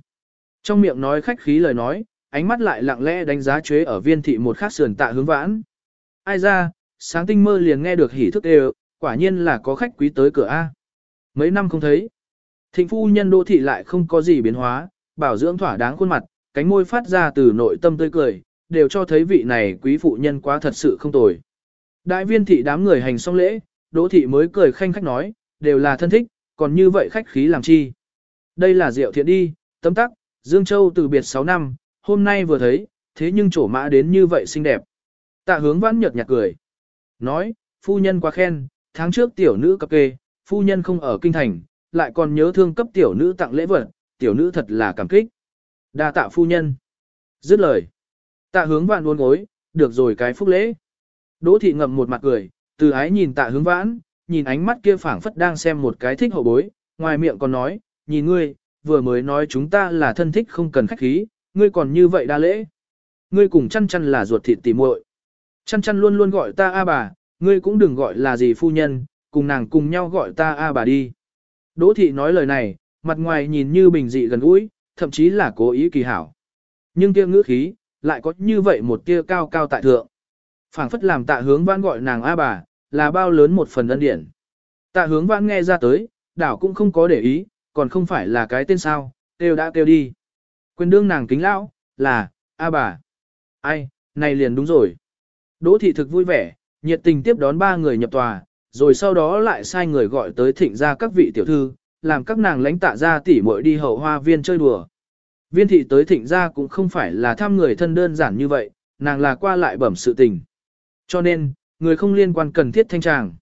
Trong miệng nói khách khí lời nói, ánh mắt lại lặng lẽ đánh giá chế ở viên thị một khắc sườn tạ hướng vãn. Ai ra, sáng tinh mơ liền nghe được hỉ thức đều, quả nhiên là có khách quý tới cửa A. Mấy năm không thấy, thịnh phu nhân đô thị lại không có gì biến hóa, bảo dưỡng thỏa đáng khuôn mặt, cánh môi phát ra từ nội tâm tươi cười, đều cho thấy vị này quý phụ nhân quá thật sự không tồi. Đại viên thị đám người hành xong lễ, đỗ thị mới cười khanh khách nói, đều là thân thích, còn như vậy khách khí làm chi. Đây là rượu thiện đi, tấm tắc, Dương Châu từ biệt 6 năm, hôm nay vừa thấy, thế nhưng trổ mã đến như vậy xinh đẹp. Tạ hướng vãn nhợt nhạt cười. Nói, phu nhân quá khen, tháng trước tiểu nữ cập kê, phu nhân không ở kinh thành, lại còn nhớ thương cấp tiểu nữ tặng lễ vật, tiểu nữ thật là cảm kích. đa tạ phu nhân. Dứt lời. Tạ hướng vãn uốn gối, được rồi cái phúc lễ. Đỗ thị ngậm một mặt cười, từ ái nhìn tạ hướng vãn, nhìn ánh mắt kia phảng phất đang xem một cái thích hậu bối, ngoài miệng còn nói, nhìn ngươi, vừa mới nói chúng ta là thân thích không cần khách khí, ngươi còn như vậy đa lễ. Ngươi cùng chăn chăn là ruột thịt tỉ muội. Chăn chăn luôn luôn gọi ta A bà, ngươi cũng đừng gọi là gì phu nhân, cùng nàng cùng nhau gọi ta A bà đi. Đỗ thị nói lời này, mặt ngoài nhìn như bình dị gần gũi, thậm chí là cố ý kỳ hảo. Nhưng kia ngữ khí, lại có như vậy một tia cao cao tại thượng. phảng phất làm tạ hướng vãn gọi nàng A bà, là bao lớn một phần ân điển. Tạ hướng vãn nghe ra tới, đảo cũng không có để ý, còn không phải là cái tên sao, kêu đã kêu đi. Quyền đương nàng kính lão, là, A bà. Ai, này liền đúng rồi. Đỗ thị thực vui vẻ, nhiệt tình tiếp đón ba người nhập tòa, rồi sau đó lại sai người gọi tới thịnh ra các vị tiểu thư, làm các nàng lãnh tạ ra tỉ muội đi hậu hoa viên chơi đùa. Viên thị tới thịnh ra cũng không phải là thăm người thân đơn giản như vậy, nàng là qua lại bẩm sự tình. Cho nên, người không liên quan cần thiết thanh tràng.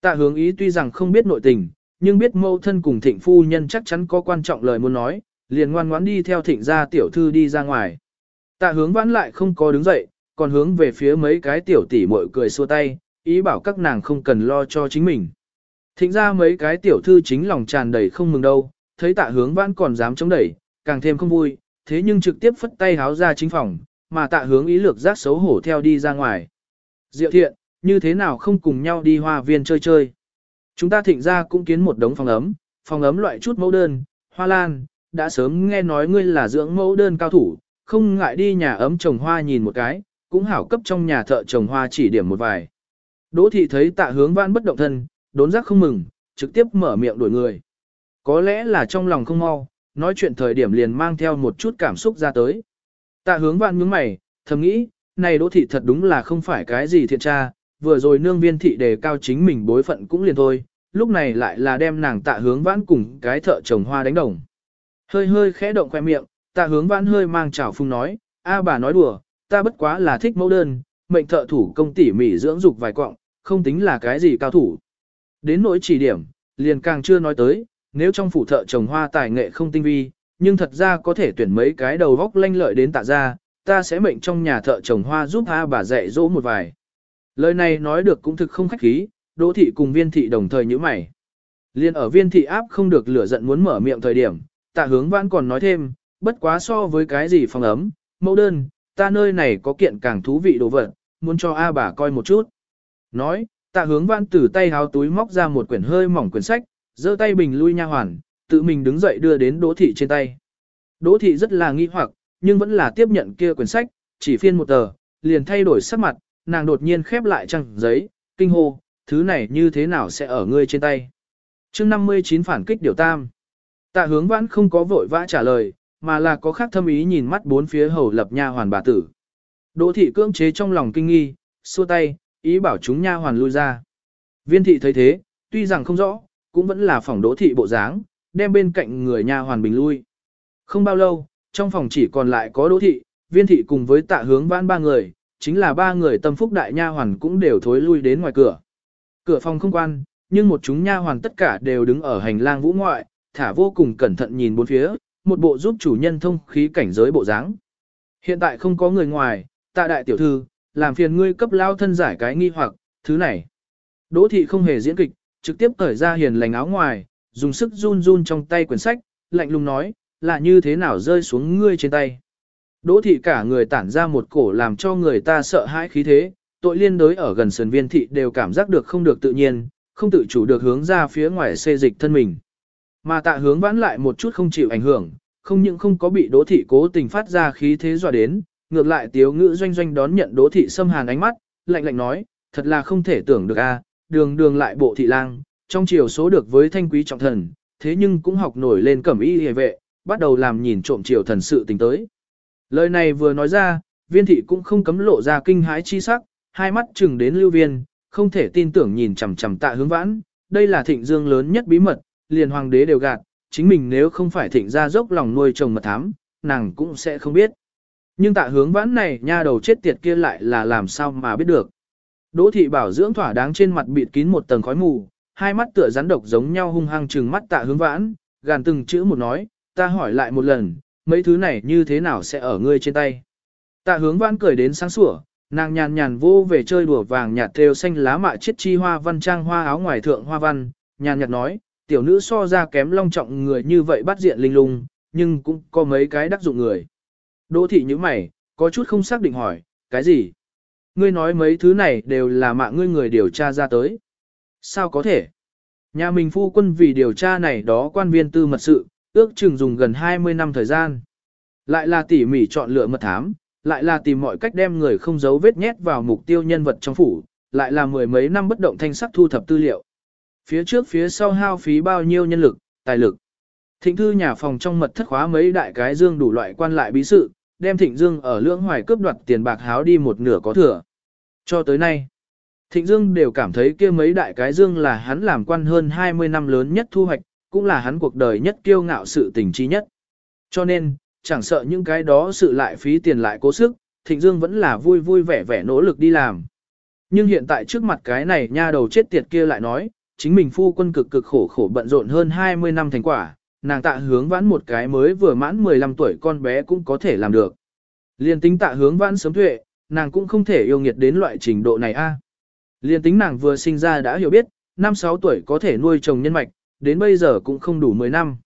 Tạ hướng ý tuy rằng không biết nội tình, nhưng biết mâu thân cùng thịnh phu nhân chắc chắn có quan trọng lời muốn nói, liền ngoan ngoãn đi theo thịnh gia tiểu thư đi ra ngoài. Tạ hướng vãn lại không có đứng dậy, còn hướng về phía mấy cái tiểu tỷ muội cười xua tay, ý bảo các nàng không cần lo cho chính mình. Thịnh ra mấy cái tiểu thư chính lòng tràn đầy không mừng đâu, thấy tạ hướng vãn còn dám chống đẩy, càng thêm không vui, thế nhưng trực tiếp phất tay háo ra chính phòng, mà tạ hướng ý lược giác xấu hổ theo đi ra ngoài. Diệu thiện, như thế nào không cùng nhau đi hoa viên chơi chơi. Chúng ta thịnh ra cũng kiến một đống phòng ấm, phòng ấm loại chút mẫu đơn, hoa lan, đã sớm nghe nói ngươi là dưỡng mẫu đơn cao thủ, không ngại đi nhà ấm trồng hoa nhìn một cái, cũng hảo cấp trong nhà thợ trồng hoa chỉ điểm một vài. Đỗ thị thấy tạ hướng vãn bất động thân, đốn giác không mừng, trực tiếp mở miệng đuổi người. Có lẽ là trong lòng không mau, nói chuyện thời điểm liền mang theo một chút cảm xúc ra tới. Tạ hướng vãn nhướng mày, thầm nghĩ, này đỗ thị thật đúng là không phải cái gì thiện tra, vừa rồi nương viên thị đề cao chính mình bối phận cũng liền thôi, lúc này lại là đem nàng tạ hướng vãn cùng cái thợ trồng hoa đánh đồng. Hơi hơi khẽ động khoe miệng, tạ hướng vãn hơi mang chảo phung nói, a bà nói đùa, ta bất quá là thích mẫu đơn, mệnh thợ thủ công tỉ mỉ dưỡng dục vài quọng, không tính là cái gì cao thủ. Đến nỗi chỉ điểm, liền càng chưa nói tới, nếu trong phủ thợ trồng hoa tài nghệ không tinh vi, nhưng thật ra có thể tuyển mấy cái đầu góc lanh lợi đến tạ ra, ta sẽ mệnh trong nhà thợ trồng hoa giúp a bà dạy dỗ một vài. Lời này nói được cũng thực không khách khí, đỗ thị cùng viên thị đồng thời như mày. Liên ở viên thị áp không được lửa giận muốn mở miệng thời điểm, tạ hướng vãn còn nói thêm, bất quá so với cái gì phòng ấm, mẫu đơn, ta nơi này có kiện càng thú vị đồ vật, muốn cho A bà coi một chút. Nói, tạ hướng vãn từ tay háo túi móc ra một quyển hơi mỏng quyển sách, giơ tay bình lui nha hoàn, tự mình đứng dậy đưa đến đỗ thị trên tay. Đỗ thị rất là nghi hoặc, nhưng vẫn là tiếp nhận kia quyển sách, chỉ phiên một tờ, liền thay đổi sắc mặt, nàng đột nhiên khép lại trang giấy, kinh hô, thứ này như thế nào sẽ ở ngươi trên tay. chương 59 phản kích điều tam. Tạ hướng vãn không có vội vã trả lời, mà là có khác thâm ý nhìn mắt bốn phía hầu lập nha hoàn bà tử. Đỗ thị cưỡng chế trong lòng kinh nghi, xua tay, ý bảo chúng nha hoàn lui ra. Viên thị thấy thế, tuy rằng không rõ, cũng vẫn là phòng đỗ thị bộ dáng, đem bên cạnh người nha hoàn bình lui. Không bao lâu, trong phòng chỉ còn lại có đỗ thị, viên thị cùng với tạ hướng vãn ba người, chính là ba người tâm phúc đại nha hoàn cũng đều thối lui đến ngoài cửa. Cửa phòng không quan, nhưng một chúng nha hoàn tất cả đều đứng ở hành lang vũ ngoại, thả vô cùng cẩn thận nhìn bốn phía, một bộ giúp chủ nhân thông khí cảnh giới bộ dáng. Hiện tại không có người ngoài, tạ đại tiểu thư, làm phiền ngươi cấp lao thân giải cái nghi hoặc, thứ này. Đỗ thị không hề diễn kịch, trực tiếp cởi ra hiền lành áo ngoài, dùng sức run run trong tay quyển sách, lạnh lùng nói, là như thế nào rơi xuống ngươi trên tay. Đỗ thị cả người tản ra một cổ làm cho người ta sợ hãi khí thế, tội liên đối ở gần sườn viên thị đều cảm giác được không được tự nhiên, không tự chủ được hướng ra phía ngoài xê dịch thân mình. Mà tạ hướng vãn lại một chút không chịu ảnh hưởng, không những không có bị đỗ thị cố tình phát ra khí thế dọa đến, ngược lại tiếu ngữ doanh doanh đón nhận đỗ thị xâm hàn ánh mắt, lạnh lạnh nói, thật là không thể tưởng được a, đường đường lại bộ thị lang, trong chiều số được với thanh quý trọng thần, thế nhưng cũng học nổi lên cẩm y hề vệ, bắt đầu làm nhìn trộm chiều thần sự tình tới. Lời này vừa nói ra, viên thị cũng không cấm lộ ra kinh hãi chi sắc, hai mắt chừng đến lưu viên, không thể tin tưởng nhìn chằm chằm tạ hướng vãn, đây là thịnh dương lớn nhất bí mật, liền hoàng đế đều gạt, chính mình nếu không phải thịnh ra dốc lòng nuôi chồng mật thám, nàng cũng sẽ không biết. Nhưng tạ hướng vãn này nha đầu chết tiệt kia lại là làm sao mà biết được. Đỗ thị bảo dưỡng thỏa đáng trên mặt bịt kín một tầng khói mù, hai mắt tựa rắn độc giống nhau hung hăng trừng mắt tạ hướng vãn, gàn từng chữ một nói, ta hỏi lại một lần, mấy thứ này như thế nào sẽ ở ngươi trên tay. Tạ hướng vãn cười đến sáng sủa, Nàng nhàn nhàn vô về chơi đùa vàng nhạt thêu xanh lá mạ chiết chi hoa văn trang hoa áo ngoài thượng hoa văn, nhàn nhạt nói, tiểu nữ so ra kém long trọng người như vậy bắt diện linh lung, nhưng cũng có mấy cái đắc dụng người. Đỗ thị như mày, có chút không xác định hỏi, cái gì? Ngươi nói mấy thứ này đều là mạng ngươi người điều tra ra tới. Sao có thể? Nhà mình phu quân vì điều tra này đó quan viên tư mật sự, ước chừng dùng gần 20 năm thời gian. Lại là tỉ mỉ chọn lựa mật thám, lại là tìm mọi cách đem người không giấu vết nhét vào mục tiêu nhân vật trong phủ, lại là mười mấy năm bất động thanh sắc thu thập tư liệu. Phía trước phía sau hao phí bao nhiêu nhân lực, tài lực. Thịnh thư nhà phòng trong mật thất khóa mấy đại cái dương đủ loại quan lại bí sự, đem Thịnh Dương ở lưỡng hoài cướp đoạt tiền bạc háo đi một nửa có thừa. Cho tới nay, Thịnh Dương đều cảm thấy kia mấy đại cái dương là hắn làm quan hơn 20 năm lớn nhất thu hoạch, cũng là hắn cuộc đời nhất kiêu ngạo sự tình trí nhất. Cho nên, chẳng sợ những cái đó sự lại phí tiền lại cố sức, Thịnh Dương vẫn là vui vui vẻ vẻ nỗ lực đi làm. Nhưng hiện tại trước mặt cái này nha đầu chết tiệt kia lại nói, chính mình phu quân cực cực khổ khổ bận rộn hơn 20 năm thành quả, nàng tạ hướng vãn một cái mới vừa mãn 15 tuổi con bé cũng có thể làm được. Liên tính tạ hướng vãn sớm tuệ, nàng cũng không thể yêu nghiệt đến loại trình độ này a. Liên tính nàng vừa sinh ra đã hiểu biết, năm 6 tuổi có thể nuôi chồng nhân mạch, đến bây giờ cũng không đủ 10 năm.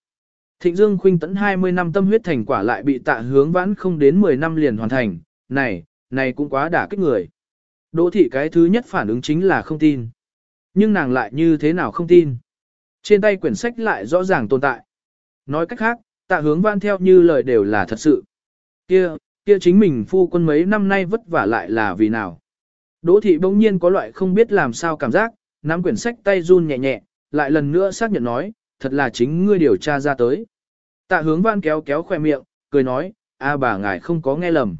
Thịnh Dương khuynh tấn 20 năm tâm huyết thành quả lại bị tạ hướng vãn không đến 10 năm liền hoàn thành, này, này cũng quá đả kích người. Đỗ thị cái thứ nhất phản ứng chính là không tin. Nhưng nàng lại như thế nào không tin. Trên tay quyển sách lại rõ ràng tồn tại. Nói cách khác, tạ hướng Văn theo như lời đều là thật sự. Kia, kia chính mình phu quân mấy năm nay vất vả lại là vì nào. Đỗ thị bỗng nhiên có loại không biết làm sao cảm giác, nắm quyển sách tay run nhẹ nhẹ, lại lần nữa xác nhận nói, thật là chính ngươi điều tra ra tới. Tạ hướng văn kéo kéo khoe miệng, cười nói, a bà ngài không có nghe lầm.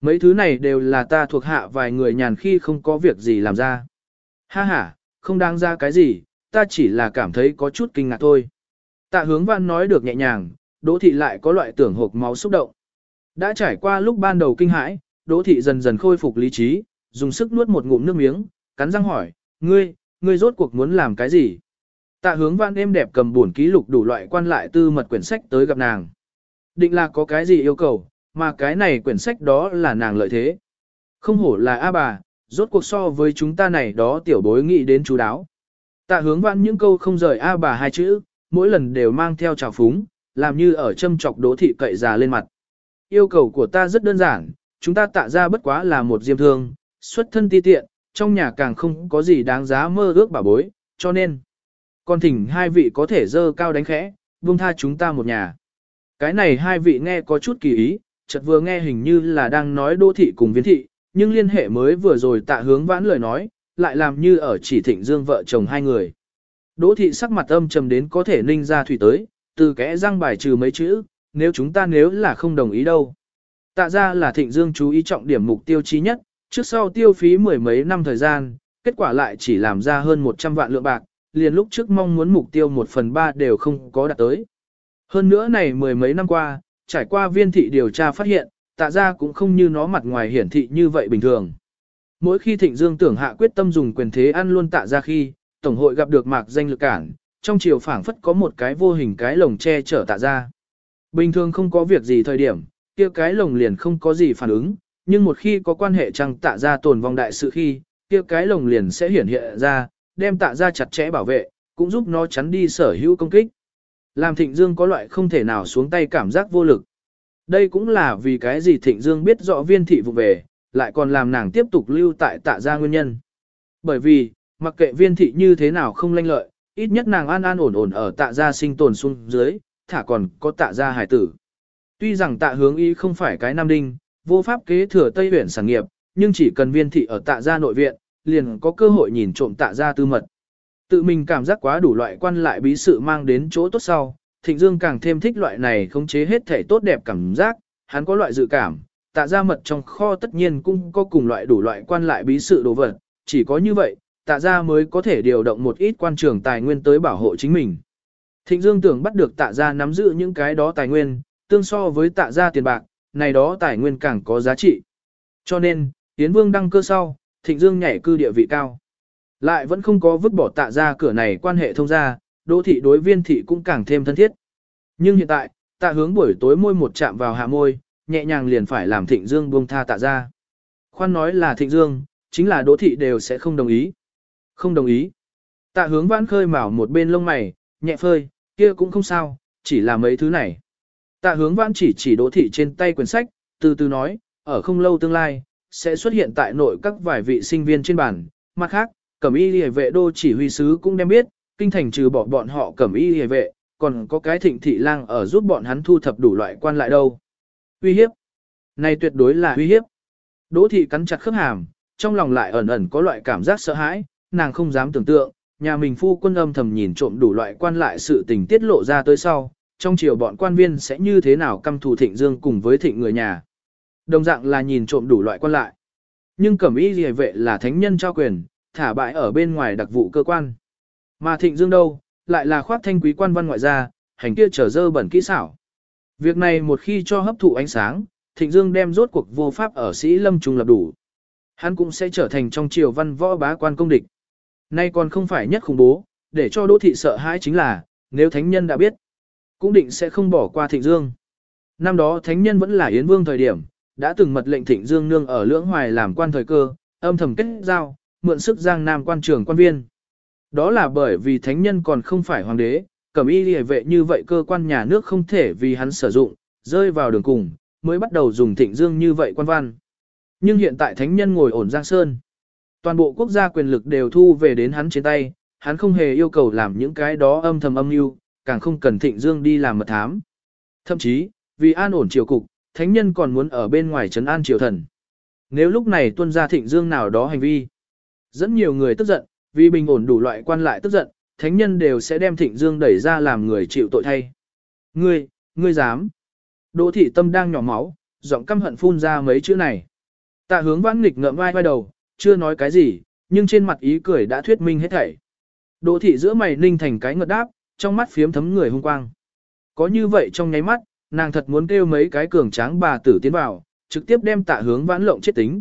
Mấy thứ này đều là ta thuộc hạ vài người nhàn khi không có việc gì làm ra. Ha ha, không đáng ra cái gì, ta chỉ là cảm thấy có chút kinh ngạc thôi. Tạ hướng văn nói được nhẹ nhàng, đỗ thị lại có loại tưởng hộp máu xúc động. Đã trải qua lúc ban đầu kinh hãi, đỗ thị dần dần khôi phục lý trí, dùng sức nuốt một ngụm nước miếng, cắn răng hỏi, ngươi, ngươi rốt cuộc muốn làm cái gì? Tạ hướng văn êm đẹp cầm buồn ký lục đủ loại quan lại tư mật quyển sách tới gặp nàng. Định là có cái gì yêu cầu, mà cái này quyển sách đó là nàng lợi thế. Không hổ là A bà, rốt cuộc so với chúng ta này đó tiểu bối nghĩ đến chú đáo. Tạ hướng văn những câu không rời A bà hai chữ, mỗi lần đều mang theo trào phúng, làm như ở châm chọc đỗ thị cậy già lên mặt. Yêu cầu của ta rất đơn giản, chúng ta tạ ra bất quá là một diêm thương, xuất thân ti tiện, trong nhà càng không có gì đáng giá mơ ước bà bối, cho nên, con thỉnh hai vị có thể dơ cao đánh khẽ, buông tha chúng ta một nhà. Cái này hai vị nghe có chút kỳ ý, chợt vừa nghe hình như là đang nói đô thị cùng viên thị, nhưng liên hệ mới vừa rồi tạ hướng vãn lời nói, lại làm như ở chỉ thịnh dương vợ chồng hai người. Đỗ thị sắc mặt âm trầm đến có thể ninh ra thủy tới, từ kẽ răng bài trừ mấy chữ, nếu chúng ta nếu là không đồng ý đâu. Tạ ra là thịnh dương chú ý trọng điểm mục tiêu chí nhất, trước sau tiêu phí mười mấy năm thời gian, kết quả lại chỉ làm ra hơn 100 vạn lượng bạc, liền lúc trước mong muốn mục tiêu 1 phần 3 đều không có đạt tới. Hơn nữa này mười mấy năm qua, trải qua viên thị điều tra phát hiện, tạ ra cũng không như nó mặt ngoài hiển thị như vậy bình thường. Mỗi khi thịnh dương tưởng hạ quyết tâm dùng quyền thế ăn luôn tạ ra khi, Tổng hội gặp được mạc danh lực cản, trong chiều phảng phất có một cái vô hình cái lồng che chở tạ ra. Bình thường không có việc gì thời điểm, kia cái lồng liền không có gì phản ứng, nhưng một khi có quan hệ trăng tạ ra tồn vong đại sự khi, kia cái lồng liền sẽ hiển hiện ra, đem tạ ra chặt chẽ bảo vệ, cũng giúp nó chắn đi sở hữu công kích. Làm Thịnh Dương có loại không thể nào xuống tay cảm giác vô lực. Đây cũng là vì cái gì Thịnh Dương biết rõ viên thị vụ về, lại còn làm nàng tiếp tục lưu tại tạ gia nguyên nhân. Bởi vì, mặc kệ viên thị như thế nào không lanh lợi, ít nhất nàng an an ổn ổn ở tạ gia sinh tồn xuống dưới, thả còn có tạ gia hải tử. Tuy rằng tạ hướng Y không phải cái nam đinh, vô pháp kế thừa Tây huyện sản nghiệp, nhưng chỉ cần viên thị ở tạ gia nội viện, liền có cơ hội nhìn trộm tạ gia tư mật. Tự mình cảm giác quá đủ loại quan lại bí sự mang đến chỗ tốt sau, Thịnh Dương càng thêm thích loại này khống chế hết thể tốt đẹp cảm giác, hắn có loại dự cảm, tạ gia mật trong kho tất nhiên cũng có cùng loại đủ loại quan lại bí sự đồ vật, chỉ có như vậy, tạ gia mới có thể điều động một ít quan trường tài nguyên tới bảo hộ chính mình. Thịnh Dương tưởng bắt được tạ gia nắm giữ những cái đó tài nguyên, tương so với tạ gia tiền bạc, này đó tài nguyên càng có giá trị. Cho nên, Yến Vương đăng cơ sau, Thịnh Dương nhảy cư địa vị cao. Lại vẫn không có vứt bỏ tạ ra cửa này quan hệ thông gia, đô thị đối viên thị cũng càng thêm thân thiết. Nhưng hiện tại, tạ hướng buổi tối môi một chạm vào hạ môi, nhẹ nhàng liền phải làm Thịnh Dương buông tha tạ ra. Khoan nói là thịnh dương, chính là đỗ thị đều sẽ không đồng ý. Không đồng ý. Tạ hướng vãn khơi mào một bên lông mày, nhẹ phơi, kia cũng không sao, chỉ là mấy thứ này. Tạ hướng vãn chỉ chỉ đỗ thị trên tay quyển sách, từ từ nói, ở không lâu tương lai, sẽ xuất hiện tại nội các vài vị sinh viên trên bàn. Mặt khác, cẩm y hề vệ đô chỉ huy sứ cũng đem biết, kinh thành trừ bỏ bọn họ cẩm y hề vệ, còn có cái thịnh thị lang ở giúp bọn hắn thu thập đủ loại quan lại đâu. Uy hiếp. Này tuyệt đối là uy hiếp. Đỗ thị cắn chặt khớp hàm, trong lòng lại ẩn ẩn có loại cảm giác sợ hãi, nàng không dám tưởng tượng, nhà mình phu quân âm thầm nhìn trộm đủ loại quan lại sự tình tiết lộ ra tới sau, trong chiều bọn quan viên sẽ như thế nào căm thù thịnh dương cùng với thịnh người nhà. Đồng dạng là nhìn trộm đủ loại quan lại. Nhưng cẩm y gì vệ là thánh nhân trao quyền, thả bại ở bên ngoài đặc vụ cơ quan. Mà thịnh dương đâu, lại là khoát thanh quý quan văn ngoại gia, hành kia trở dơ bẩn kỹ xảo. Việc này một khi cho hấp thụ ánh sáng, thịnh dương đem rốt cuộc vô pháp ở sĩ lâm trung lập đủ. Hắn cũng sẽ trở thành trong triều văn võ bá quan công địch. Nay còn không phải nhất khủng bố, để cho đỗ thị sợ hãi chính là, nếu thánh nhân đã biết, cũng định sẽ không bỏ qua thịnh dương. Năm đó thánh nhân vẫn là Yến Vương thời điểm, đã từng mật lệnh thịnh dương nương ở lưỡng hoài làm quan thời cơ, âm thầm kết giao, mượn sức giang nam quan trưởng quan viên. Đó là bởi vì thánh nhân còn không phải hoàng đế, cẩm y liề vệ như vậy cơ quan nhà nước không thể vì hắn sử dụng, rơi vào đường cùng, mới bắt đầu dùng thịnh dương như vậy quan văn. Nhưng hiện tại thánh nhân ngồi ổn giang sơn. Toàn bộ quốc gia quyền lực đều thu về đến hắn trên tay, hắn không hề yêu cầu làm những cái đó âm thầm âm mưu, càng không cần thịnh dương đi làm mật thám. Thậm chí, vì an ổn triều cục, thánh nhân còn muốn ở bên ngoài trấn an triều thần. Nếu lúc này tuân ra thịnh dương nào đó hành vi, dẫn nhiều người tức giận, vì bình ổn đủ loại quan lại tức giận, thánh nhân đều sẽ đem thịnh dương đẩy ra làm người chịu tội thay. Ngươi, ngươi dám. Đỗ thị tâm đang nhỏ máu, giọng căm hận phun ra mấy chữ này. Tạ hướng vãn nghịch ngợm vai vai đầu, chưa nói cái gì, nhưng trên mặt ý cười đã thuyết minh hết thảy. Đỗ thị giữa mày ninh thành cái ngợt đáp, trong mắt phiếm thấm người hung quang. Có như vậy trong nháy mắt, nàng thật muốn kêu mấy cái cường tráng bà tử tiến vào, trực tiếp đem tạ hướng vãn lộng chết tính.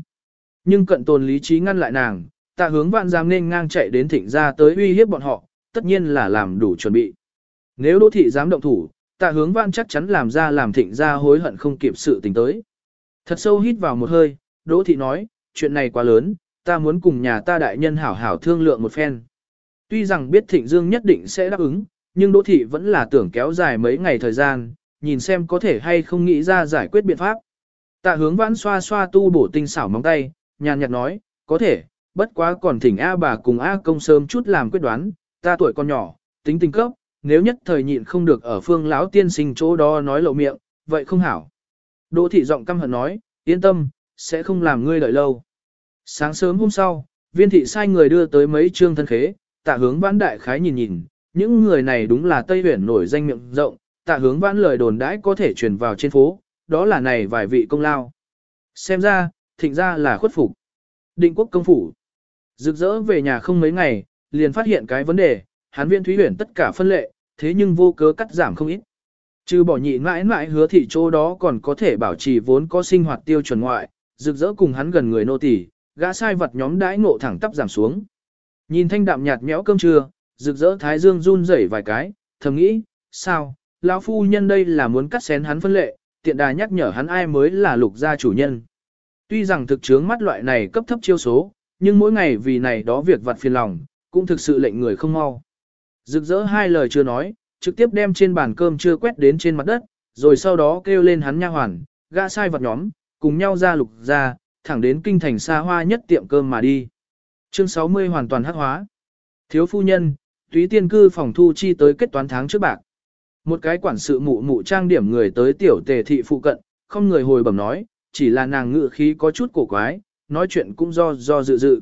Nhưng cận tồn lý trí ngăn lại nàng, tạ hướng vãn giam nên ngang chạy đến thịnh ra tới uy hiếp bọn họ, tất nhiên là làm đủ chuẩn bị. Nếu đỗ thị dám động thủ, tạ hướng vãn chắc chắn làm ra làm thịnh ra hối hận không kịp sự tình tới. Thật sâu hít vào một hơi, đỗ thị nói, chuyện này quá lớn, ta muốn cùng nhà ta đại nhân hảo hảo thương lượng một phen. Tuy rằng biết thịnh dương nhất định sẽ đáp ứng, nhưng đỗ thị vẫn là tưởng kéo dài mấy ngày thời gian, nhìn xem có thể hay không nghĩ ra giải quyết biện pháp. Tạ hướng vãn xoa xoa tu bổ tinh xảo móng tay, nhàn nhạt nói, có thể, bất quá còn thỉnh A bà cùng A công sớm chút làm quyết đoán, ta tuổi còn nhỏ, tính tình cấp, nếu nhất thời nhịn không được ở phương lão tiên sinh chỗ đó nói lộ miệng, vậy không hảo. Đỗ thị giọng căm hận nói, yên tâm, sẽ không làm ngươi đợi lâu. Sáng sớm hôm sau, viên thị sai người đưa tới mấy trương thân khế, tạ hướng vãn đại khái nhìn nhìn, những người này đúng là Tây Huyển nổi danh miệng rộng, tạ hướng vãn lời đồn đãi có thể truyền vào trên phố, đó là này vài vị công lao. Xem ra, thịnh ra là khuất phục. Định quốc công phủ. Rực rỡ về nhà không mấy ngày, liền phát hiện cái vấn đề, hán viên thúy huyển tất cả phân lệ, thế nhưng vô cớ cắt giảm không ít. Trừ bỏ nhị mãi mãi hứa thị chỗ đó còn có thể bảo trì vốn có sinh hoạt tiêu chuẩn ngoại, rực rỡ cùng hắn gần người nô tỳ, gã sai vật nhóm đãi ngộ thẳng tắp giảm xuống. Nhìn thanh đạm nhạt nhẽo cơm trưa, rực rỡ thái dương run rẩy vài cái, thầm nghĩ, sao, lão phu nhân đây là muốn cắt xén hắn phân lệ, tiện đà nhắc nhở hắn ai mới là lục gia chủ nhân. Tuy rằng thực chướng mắt loại này cấp thấp chiêu số, nhưng mỗi ngày vì này đó việc vặt phiền lòng, cũng thực sự lệnh người không mau. Rực rỡ hai lời chưa nói, trực tiếp đem trên bàn cơm chưa quét đến trên mặt đất, rồi sau đó kêu lên hắn nha hoàn, gã sai vật nhóm, cùng nhau ra lục ra, thẳng đến kinh thành xa hoa nhất tiệm cơm mà đi. Chương 60 hoàn toàn hắc hóa. Thiếu phu nhân, túy tiên cư phòng thu chi tới kết toán tháng trước bạc. Một cái quản sự mụ mụ trang điểm người tới tiểu tề thị phụ cận, không người hồi bẩm nói, chỉ là nàng ngự khí có chút cổ quái, nói chuyện cũng do do dự dự.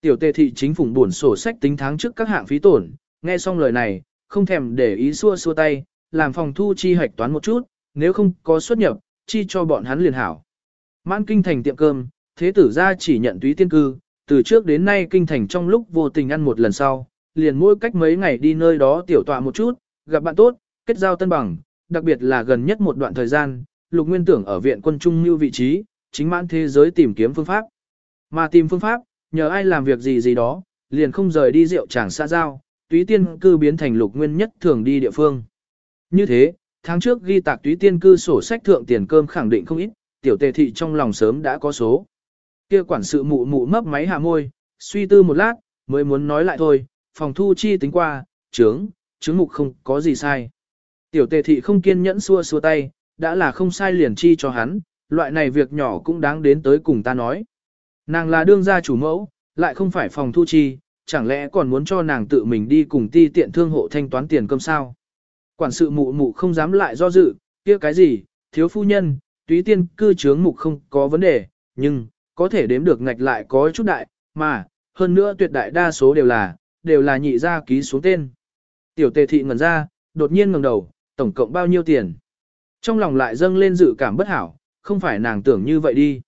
Tiểu tề thị chính phủ buồn sổ sách tính tháng trước các hạng phí tổn, nghe xong lời này, không thèm để ý xua xua tay, làm phòng thu chi hạch toán một chút, nếu không có xuất nhập, chi cho bọn hắn liền hảo. Mãn kinh thành tiệm cơm, thế tử ra chỉ nhận túy tiên cư, từ trước đến nay kinh thành trong lúc vô tình ăn một lần sau, liền mỗi cách mấy ngày đi nơi đó tiểu tọa một chút, gặp bạn tốt, kết giao tân bằng, đặc biệt là gần nhất một đoạn thời gian, lục nguyên tưởng ở viện quân trung như vị trí, chính mãn thế giới tìm kiếm phương pháp. Mà tìm phương pháp, nhờ ai làm việc gì gì đó, liền không rời đi rượu chàng xa giao, túy tiên cư biến thành lục nguyên nhất thường đi địa phương. Như thế, tháng trước ghi tạc túy tiên cư sổ sách thượng tiền cơm khẳng định không ít, tiểu tề thị trong lòng sớm đã có số. Kia quản sự mụ mụ mấp máy hạ môi, suy tư một lát, mới muốn nói lại thôi, phòng thu chi tính qua, trướng, trướng mục không có gì sai. Tiểu tề thị không kiên nhẫn xua xua tay, đã là không sai liền chi cho hắn, loại này việc nhỏ cũng đáng đến tới cùng ta nói. Nàng là đương gia chủ mẫu, lại không phải phòng thu chi, chẳng lẽ còn muốn cho nàng tự mình đi cùng ti tiện thương hộ thanh toán tiền cơm sao? Quản sự mụ mụ không dám lại do dự, kia cái gì, thiếu phu nhân, túy tiên cư trướng mục không có vấn đề, nhưng, có thể đếm được ngạch lại có chút đại, mà, hơn nữa tuyệt đại đa số đều là, đều là nhị gia ký xuống tên. Tiểu tề thị ngẩn ra, đột nhiên ngẩng đầu, tổng cộng bao nhiêu tiền? Trong lòng lại dâng lên dự cảm bất hảo, không phải nàng tưởng như vậy đi.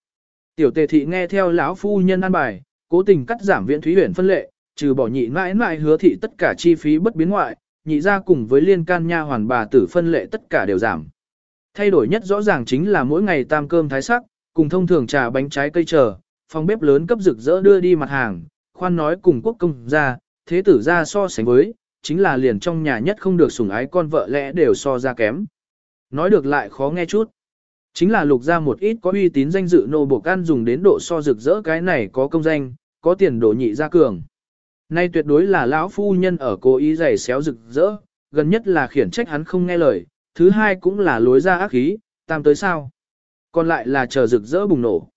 Tiểu tề thị nghe theo lão phu nhân an bài, cố tình cắt giảm viện thúy huyền phân lệ, trừ bỏ nhị mãi mãi hứa thị tất cả chi phí bất biến ngoại, nhị ra cùng với liên can nha hoàn bà tử phân lệ tất cả đều giảm. Thay đổi nhất rõ ràng chính là mỗi ngày tam cơm thái sắc, cùng thông thường trà bánh trái cây chờ, phòng bếp lớn cấp rực rỡ đưa đi mặt hàng, khoan nói cùng quốc công ra, thế tử ra so sánh với, chính là liền trong nhà nhất không được sủng ái con vợ lẽ đều so ra kém. Nói được lại khó nghe chút. Chính là lục ra một ít có uy tín danh dự nô buộc ăn dùng đến độ so rực rỡ cái này có công danh, có tiền đồ nhị ra cường. Nay tuyệt đối là lão phu nhân ở cố ý giày xéo rực rỡ, gần nhất là khiển trách hắn không nghe lời, thứ hai cũng là lối ra ác khí, tam tới sao. Còn lại là chờ rực rỡ bùng nổ.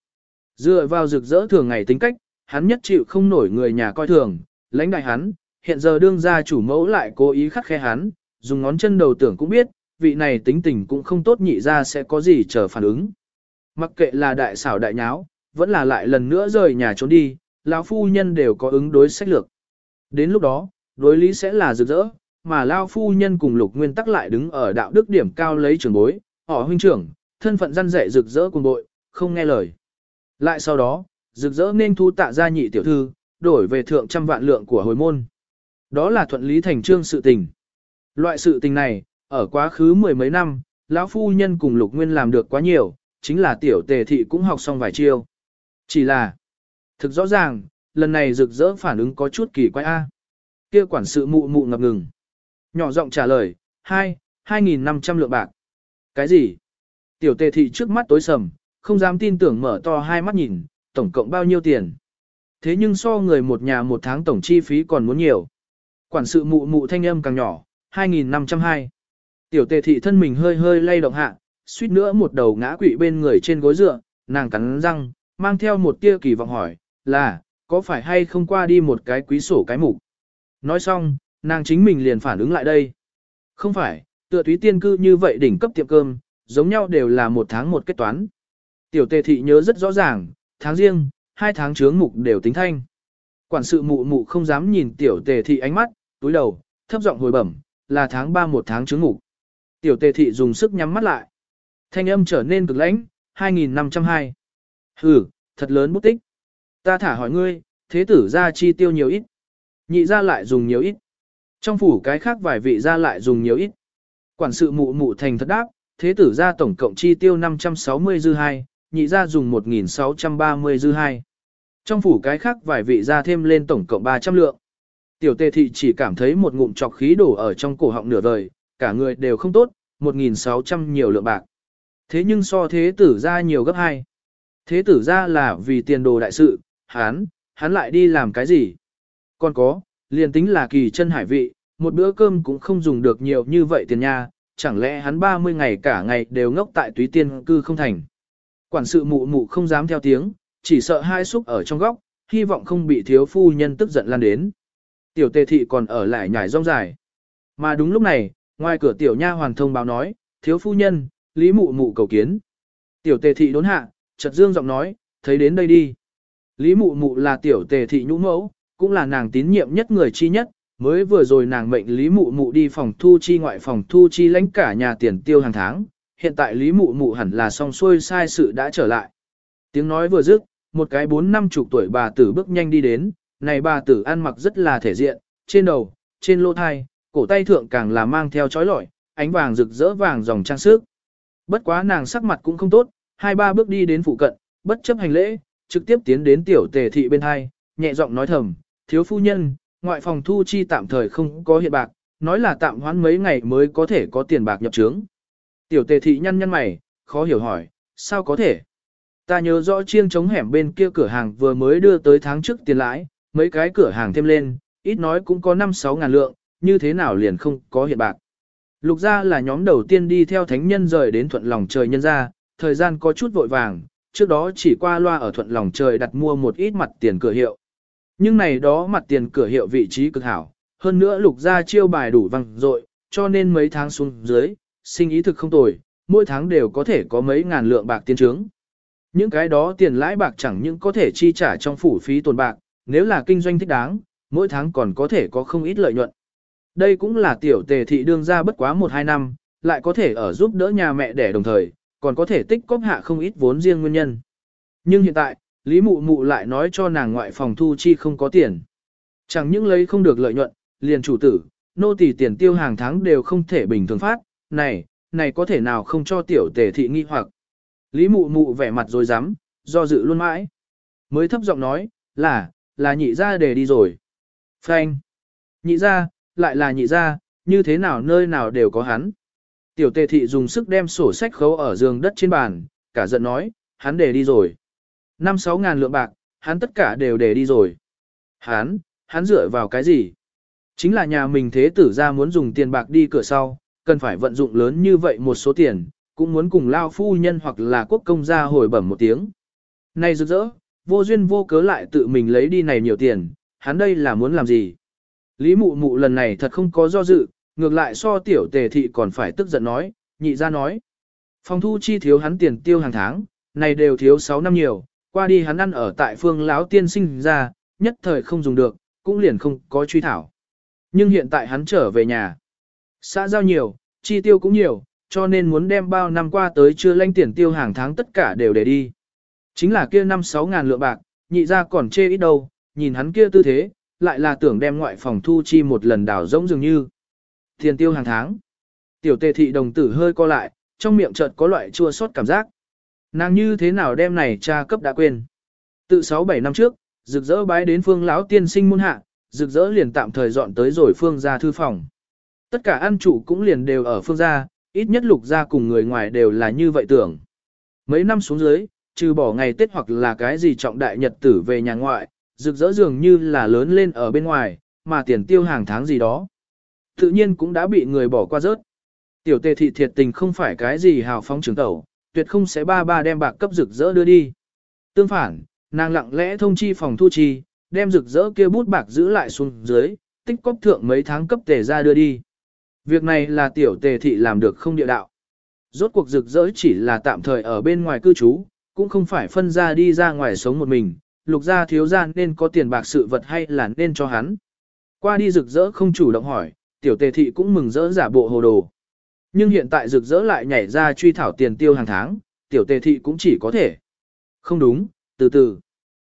Dựa vào rực rỡ thường ngày tính cách, hắn nhất chịu không nổi người nhà coi thường, lãnh đại hắn, hiện giờ đương gia chủ mẫu lại cố ý khắc khe hắn, dùng ngón chân đầu tưởng cũng biết, vị này tính tình cũng không tốt nhị ra sẽ có gì chờ phản ứng. Mặc kệ là đại xảo đại nháo, vẫn là lại lần nữa rời nhà trốn đi, lão phu nhân đều có ứng đối sách lược. Đến lúc đó, đối lý sẽ là rực rỡ, mà lão phu nhân cùng lục nguyên tắc lại đứng ở đạo đức điểm cao lấy trường bối, họ huynh trưởng, thân phận răn dạy rực rỡ cùng bội, không nghe lời. Lại sau đó, rực rỡ nên thu tạ gia nhị tiểu thư, đổi về thượng trăm vạn lượng của hồi môn. Đó là thuận lý thành trương sự tình. Loại sự tình này, ở quá khứ mười mấy năm, lão phu nhân cùng lục nguyên làm được quá nhiều, chính là tiểu tề thị cũng học xong vài chiêu. Chỉ là, thực rõ ràng, lần này rực rỡ phản ứng có chút kỳ quái A. Kia quản sự mụ mụ ngập ngừng. Nhỏ giọng trả lời, hai, hai nghìn năm trăm lượng bạc. Cái gì? Tiểu tề thị trước mắt tối sầm, không dám tin tưởng mở to hai mắt nhìn, tổng cộng bao nhiêu tiền. Thế nhưng so người một nhà một tháng tổng chi phí còn muốn nhiều. Quản sự mụ mụ thanh âm càng nhỏ, 2.502. Tiểu tề thị thân mình hơi hơi lay động hạ, suýt nữa một đầu ngã quỵ bên người trên gối dựa, nàng cắn răng, mang theo một tia kỳ vọng hỏi, là, có phải hay không qua đi một cái quý sổ cái mục. Nói xong, nàng chính mình liền phản ứng lại đây. Không phải, tựa túy tiên cư như vậy đỉnh cấp tiệm cơm, giống nhau đều là một tháng một kết toán. Tiểu tề thị nhớ rất rõ ràng, tháng riêng, hai tháng trướng mục đều tính thanh. Quản sự mụ mụ không dám nhìn tiểu tề thị ánh mắt, túi đầu, thấp giọng hồi bẩm, là tháng 3 một tháng trướng mục. Tiểu tề thị dùng sức nhắm mắt lại. Thanh âm trở nên cực lãnh, 2502. Hừ, thật lớn bút tích. Ta thả hỏi ngươi, thế tử ra chi tiêu nhiều ít. Nhị ra lại dùng nhiều ít. Trong phủ cái khác vài vị ra lại dùng nhiều ít. Quản sự mụ mụ thành thật đáp, thế tử ra tổng cộng chi tiêu 560 dư 2, nhị ra dùng 1.630 dư 2. Trong phủ cái khác vài vị ra thêm lên tổng cộng 300 lượng. Tiểu tề thị chỉ cảm thấy một ngụm trọc khí đổ ở trong cổ họng nửa vời, cả người đều không tốt, 1.600 nhiều lượng bạc. Thế nhưng so thế tử ra nhiều gấp hai. Thế tử ra là vì tiền đồ đại sự, hắn, hắn lại đi làm cái gì? Còn có, liền tính là kỳ chân hải vị, một bữa cơm cũng không dùng được nhiều như vậy tiền nha, chẳng lẽ hắn 30 ngày cả ngày đều ngốc tại túy tiên cư không thành. Quản sự mụ mụ không dám theo tiếng, chỉ sợ hai xúc ở trong góc, hy vọng không bị thiếu phu nhân tức giận lan đến. Tiểu tề thị còn ở lại nhảy rong dài. Mà đúng lúc này, ngoài cửa tiểu nha hoàn thông báo nói, thiếu phu nhân, lý mụ mụ cầu kiến. Tiểu tề thị đốn hạ, chợt dương giọng nói, thấy đến đây đi. Lý mụ mụ là tiểu tề thị nhũ mẫu, cũng là nàng tín nhiệm nhất người chi nhất, mới vừa rồi nàng mệnh Lý mụ mụ đi phòng thu chi ngoại phòng thu chi lãnh cả nhà tiền tiêu hàng tháng, hiện tại Lý mụ mụ hẳn là xong xuôi sai sự đã trở lại. Tiếng nói vừa dứt, một cái bốn năm chục tuổi bà tử bước nhanh đi đến, này bà tử ăn mặc rất là thể diện, trên đầu, trên lô thai, cổ tay thượng càng là mang theo chói lọi, ánh vàng rực rỡ vàng dòng trang sức. Bất quá nàng sắc mặt cũng không tốt, hai ba bước đi đến phụ cận, bất chấp hành lễ, trực tiếp tiến đến tiểu tề thị bên hai, nhẹ giọng nói thầm, thiếu phu nhân, ngoại phòng thu chi tạm thời không có hiện bạc, nói là tạm hoãn mấy ngày mới có thể có tiền bạc nhập trướng. Tiểu tề thị nhăn nhăn mày, khó hiểu hỏi, sao có thể? Ta nhớ rõ chiêng chống hẻm bên kia cửa hàng vừa mới đưa tới tháng trước tiền lãi, mấy cái cửa hàng thêm lên, ít nói cũng có 5-6 ngàn lượng, như thế nào liền không có hiện bạc. Lục gia là nhóm đầu tiên đi theo thánh nhân rời đến thuận lòng trời nhân gia, thời gian có chút vội vàng, trước đó chỉ qua loa ở thuận lòng trời đặt mua một ít mặt tiền cửa hiệu. Nhưng này đó mặt tiền cửa hiệu vị trí cực hảo, hơn nữa lục gia chiêu bài đủ văng dội, cho nên mấy tháng xuống dưới, sinh ý thực không tồi, mỗi tháng đều có thể có mấy ngàn lượng bạc tiến trướng. Những cái đó tiền lãi bạc chẳng những có thể chi trả trong phủ phí tồn bạc, nếu là kinh doanh thích đáng, mỗi tháng còn có thể có không ít lợi nhuận. Đây cũng là tiểu tề thị đương ra bất quá 1-2 năm, lại có thể ở giúp đỡ nhà mẹ đẻ đồng thời, còn có thể tích cóp hạ không ít vốn riêng nguyên nhân. Nhưng hiện tại, Lý Mụ Mụ lại nói cho nàng ngoại phòng thu chi không có tiền. Chẳng những lấy không được lợi nhuận, liền chủ tử, nô tỳ tiền tiêu hàng tháng đều không thể bình thường phát, này, này có thể nào không cho tiểu tề thị nghi hoặc. Lý Mụ Mụ vẻ mặt rồi dám, do dự luôn mãi. Mới thấp giọng nói, là, là nhị ra để đi rồi. Phanh. Nhị ra, lại là nhị gia, như thế nào nơi nào đều có hắn. Tiểu tề thị dùng sức đem sổ sách khấu ở giường đất trên bàn, cả giận nói, hắn để đi rồi. Năm sáu ngàn lượng bạc, hắn tất cả đều để đi rồi. Hắn, hắn dựa vào cái gì? Chính là nhà mình thế tử ra muốn dùng tiền bạc đi cửa sau, cần phải vận dụng lớn như vậy một số tiền, cũng muốn cùng lao phu nhân hoặc là quốc công gia hồi bẩm một tiếng. Này rực rỡ, vô duyên vô cớ lại tự mình lấy đi này nhiều tiền, hắn đây là muốn làm gì? Lý mụ mụ lần này thật không có do dự, ngược lại so tiểu tề thị còn phải tức giận nói, nhị ra nói. Phòng thu chi thiếu hắn tiền tiêu hàng tháng, này đều thiếu 6 năm nhiều, qua đi hắn ăn ở tại phương lão tiên sinh ra, nhất thời không dùng được, cũng liền không có truy thảo. Nhưng hiện tại hắn trở về nhà. Xã giao nhiều, chi tiêu cũng nhiều, cho nên muốn đem bao năm qua tới chưa lanh tiền tiêu hàng tháng tất cả đều để đi. Chính là kia năm sáu ngàn lượng bạc, nhị ra còn chê ít đâu, nhìn hắn kia tư thế, lại là tưởng đem ngoại phòng thu chi một lần đảo rỗng dường như. Tiền tiêu hàng tháng. Tiểu tề thị đồng tử hơi co lại, trong miệng chợt có loại chua xót cảm giác. Nàng như thế nào đem này cha cấp đã quên. Tự 6-7 năm trước, rực rỡ bái đến phương lão tiên sinh môn hạ, rực rỡ liền tạm thời dọn tới rồi phương gia thư phòng. Tất cả ăn chủ cũng liền đều ở phương gia, ít nhất lục gia cùng người ngoài đều là như vậy tưởng. Mấy năm xuống dưới, trừ bỏ ngày Tết hoặc là cái gì trọng đại nhật tử về nhà ngoại, rực rỡ dường như là lớn lên ở bên ngoài, mà tiền tiêu hàng tháng gì đó. Tự nhiên cũng đã bị người bỏ qua rớt. Tiểu tề thị thiệt tình không phải cái gì hào phóng trường tẩu, tuyệt không sẽ ba ba đem bạc cấp rực rỡ đưa đi. Tương phản, nàng lặng lẽ thông chi phòng thu chi, đem rực rỡ kia bút bạc giữ lại xuống dưới, tích cóp thượng mấy tháng cấp tề ra đưa đi. Việc này là tiểu tề thị làm được không địa đạo. Rốt cuộc rực rỡ chỉ là tạm thời ở bên ngoài cư trú, cũng không phải phân ra đi ra ngoài sống một mình, lục gia thiếu gia nên có tiền bạc sự vật hay là nên cho hắn. Qua đi rực rỡ không chủ động hỏi, tiểu tề thị cũng mừng rỡ giả bộ hồ đồ. Nhưng hiện tại rực rỡ lại nhảy ra truy thảo tiền tiêu hàng tháng, tiểu tề thị cũng chỉ có thể. Không đúng, từ từ.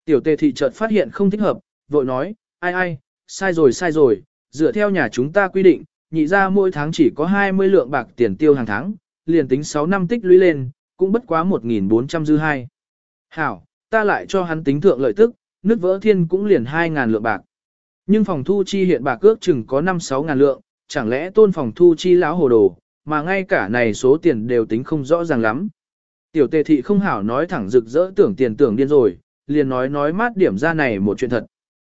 Tiểu tề thị chợt phát hiện không thích hợp, vội nói, ai ai, sai rồi sai rồi, dựa theo nhà chúng ta quy định, nhị ra mỗi tháng chỉ có 20 lượng bạc tiền tiêu hàng tháng, liền tính 6 năm tích lũy lên, cũng bất quá 1.400 dư hai. Hảo, ta lại cho hắn tính thượng lợi tức, nước vỡ thiên cũng liền 2.000 lượng bạc. Nhưng phòng thu chi hiện bạc ước chừng có 5-6 ngàn lượng, chẳng lẽ tôn phòng thu chi lão hồ đồ, mà ngay cả này số tiền đều tính không rõ ràng lắm. Tiểu tề thị không hảo nói thẳng rực rỡ tưởng tiền tưởng điên rồi, liền nói nói mát điểm ra này một chuyện thật.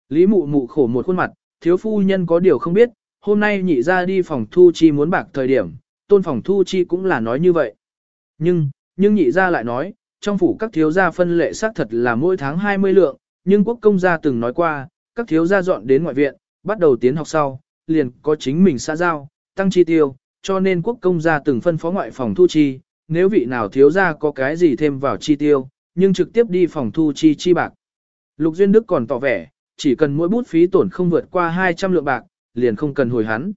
Lý mụ mụ khổ một khuôn mặt, thiếu phu nhân có điều không biết, hôm nay nhị ra đi phòng thu chi muốn bạc thời điểm, tôn phòng thu chi cũng là nói như vậy. Nhưng, nhưng nhị ra lại nói, trong phủ các thiếu gia phân lệ xác thật là mỗi tháng 20 lượng, nhưng quốc công gia từng nói qua, các thiếu gia dọn đến ngoại viện, bắt đầu tiến học sau, liền có chính mình xã giao, tăng chi tiêu, cho nên quốc công gia từng phân phó ngoại phòng thu chi, nếu vị nào thiếu gia có cái gì thêm vào chi tiêu, nhưng trực tiếp đi phòng thu chi chi bạc. Lục Duyên Đức còn tỏ vẻ, chỉ cần mỗi bút phí tổn không vượt qua 200 lượng bạc, liền không cần hồi hắn.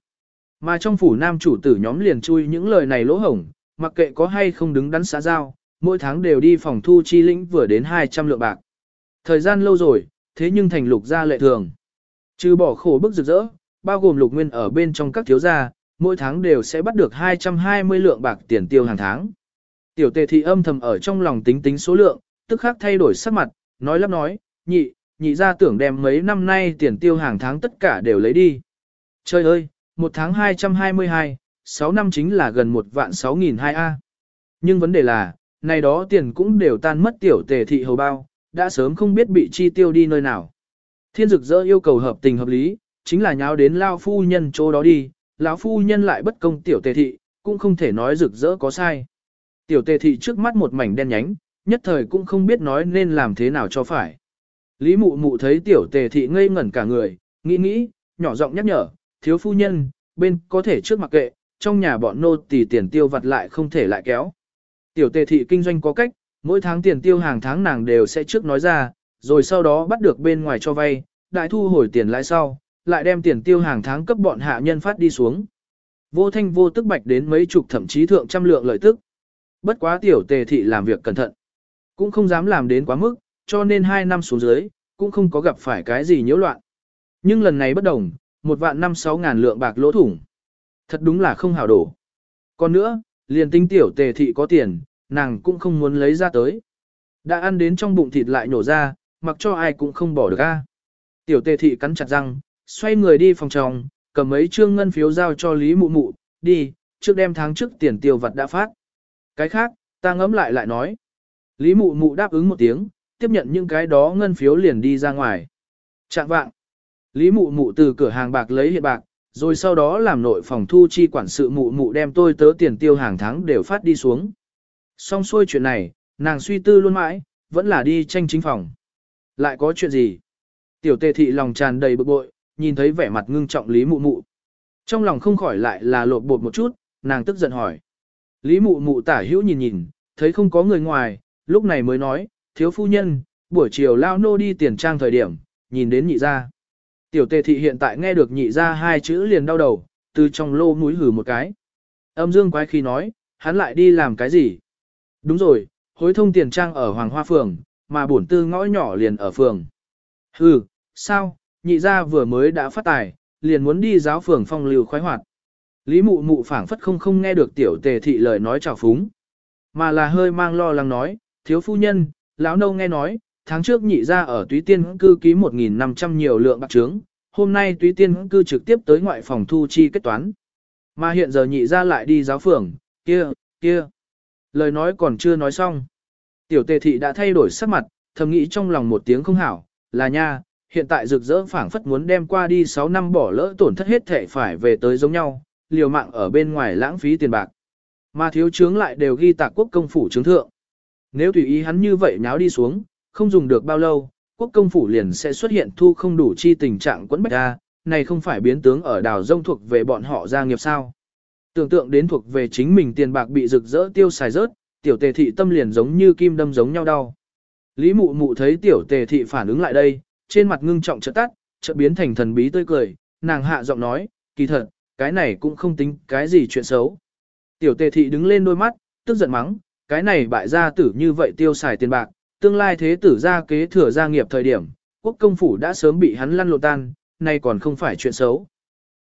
Mà trong phủ nam chủ tử nhóm liền chui những lời này lỗ hổng, mặc kệ có hay không đứng đắn xã giao, mỗi tháng đều đi phòng thu chi lĩnh vừa đến 200 lượng bạc. Thời gian lâu rồi, thế nhưng thành lục gia lệ thường. Trừ bỏ khổ bức rực rỡ, bao gồm lục nguyên ở bên trong các thiếu gia, mỗi tháng đều sẽ bắt được 220 lượng bạc tiền tiêu hàng tháng. Tiểu tề thị âm thầm ở trong lòng tính tính số lượng, tức khắc thay đổi sắc mặt, nói lắp nói, nhị, nhị ra tưởng đem mấy năm nay tiền tiêu hàng tháng tất cả đều lấy đi. Trời ơi, một tháng 222, 6 năm chính là gần một vạn 6 nghìn hai A. Nhưng vấn đề là, này đó tiền cũng đều tan mất tiểu tề thị hầu bao, đã sớm không biết bị chi tiêu đi nơi nào. Thiên dực dỡ yêu cầu hợp tình hợp lý, chính là nháo đến lao phu nhân chỗ đó đi, lão phu nhân lại bất công tiểu tề thị, cũng không thể nói rực rỡ có sai. Tiểu tề thị trước mắt một mảnh đen nhánh, nhất thời cũng không biết nói nên làm thế nào cho phải. Lý mụ mụ thấy tiểu tề thị ngây ngẩn cả người, nghĩ nghĩ, nhỏ giọng nhắc nhở, thiếu phu nhân, bên có thể trước mặc kệ, trong nhà bọn nô tỳ tiền tiêu vặt lại không thể lại kéo. Tiểu tề thị kinh doanh có cách, mỗi tháng tiền tiêu hàng tháng nàng đều sẽ trước nói ra, rồi sau đó bắt được bên ngoài cho vay, đại thu hồi tiền lãi sau, lại đem tiền tiêu hàng tháng cấp bọn hạ nhân phát đi xuống. Vô thanh vô tức bạch đến mấy chục thậm chí thượng trăm lượng lợi tức. Bất quá tiểu tề thị làm việc cẩn thận. Cũng không dám làm đến quá mức, cho nên hai năm xuống dưới, cũng không có gặp phải cái gì nhiễu loạn. Nhưng lần này bất đồng, một vạn năm sáu ngàn lượng bạc lỗ thủng. Thật đúng là không hảo đổ. Còn nữa, liền tinh tiểu tề thị có tiền, nàng cũng không muốn lấy ra tới. Đã ăn đến trong bụng thịt lại nổ ra, mặc cho ai cũng không bỏ được a. Tiểu tề thị cắn chặt răng, xoay người đi phòng tròng, cầm mấy trương ngân phiếu giao cho Lý Mụ Mụ, đi, trước đem tháng trước tiền tiêu vật đã phát. Cái khác, ta ngẫm lại lại nói. Lý Mụ Mụ đáp ứng một tiếng, tiếp nhận những cái đó ngân phiếu liền đi ra ngoài. Trạng vạng. Lý Mụ Mụ từ cửa hàng bạc lấy hiện bạc, rồi sau đó làm nội phòng thu chi quản sự Mụ Mụ đem tôi tớ tiền tiêu hàng tháng đều phát đi xuống. Xong xuôi chuyện này, nàng suy tư luôn mãi, vẫn là đi tranh chính phòng. Lại có chuyện gì? Tiểu tề thị lòng tràn đầy bực bội, nhìn thấy vẻ mặt ngưng trọng Lý Mụ Mụ. Trong lòng không khỏi lại là lột bột một chút, nàng tức giận hỏi. Lý Mụ Mụ tả hữu nhìn nhìn, thấy không có người ngoài, lúc này mới nói, thiếu phu nhân, buổi chiều lao nô đi tiền trang thời điểm, nhìn đến nhị ra. Tiểu tề thị hiện tại nghe được nhị ra hai chữ liền đau đầu, từ trong lô mũi hử một cái. Âm dương quái khi nói, hắn lại đi làm cái gì? Đúng rồi, hối thông tiền trang ở Hoàng Hoa Phường, mà bổn tư ngõ nhỏ liền ở phường. Hừ, sao, nhị ra vừa mới đã phát tài, liền muốn đi giáo phường phong lưu khoái hoạt. Lý mụ mụ phảng phất không không nghe được tiểu tề thị lời nói chào phúng. Mà là hơi mang lo lắng nói, thiếu phu nhân, lão nâu nghe nói, tháng trước nhị ra ở túy tiên cư ký 1.500 nhiều lượng bạc trướng, hôm nay túy tiên cư trực tiếp tới ngoại phòng thu chi kết toán. Mà hiện giờ nhị ra lại đi giáo phường, kia, kia. Lời nói còn chưa nói xong. Tiểu tề thị đã thay đổi sắc mặt, thầm nghĩ trong lòng một tiếng không hảo, là nha, hiện tại rực rỡ phảng phất muốn đem qua đi 6 năm bỏ lỡ tổn thất hết thể phải về tới giống nhau, liều mạng ở bên ngoài lãng phí tiền bạc. Mà thiếu chướng lại đều ghi tạc quốc công phủ chứng thượng. Nếu tùy ý hắn như vậy nháo đi xuống, không dùng được bao lâu, quốc công phủ liền sẽ xuất hiện thu không đủ chi tình trạng quẫn bách ra, này không phải biến tướng ở đảo rông thuộc về bọn họ gia nghiệp sao. Tưởng tượng đến thuộc về chính mình tiền bạc bị rực rỡ tiêu xài rớt, tiểu tề thị tâm liền giống như kim đâm giống nhau đau. Lý mụ mụ thấy tiểu tề thị phản ứng lại đây, trên mặt ngưng trọng chợt tắt, chợt biến thành thần bí tươi cười, nàng hạ giọng nói, kỳ thật, cái này cũng không tính cái gì chuyện xấu. Tiểu tề thị đứng lên đôi mắt, tức giận mắng, cái này bại gia tử như vậy tiêu xài tiền bạc, tương lai thế tử gia kế thừa gia nghiệp thời điểm, quốc công phủ đã sớm bị hắn lăn lộn tan, nay còn không phải chuyện xấu.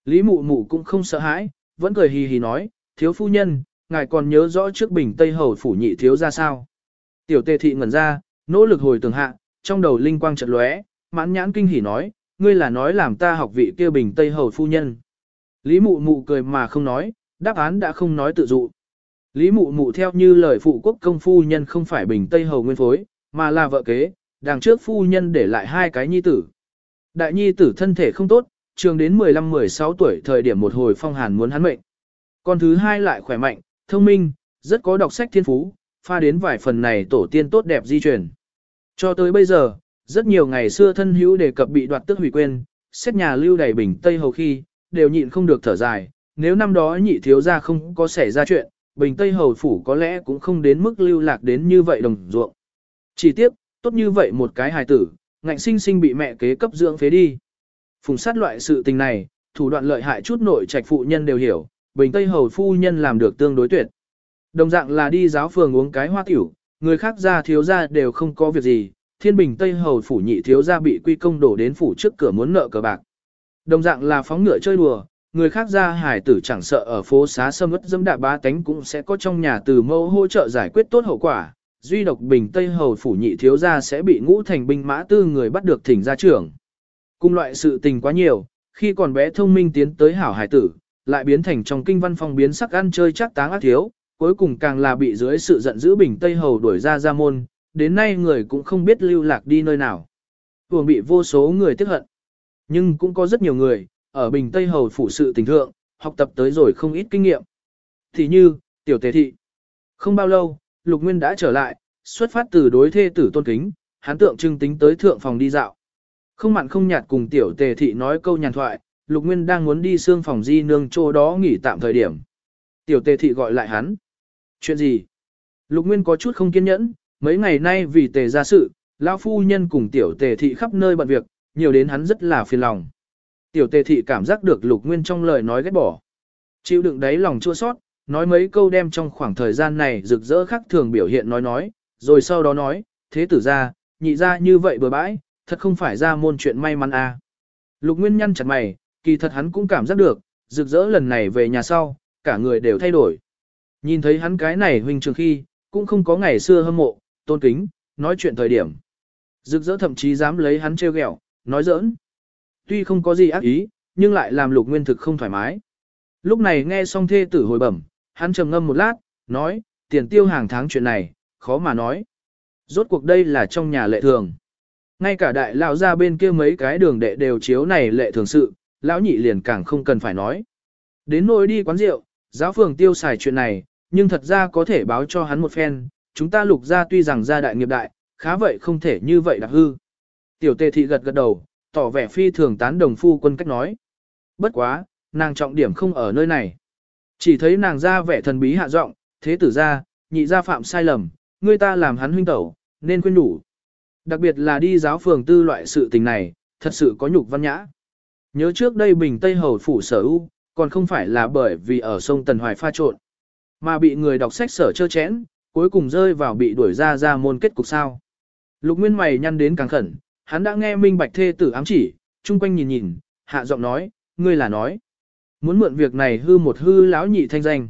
Lý mụ mụ cũng không sợ hãi, vẫn cười hì hì nói, thiếu phu nhân, ngài còn nhớ rõ trước bình Tây Hầu phủ nhị thiếu ra sao. Tiểu tề thị ngẩn ra, nỗ lực hồi tường hạ, trong đầu linh quang chợt lóe, mãn nhãn kinh hỉ nói, ngươi là nói làm ta học vị kia bình Tây Hầu phu nhân. Lý mụ mụ cười mà không nói, đáp án đã không nói tự dụ. Lý mụ mụ theo như lời phụ quốc công phu nhân không phải bình Tây Hầu nguyên phối, mà là vợ kế, đằng trước phu nhân để lại hai cái nhi tử. Đại nhi tử thân thể không tốt, trường đến 15-16 tuổi thời điểm một hồi phong hàn muốn hắn mệnh. Con thứ hai lại khỏe mạnh, thông minh, rất có đọc sách thiên phú, pha đến vài phần này tổ tiên tốt đẹp di truyền. Cho tới bây giờ, rất nhiều ngày xưa thân hữu đề cập bị đoạt tước hủy quên, xét nhà lưu đầy bình Tây Hầu khi, đều nhịn không được thở dài, nếu năm đó nhị thiếu gia không có xảy ra chuyện, bình Tây Hầu phủ có lẽ cũng không đến mức lưu lạc đến như vậy đồng ruộng. Chỉ tiếc, tốt như vậy một cái hài tử, ngạnh sinh sinh bị mẹ kế cấp dưỡng phế đi. Phùng sát loại sự tình này, thủ đoạn lợi hại chút nội trạch phụ nhân đều hiểu, bình Tây Hầu phu nhân làm được tương đối tuyệt. Đồng dạng là đi giáo phường uống cái hoa tiểu, người khác ra thiếu ra đều không có việc gì, thiên bình Tây Hầu phủ nhị thiếu ra bị quy công đổ đến phủ trước cửa muốn nợ cờ bạc. Đồng dạng là phóng ngựa chơi đùa, người khác ra hải tử chẳng sợ ở phố xá sâm ất dâm đạ ba tánh cũng sẽ có trong nhà từ mâu hỗ trợ giải quyết tốt hậu quả. Duy độc bình Tây Hầu phủ nhị thiếu gia sẽ bị ngũ thành binh mã tư người bắt được thỉnh gia trưởng. Cùng loại sự tình quá nhiều, khi còn bé thông minh tiến tới hảo hải tử, lại biến thành trong kinh văn phong biến sắc ăn chơi chắc táng ác thiếu, cuối cùng càng là bị dưới sự giận dữ bình Tây Hầu đuổi ra ra môn, đến nay người cũng không biết lưu lạc đi nơi nào. Thường bị vô số người tiếc hận. Nhưng cũng có rất nhiều người, ở Bình Tây Hầu phủ sự tình thượng, học tập tới rồi không ít kinh nghiệm. Thì như, tiểu tế thị. Không bao lâu, Lục Nguyên đã trở lại, xuất phát từ đối thê tử tôn kính, hắn tượng trưng tính tới thượng phòng đi dạo. Không mặn không nhạt cùng tiểu tề thị nói câu nhàn thoại, Lục Nguyên đang muốn đi xương phòng di nương chỗ đó nghỉ tạm thời điểm. Tiểu tề thị gọi lại hắn. Chuyện gì? Lục Nguyên có chút không kiên nhẫn, mấy ngày nay vì tề ra sự, lão phu nhân cùng tiểu tề thị khắp nơi bận việc, nhiều đến hắn rất là phiền lòng. Tiểu tề thị cảm giác được Lục Nguyên trong lời nói ghét bỏ. Chịu đựng đáy lòng chua sót, nói mấy câu đem trong khoảng thời gian này rực rỡ khắc thường biểu hiện nói nói, rồi sau đó nói, thế tử ra, nhị ra như vậy bừa bãi, thật không phải ra môn chuyện may mắn à. Lục Nguyên nhăn chặt mày, kỳ thật hắn cũng cảm giác được, rực rỡ lần này về nhà sau, cả người đều thay đổi. Nhìn thấy hắn cái này huynh trường khi, cũng không có ngày xưa hâm mộ, tôn kính, nói chuyện thời điểm. Rực rỡ thậm chí dám lấy hắn trêu ghẹo, nói giỡn. Tuy không có gì ác ý, nhưng lại làm lục nguyên thực không thoải mái. Lúc này nghe xong thê tử hồi bẩm, hắn trầm ngâm một lát, nói, tiền tiêu hàng tháng chuyện này, khó mà nói. Rốt cuộc đây là trong nhà lệ thường. Ngay cả đại lão ra bên kia mấy cái đường đệ đều chiếu này lệ thường sự, lão nhị liền càng không cần phải nói. Đến nỗi đi quán rượu, giáo phường tiêu xài chuyện này, nhưng thật ra có thể báo cho hắn một phen, chúng ta lục ra tuy rằng gia đại nghiệp đại, khá vậy không thể như vậy đặc hư. Tiểu tề thị gật gật đầu, tỏ vẻ phi thường tán đồng phu quân cách nói. Bất quá, nàng trọng điểm không ở nơi này. Chỉ thấy nàng ra vẻ thần bí hạ giọng, thế tử ra, nhị ra phạm sai lầm, người ta làm hắn huynh tẩu, nên quên đủ. Đặc biệt là đi giáo phường tư loại sự tình này, thật sự có nhục văn nhã. Nhớ trước đây Bình Tây Hầu phủ sở ưu, còn không phải là bởi vì ở sông Tần Hoài pha trộn, mà bị người đọc sách sở chơ chẽn, cuối cùng rơi vào bị đuổi ra ra môn kết cục sao. Lục Nguyên mày nhăn đến càng khẩn, hắn đã nghe Minh Bạch thê tử ám chỉ, chung quanh nhìn nhìn, hạ giọng nói, ngươi là nói. Muốn mượn việc này hư một hư lão nhị thanh danh.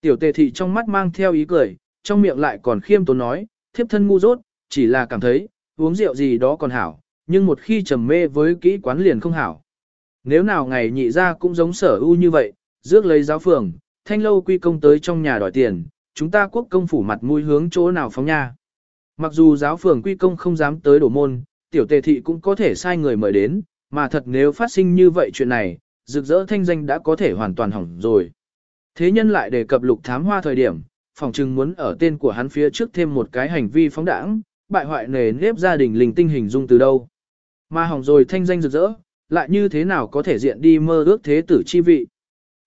Tiểu tề thị trong mắt mang theo ý cười, trong miệng lại còn khiêm tốn nói, thiếp thân ngu dốt, chỉ là cảm thấy, uống rượu gì đó còn hảo, nhưng một khi trầm mê với kỹ quán liền không hảo. Nếu nào ngày nhị ra cũng giống sở ưu như vậy, rước lấy giáo phường, thanh lâu quy công tới trong nhà đòi tiền, chúng ta quốc công phủ mặt mũi hướng chỗ nào phóng nha. Mặc dù giáo phường quy công không dám tới đổ môn, tiểu tề thị cũng có thể sai người mời đến, mà thật nếu phát sinh như vậy chuyện này, rực rỡ thanh danh đã có thể hoàn toàn hỏng rồi. Thế nhân lại đề cập lục thám hoa thời điểm, phòng trừng muốn ở tên của hắn phía trước thêm một cái hành vi phóng đảng, bại hoại nề nếp gia đình linh tinh hình dung từ đâu. Mà hỏng rồi thanh danh rực rỡ, lại như thế nào có thể diện đi mơ ước thế tử chi vị.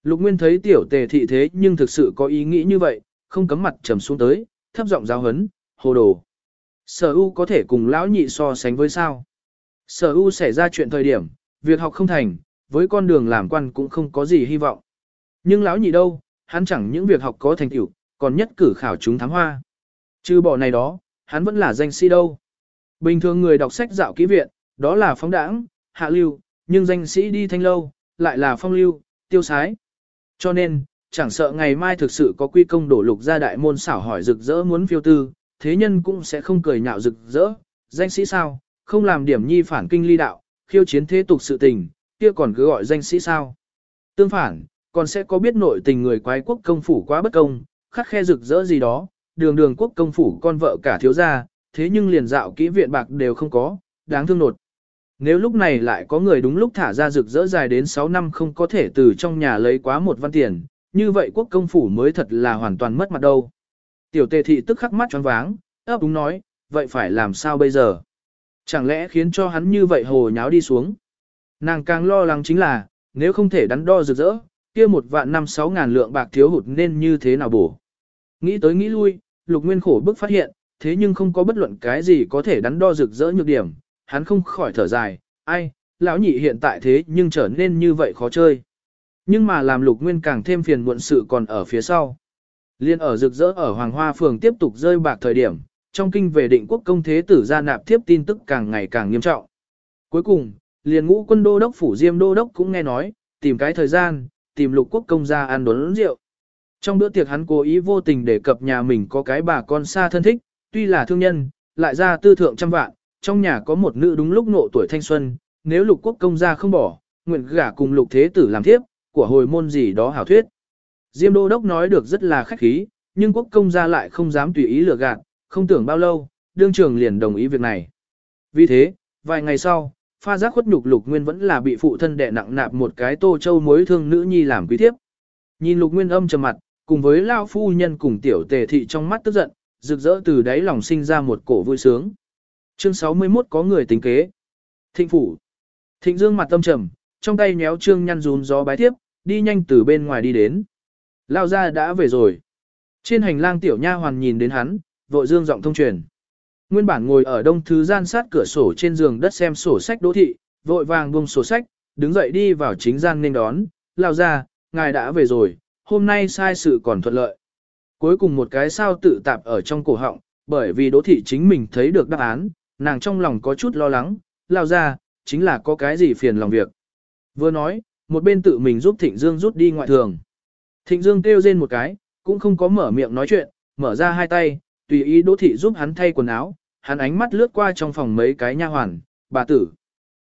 Lục Nguyên thấy tiểu tề thị thế nhưng thực sự có ý nghĩ như vậy, không cấm mặt trầm xuống tới, thấp giọng giáo hấn, hồ đồ. Sở U có thể cùng lão nhị so sánh với sao? Sở U xảy ra chuyện thời điểm, việc học không thành, với con đường làm quan cũng không có gì hy vọng. Nhưng lão nhị đâu, hắn chẳng những việc học có thành tựu, còn nhất cử khảo chúng thám hoa. Chứ bỏ này đó, hắn vẫn là danh sĩ đâu. Bình thường người đọc sách dạo ký viện, đó là phóng đảng, hạ lưu, nhưng danh sĩ đi thanh lâu, lại là phong lưu, tiêu sái. Cho nên, chẳng sợ ngày mai thực sự có quy công đổ lục ra đại môn xảo hỏi rực rỡ muốn phiêu tư, thế nhân cũng sẽ không cười nhạo rực rỡ, danh sĩ sao, không làm điểm nhi phản kinh ly đạo, khiêu chiến thế tục sự tình, kia còn cứ gọi danh sĩ sao. Tương phản, còn sẽ có biết nội tình người quái quốc công phủ quá bất công, khắc khe rực rỡ gì đó, đường đường quốc công phủ con vợ cả thiếu gia, thế nhưng liền dạo kỹ viện bạc đều không có, đáng thương nột. Nếu lúc này lại có người đúng lúc thả ra rực rỡ dài đến 6 năm không có thể từ trong nhà lấy quá một văn tiền, như vậy quốc công phủ mới thật là hoàn toàn mất mặt đâu. Tiểu tề thị tức khắc mắt choáng váng, ấp đúng nói, vậy phải làm sao bây giờ? Chẳng lẽ khiến cho hắn như vậy hồ nháo đi xuống? Nàng càng lo lắng chính là, nếu không thể đắn đo rực rỡ, kia một vạn năm sáu ngàn lượng bạc thiếu hụt nên như thế nào bổ? Nghĩ tới nghĩ lui, lục nguyên khổ bức phát hiện, thế nhưng không có bất luận cái gì có thể đắn đo rực rỡ nhược điểm, hắn không khỏi thở dài, ai, lão nhị hiện tại thế nhưng trở nên như vậy khó chơi. Nhưng mà làm lục nguyên càng thêm phiền muộn sự còn ở phía sau. Liên ở rực rỡ ở Hoàng Hoa Phường tiếp tục rơi bạc thời điểm, trong kinh về định quốc công thế tử ra nạp tiếp tin tức càng ngày càng nghiêm trọng. Cuối cùng, liền ngũ quân đô đốc phủ diêm đô đốc cũng nghe nói, tìm cái thời gian, tìm lục quốc công gia ăn đốn rượu. Trong bữa tiệc hắn cố ý vô tình đề cập nhà mình có cái bà con xa thân thích, tuy là thương nhân, lại ra tư thượng trăm vạn, trong nhà có một nữ đúng lúc nộ tuổi thanh xuân, nếu lục quốc công gia không bỏ, nguyện gả cùng lục thế tử làm thiếp, của hồi môn gì đó hảo thuyết. Diêm đô đốc nói được rất là khách khí, nhưng quốc công gia lại không dám tùy ý lừa gạt, không tưởng bao lâu, đương trường liền đồng ý việc này. Vì thế, vài ngày sau, pha giác khuất nhục lục nguyên vẫn là bị phụ thân đè nặng nạp một cái tô châu mối thương nữ nhi làm quý thiếp. Nhìn lục nguyên âm trầm mặt, cùng với lao phu nhân cùng tiểu tề thị trong mắt tức giận, rực rỡ từ đáy lòng sinh ra một cổ vui sướng. Chương 61 có người tính kế. Thịnh phủ. Thịnh dương mặt tâm trầm, trong tay nhéo trương nhăn rún gió bái thiếp, đi nhanh từ bên ngoài đi đến. Lao ra đã về rồi. Trên hành lang tiểu nha hoàn nhìn đến hắn, vội dương giọng thông truyền. Nguyên bản ngồi ở đông thứ gian sát cửa sổ trên giường đất xem sổ sách đỗ thị, vội vàng buông sổ sách, đứng dậy đi vào chính gian nên đón, lao ra, ngài đã về rồi, hôm nay sai sự còn thuận lợi. Cuối cùng một cái sao tự tạp ở trong cổ họng, bởi vì đỗ thị chính mình thấy được đáp án, nàng trong lòng có chút lo lắng, lao ra, chính là có cái gì phiền lòng việc. Vừa nói, một bên tự mình giúp Thịnh Dương rút đi ngoại thường. Thịnh Dương kêu rên một cái, cũng không có mở miệng nói chuyện, mở ra hai tay, tùy ý Đỗ thị giúp hắn thay quần áo, hắn ánh mắt lướt qua trong phòng mấy cái nha hoàn, bà tử.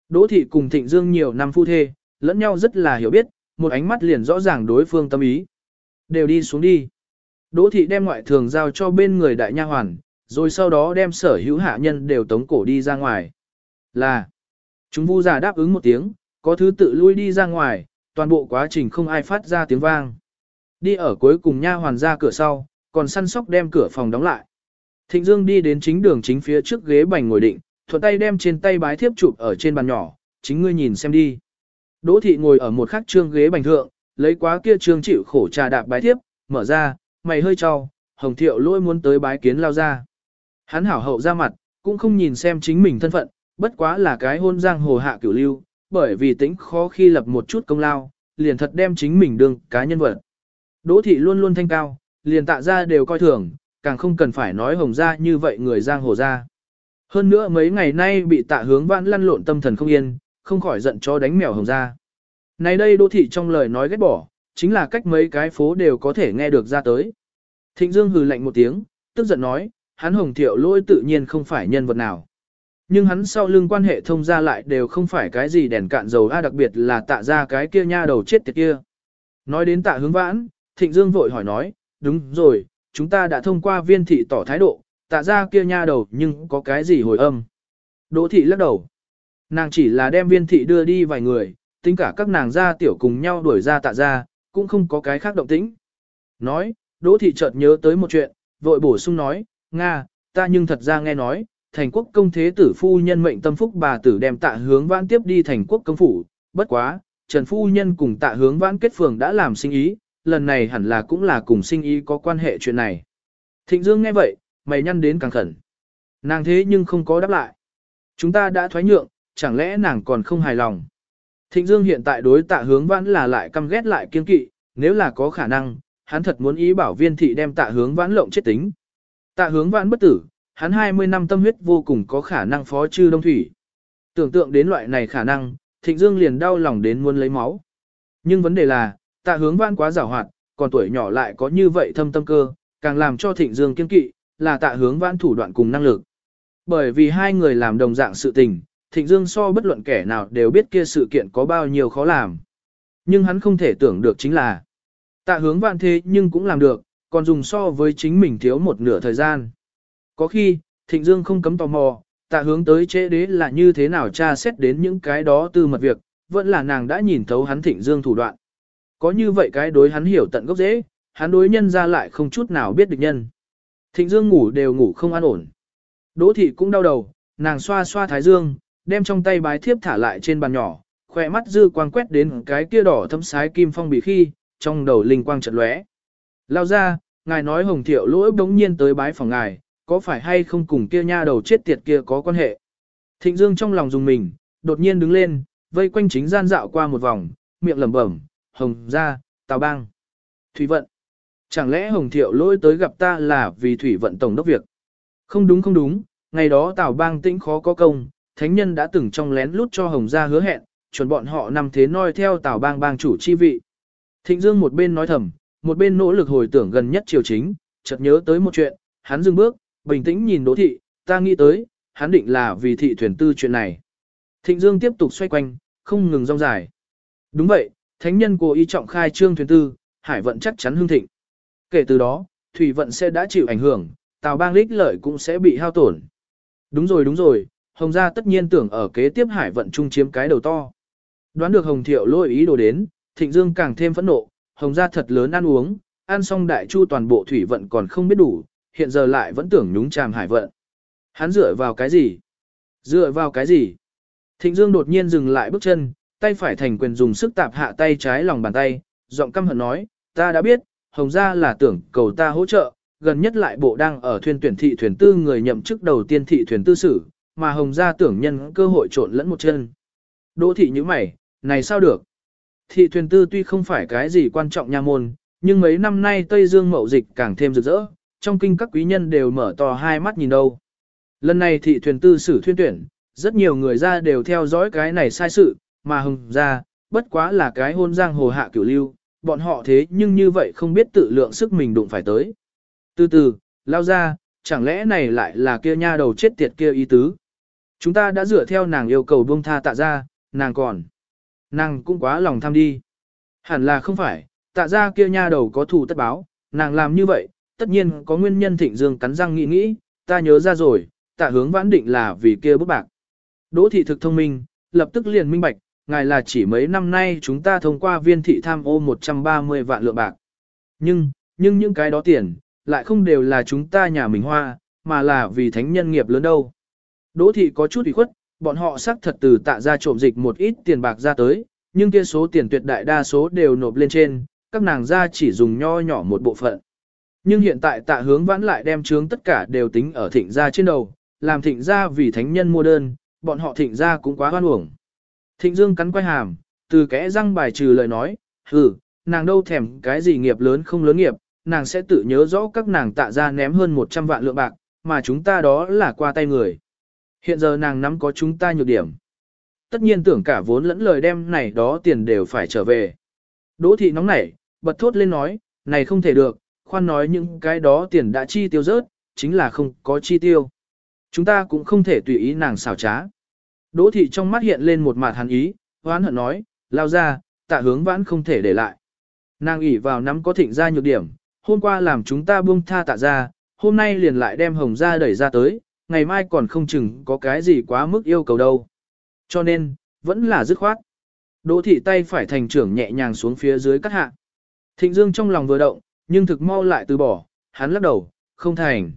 Đỗ thị cùng Thịnh Dương nhiều năm phu thê, lẫn nhau rất là hiểu biết, một ánh mắt liền rõ ràng đối phương tâm ý. Đều đi xuống đi. Đỗ thị đem ngoại thường giao cho bên người đại nha hoàn, rồi sau đó đem sở hữu hạ nhân đều tống cổ đi ra ngoài. Là, chúng vu giả đáp ứng một tiếng, có thứ tự lui đi ra ngoài, toàn bộ quá trình không ai phát ra tiếng vang. Đi ở cuối cùng nha hoàn ra cửa sau, còn săn sóc đem cửa phòng đóng lại. Thịnh Dương đi đến chính đường chính phía trước ghế bành ngồi định, thuận tay đem trên tay bái thiếp chụp ở trên bàn nhỏ, chính ngươi nhìn xem đi. Đỗ thị ngồi ở một khắc trương ghế bành thượng, lấy quá kia trương chịu khổ trà đạp bái thiếp, mở ra, mày hơi trao, hồng thiệu lôi muốn tới bái kiến lao ra. Hắn hảo hậu ra mặt, cũng không nhìn xem chính mình thân phận, bất quá là cái hôn giang hồ hạ cửu lưu, bởi vì tính khó khi lập một chút công lao, liền thật đem chính mình đương cá nhân vật. Đỗ thị luôn luôn thanh cao, liền tạ ra đều coi thường, càng không cần phải nói hồng ra như vậy người giang hồ ra. Hơn nữa mấy ngày nay bị tạ hướng vãn lăn lộn tâm thần không yên, không khỏi giận cho đánh mèo hồng ra. Này đây đô thị trong lời nói ghét bỏ, chính là cách mấy cái phố đều có thể nghe được ra tới. Thịnh Dương hừ lạnh một tiếng, tức giận nói, hắn hồng thiệu lôi tự nhiên không phải nhân vật nào. Nhưng hắn sau lưng quan hệ thông ra lại đều không phải cái gì đèn cạn dầu a đặc biệt là tạ ra cái kia nha đầu chết tiệt kia. Nói đến tạ hướng vãn, Thịnh Dương vội hỏi nói, đúng rồi, chúng ta đã thông qua viên thị tỏ thái độ, tạ ra kia nha đầu nhưng có cái gì hồi âm. Đỗ thị lắc đầu. Nàng chỉ là đem viên thị đưa đi vài người, tính cả các nàng gia tiểu cùng nhau đuổi ra tạ ra, cũng không có cái khác động tĩnh. Nói, Đỗ thị chợt nhớ tới một chuyện, vội bổ sung nói, Nga, ta nhưng thật ra nghe nói, thành quốc công thế tử phu nhân mệnh tâm phúc bà tử đem tạ hướng vãn tiếp đi thành quốc công phủ, bất quá, Trần phu nhân cùng tạ hướng vãn kết phường đã làm sinh ý, lần này hẳn là cũng là cùng sinh ý có quan hệ chuyện này. Thịnh Dương nghe vậy, mày nhăn đến càng khẩn. Nàng thế nhưng không có đáp lại. Chúng ta đã thoái nhượng, chẳng lẽ nàng còn không hài lòng. Thịnh Dương hiện tại đối tạ hướng vãn là lại căm ghét lại kiên kỵ, nếu là có khả năng, hắn thật muốn ý bảo viên thị đem tạ hướng vãn lộng chết tính. Tạ hướng vãn bất tử, hắn 20 năm tâm huyết vô cùng có khả năng phó chư đông thủy. Tưởng tượng đến loại này khả năng, Thịnh Dương liền đau lòng đến muốn lấy máu. Nhưng vấn đề là, tạ hướng vãn quá giảo hoạt, còn tuổi nhỏ lại có như vậy thâm tâm cơ, càng làm cho Thịnh Dương kiên kỵ, là tạ hướng vãn thủ đoạn cùng năng lực. Bởi vì hai người làm đồng dạng sự tình, Thịnh Dương so bất luận kẻ nào đều biết kia sự kiện có bao nhiêu khó làm. Nhưng hắn không thể tưởng được chính là, tạ hướng vạn thế nhưng cũng làm được, còn dùng so với chính mình thiếu một nửa thời gian. Có khi, Thịnh Dương không cấm tò mò, tạ hướng tới chế đế là như thế nào tra xét đến những cái đó từ mật việc, vẫn là nàng đã nhìn thấu hắn Thịnh Dương thủ đoạn. Có như vậy cái đối hắn hiểu tận gốc dễ, hắn đối nhân ra lại không chút nào biết được nhân. Thịnh Dương ngủ đều ngủ không an ổn. Đỗ thị cũng đau đầu, nàng xoa xoa thái dương, đem trong tay bái thiếp thả lại trên bàn nhỏ, khỏe mắt dư quang quét đến cái kia đỏ thấm sái kim phong bị khi, trong đầu linh quang chợt lóe. Lao ra, ngài nói hồng thiệu lỗi bỗng nhiên tới bái phòng ngài, có phải hay không cùng kia nha đầu chết tiệt kia có quan hệ? Thịnh Dương trong lòng dùng mình, đột nhiên đứng lên, vây quanh chính gian dạo qua một vòng, miệng lẩm bẩm, hồng Gia, tào bang, thủy vận. Chẳng lẽ hồng thiệu lỗi tới gặp ta là vì thủy vận tổng đốc việc? Không đúng không đúng, ngày đó tào bang tĩnh khó có công, thánh nhân đã từng trong lén lút cho hồng gia hứa hẹn, chuẩn bọn họ nằm thế noi theo tào bang bang chủ chi vị. Thịnh Dương một bên nói thầm, một bên nỗ lực hồi tưởng gần nhất triều chính, chợt nhớ tới một chuyện, hắn dừng bước, bình tĩnh nhìn Đỗ thị, ta nghĩ tới, hắn định là vì thị thuyền tư chuyện này. Thịnh Dương tiếp tục xoay quanh, không ngừng rong dài. Đúng vậy, thánh nhân cố ý trọng khai trương thuyền tư, hải vận chắc chắn hương thịnh. Kể từ đó, thủy vận sẽ đã chịu ảnh hưởng, tàu bang lích lợi cũng sẽ bị hao tổn. Đúng rồi đúng rồi, Hồng gia tất nhiên tưởng ở kế tiếp hải vận trung chiếm cái đầu to. Đoán được Hồng Thiệu lôi ý đồ đến, Thịnh Dương càng thêm phẫn nộ, Hồng gia thật lớn ăn uống, ăn xong đại chu toàn bộ thủy vận còn không biết đủ, hiện giờ lại vẫn tưởng nhúng chàm hải vận. Hắn dựa vào cái gì? Dựa vào cái gì? Thịnh Dương đột nhiên dừng lại bước chân, tay phải thành quyền dùng sức tạp hạ tay trái lòng bàn tay, giọng căm hận nói, ta đã biết, Hồng gia là tưởng cầu ta hỗ trợ, gần nhất lại bộ đang ở thuyền tuyển thị thuyền tư người nhậm chức đầu tiên thị thuyền tư sử, mà Hồng gia tưởng nhân cơ hội trộn lẫn một chân. Đỗ thị như mày, này sao được? Thị thuyền tư tuy không phải cái gì quan trọng nha môn, nhưng mấy năm nay Tây Dương mậu dịch càng thêm rực rỡ, trong kinh các quý nhân đều mở to hai mắt nhìn đâu. Lần này thị thuyền tư sử thuyên tuyển, rất nhiều người ra đều theo dõi cái này sai sự, mà hồng ra, bất quá là cái hôn giang hồ hạ cửu lưu, bọn họ thế nhưng như vậy không biết tự lượng sức mình đụng phải tới. Từ từ, lao ra, chẳng lẽ này lại là kia nha đầu chết tiệt kia ý tứ. Chúng ta đã dựa theo nàng yêu cầu buông tha tạ ra, nàng còn. Nàng cũng quá lòng tham đi. Hẳn là không phải, tạ ra kia nha đầu có thù tất báo, nàng làm như vậy, tất nhiên có nguyên nhân thịnh dương cắn răng nghĩ nghĩ, ta nhớ ra rồi, tạ hướng vãn định là vì kia bức bạc. Đỗ thị thực thông minh, lập tức liền minh bạch, ngài là chỉ mấy năm nay chúng ta thông qua viên thị tham ô 130 vạn lượng bạc. Nhưng, nhưng những cái đó tiền, lại không đều là chúng ta nhà mình hoa, mà là vì thánh nhân nghiệp lớn đâu. Đỗ thị có chút ủy khuất, bọn họ xác thật từ tạ ra trộm dịch một ít tiền bạc ra tới, nhưng kia số tiền tuyệt đại đa số đều nộp lên trên, các nàng ra chỉ dùng nho nhỏ một bộ phận. Nhưng hiện tại tạ hướng vãn lại đem chướng tất cả đều tính ở thịnh gia trên đầu, làm thịnh gia vì thánh nhân mua đơn, bọn họ thịnh gia cũng quá hoan uổng. Thịnh dương cắn quay hàm, từ kẽ răng bài trừ lời nói, hừ, nàng đâu thèm cái gì nghiệp lớn không lớn nghiệp, nàng sẽ tự nhớ rõ các nàng tạ ra ném hơn 100 vạn lượng bạc, mà chúng ta đó là qua tay người. Hiện giờ nàng nắm có chúng ta nhược điểm. Tất nhiên tưởng cả vốn lẫn lời đem này đó tiền đều phải trở về. Đỗ thị nóng nảy, bật thốt lên nói, này không thể được, khoan nói những cái đó tiền đã chi tiêu rớt, chính là không có chi tiêu. Chúng ta cũng không thể tùy ý nàng xảo trá. Đỗ thị trong mắt hiện lên một mặt hàn ý, hoán hận nói, lao ra, tạ hướng vãn không thể để lại. Nàng ỉ vào nắm có thịnh ra nhược điểm, hôm qua làm chúng ta buông tha tạ ra, hôm nay liền lại đem hồng ra đẩy ra tới, ngày mai còn không chừng có cái gì quá mức yêu cầu đâu. Cho nên, vẫn là dứt khoát. Đỗ thị tay phải thành trưởng nhẹ nhàng xuống phía dưới cắt hạ. Thịnh Dương trong lòng vừa động, nhưng thực mau lại từ bỏ, hắn lắc đầu, không thành.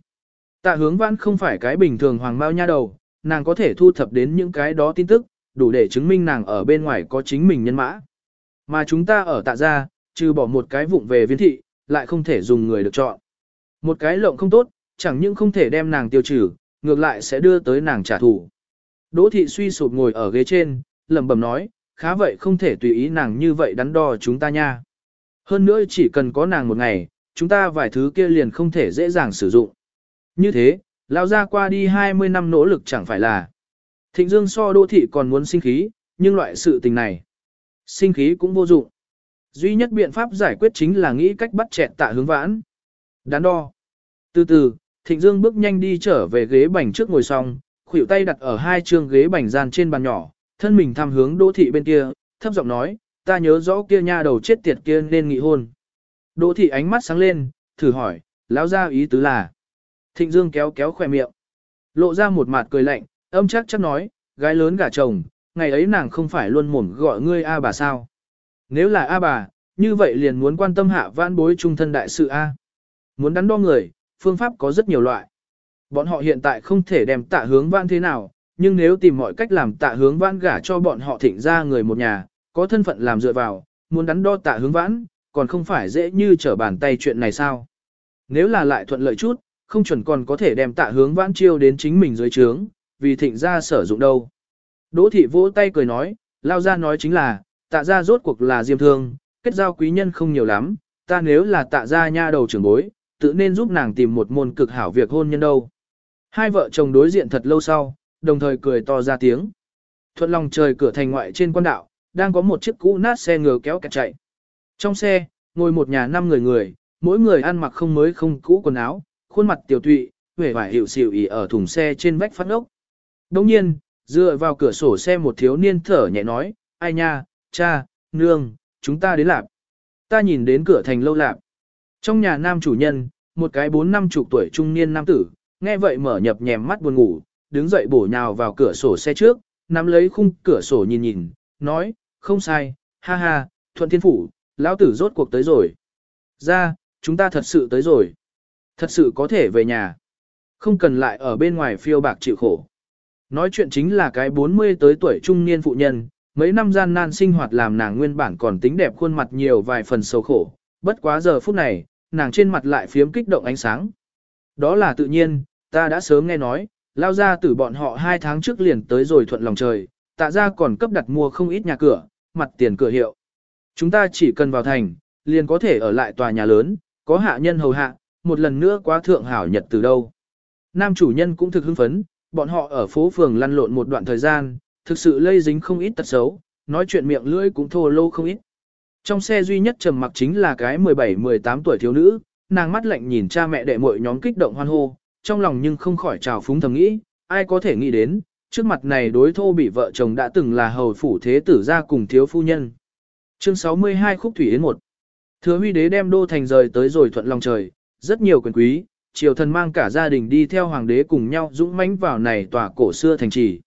Tạ hướng vãn không phải cái bình thường hoàng mao nha đầu, nàng có thể thu thập đến những cái đó tin tức, đủ để chứng minh nàng ở bên ngoài có chính mình nhân mã. Mà chúng ta ở tạ gia, trừ bỏ một cái vụng về viên thị, lại không thể dùng người được chọn. Một cái lộng không tốt, chẳng những không thể đem nàng tiêu trừ, ngược lại sẽ đưa tới nàng trả thù. Đỗ thị suy sụp ngồi ở ghế trên, lẩm bẩm nói, khá vậy không thể tùy ý nàng như vậy đắn đo chúng ta nha. Hơn nữa chỉ cần có nàng một ngày, chúng ta vài thứ kia liền không thể dễ dàng sử dụng. Như thế, lão ra qua đi 20 năm nỗ lực chẳng phải là. Thịnh Dương so đô thị còn muốn sinh khí, nhưng loại sự tình này, sinh khí cũng vô dụng. Duy nhất biện pháp giải quyết chính là nghĩ cách bắt chẹn tạ hướng vãn. Đắn đo. Từ từ, Thịnh Dương bước nhanh đi trở về ghế bành trước ngồi xong, khuỷu tay đặt ở hai trường ghế bành gian trên bàn nhỏ, thân mình tham hướng đô thị bên kia, thấp giọng nói, ta nhớ rõ kia nha đầu chết tiệt kia nên nghị hôn. Đỗ thị ánh mắt sáng lên, thử hỏi, lão ra ý tứ là. Thịnh Dương kéo kéo khỏe miệng. Lộ ra một mặt cười lạnh, âm chắc chắc nói, gái lớn gả chồng, ngày ấy nàng không phải luôn mồm gọi ngươi A bà sao. Nếu là A bà, như vậy liền muốn quan tâm hạ vãn bối trung thân đại sự A. Muốn đắn đo người, phương pháp có rất nhiều loại. Bọn họ hiện tại không thể đem tạ hướng vãn thế nào, nhưng nếu tìm mọi cách làm tạ hướng vãn gả cho bọn họ thịnh ra người một nhà, có thân phận làm dựa vào, muốn đắn đo tạ hướng vãn, còn không phải dễ như trở bàn tay chuyện này sao. Nếu là lại thuận lợi chút, không chuẩn còn có thể đem tạ hướng vãn chiêu đến chính mình dưới trướng, vì thịnh gia sử dụng đâu. Đỗ thị vỗ tay cười nói, lao ra nói chính là, tạ gia rốt cuộc là diêm thương, kết giao quý nhân không nhiều lắm, ta nếu là tạ gia nha đầu trưởng bối, tự nên giúp nàng tìm một môn cực hảo việc hôn nhân đâu. Hai vợ chồng đối diện thật lâu sau, đồng thời cười to ra tiếng. Thuận lòng trời cửa thành ngoại trên quan đạo, đang có một chiếc cũ nát xe ngựa kéo kẹt chạy. Trong xe, ngồi một nhà năm người người, mỗi người ăn mặc không mới không cũ quần áo, khuôn mặt tiểu tụy, vẻ vải hiệu xỉu ý ở thùng xe trên vách phát ốc. Đồng nhiên, dựa vào cửa sổ xe một thiếu niên thở nhẹ nói, ai nha, cha, nương, chúng ta đến lạp. Ta nhìn đến cửa thành lâu lạp. Trong nhà nam chủ nhân, một cái bốn năm chục tuổi trung niên nam tử, nghe vậy mở nhập nhèm mắt buồn ngủ, đứng dậy bổ nhào vào cửa sổ xe trước, nắm lấy khung cửa sổ nhìn nhìn, nói, không sai, ha ha, thuận thiên phủ, lão tử rốt cuộc tới rồi. Ra, chúng ta thật sự tới rồi. Thật sự có thể về nhà. Không cần lại ở bên ngoài phiêu bạc chịu khổ. Nói chuyện chính là cái 40 tới tuổi trung niên phụ nhân, mấy năm gian nan sinh hoạt làm nàng nguyên bản còn tính đẹp khuôn mặt nhiều vài phần sầu khổ, bất quá giờ phút này, nàng trên mặt lại phiếm kích động ánh sáng. Đó là tự nhiên, ta đã sớm nghe nói, lao ra từ bọn họ hai tháng trước liền tới rồi thuận lòng trời, tạ ra còn cấp đặt mua không ít nhà cửa, mặt tiền cửa hiệu. Chúng ta chỉ cần vào thành, liền có thể ở lại tòa nhà lớn, có hạ nhân hầu hạ, một lần nữa quá thượng hảo nhật từ đâu. Nam chủ nhân cũng thực hưng phấn, bọn họ ở phố phường lăn lộn một đoạn thời gian, thực sự lây dính không ít tật xấu, nói chuyện miệng lưỡi cũng thô lô không ít. Trong xe duy nhất trầm mặc chính là cái 17-18 tuổi thiếu nữ, nàng mắt lạnh nhìn cha mẹ đệ muội nhóm kích động hoan hô, trong lòng nhưng không khỏi trào phúng thầm nghĩ, ai có thể nghĩ đến, trước mặt này đối thô bị vợ chồng đã từng là hầu phủ thế tử gia cùng thiếu phu nhân. Chương 62 Khúc Thủy Yến 1 Thừa huy đế đem đô thành rời tới rồi thuận lòng trời, rất nhiều quyền quý, triều thần mang cả gia đình đi theo hoàng đế cùng nhau dũng mãnh vào này tòa cổ xưa thành trì.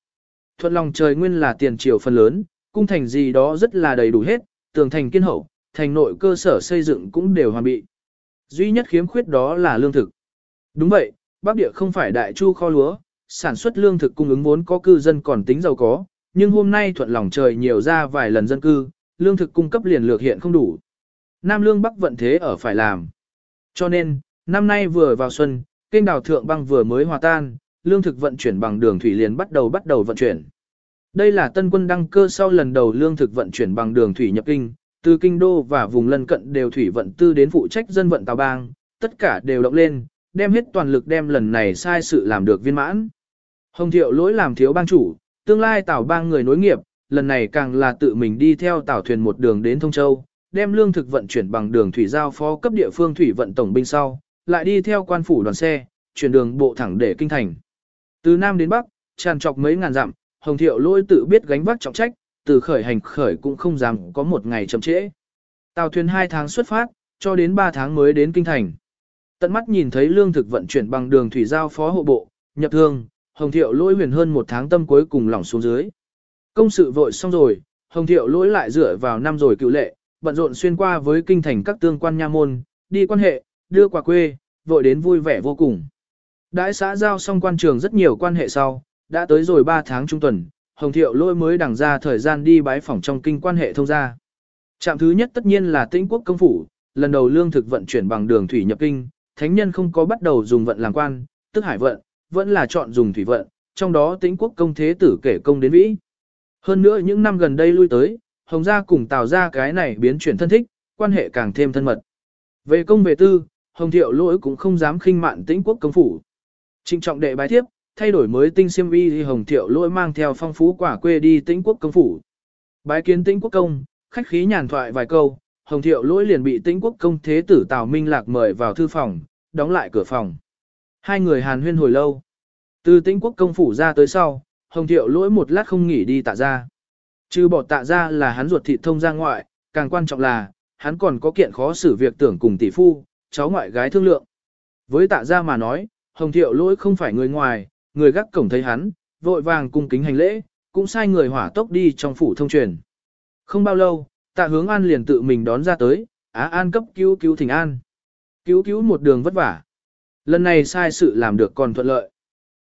Thuận lòng trời nguyên là tiền triều phần lớn, cung thành gì đó rất là đầy đủ hết, tường thành kiên hậu, thành nội cơ sở xây dựng cũng đều hoàn bị. Duy nhất khiếm khuyết đó là lương thực. Đúng vậy, Bắc Địa không phải đại chu kho lúa, sản xuất lương thực cung ứng vốn có cư dân còn tính giàu có, nhưng hôm nay thuận lòng trời nhiều ra vài lần dân cư, lương thực cung cấp liền lược hiện không đủ. Nam lương Bắc vận thế ở phải làm. Cho nên, năm nay vừa vào xuân, kênh đào thượng băng vừa mới hòa tan, lương thực vận chuyển bằng đường thủy liền bắt đầu bắt đầu vận chuyển. Đây là tân quân đăng cơ sau lần đầu lương thực vận chuyển bằng đường thủy nhập kinh, từ kinh đô và vùng lân cận đều thủy vận tư đến phụ trách dân vận tàu bang, tất cả đều động lên, đem hết toàn lực đem lần này sai sự làm được viên mãn. Hồng thiệu lỗi làm thiếu bang chủ, tương lai tàu bang người nối nghiệp, lần này càng là tự mình đi theo tàu thuyền một đường đến Thông Châu, đem lương thực vận chuyển bằng đường thủy giao phó cấp địa phương thủy vận tổng binh sau, lại đi theo quan phủ đoàn xe, chuyển đường bộ thẳng để kinh thành. Từ Nam đến Bắc, tràn trọc mấy ngàn dặm, Hồng Thiệu lôi tự biết gánh vác trọng trách, từ khởi hành khởi cũng không dám có một ngày chậm trễ. Tàu thuyền 2 tháng xuất phát, cho đến 3 tháng mới đến kinh thành. Tận mắt nhìn thấy lương thực vận chuyển bằng đường thủy giao phó hộ bộ, nhập thương, Hồng Thiệu lôi huyền hơn một tháng tâm cuối cùng lỏng xuống dưới. Công sự vội xong rồi, Hồng Thiệu lỗi lại dựa vào năm rồi cựu lệ, bận rộn xuyên qua với kinh thành các tương quan nha môn, đi quan hệ, đưa qua quê, vội đến vui vẻ vô cùng. Đãi xã giao xong quan trường rất nhiều quan hệ sau, đã tới rồi 3 tháng trung tuần, Hồng Thiệu lôi mới đằng ra thời gian đi bái phỏng trong kinh quan hệ thông gia. Trạm thứ nhất tất nhiên là tĩnh quốc công phủ, lần đầu lương thực vận chuyển bằng đường thủy nhập kinh, thánh nhân không có bắt đầu dùng vận làm quan, tức hải vận, vẫn là chọn dùng thủy vận, trong đó tĩnh quốc công thế tử kể công đến vĩ. Hơn nữa những năm gần đây lui tới, Hồng gia cùng Tào gia cái này biến chuyển thân thích, quan hệ càng thêm thân mật. Về công về tư, Hồng Thiệu lỗi cũng không dám khinh mạn tĩnh quốc công phủ. Trinh trọng đệ bái tiếp, thay đổi mới tinh xiêm y thì Hồng Thiệu lỗi mang theo phong phú quả quê đi tĩnh quốc công phủ. Bái kiến tĩnh quốc công, khách khí nhàn thoại vài câu, Hồng Thiệu lỗi liền bị tĩnh quốc công thế tử Tào Minh Lạc mời vào thư phòng, đóng lại cửa phòng. Hai người hàn huyên hồi lâu. Từ tĩnh quốc công phủ ra tới sau, Hồng Thiệu lỗi một lát không nghỉ đi tạ ra. Chứ bỏ tạ ra là hắn ruột thịt thông ra ngoại, càng quan trọng là, hắn còn có kiện khó xử việc tưởng cùng tỷ phu, cháu ngoại gái thương lượng. Với tạ ra mà nói, Hồng Thiệu lỗi không phải người ngoài, người gác cổng thấy hắn, vội vàng cung kính hành lễ, cũng sai người hỏa tốc đi trong phủ thông truyền. Không bao lâu, tạ hướng an liền tự mình đón ra tới, á an cấp cứu cứu thỉnh an. Cứu cứu một đường vất vả. Lần này sai sự làm được còn thuận lợi.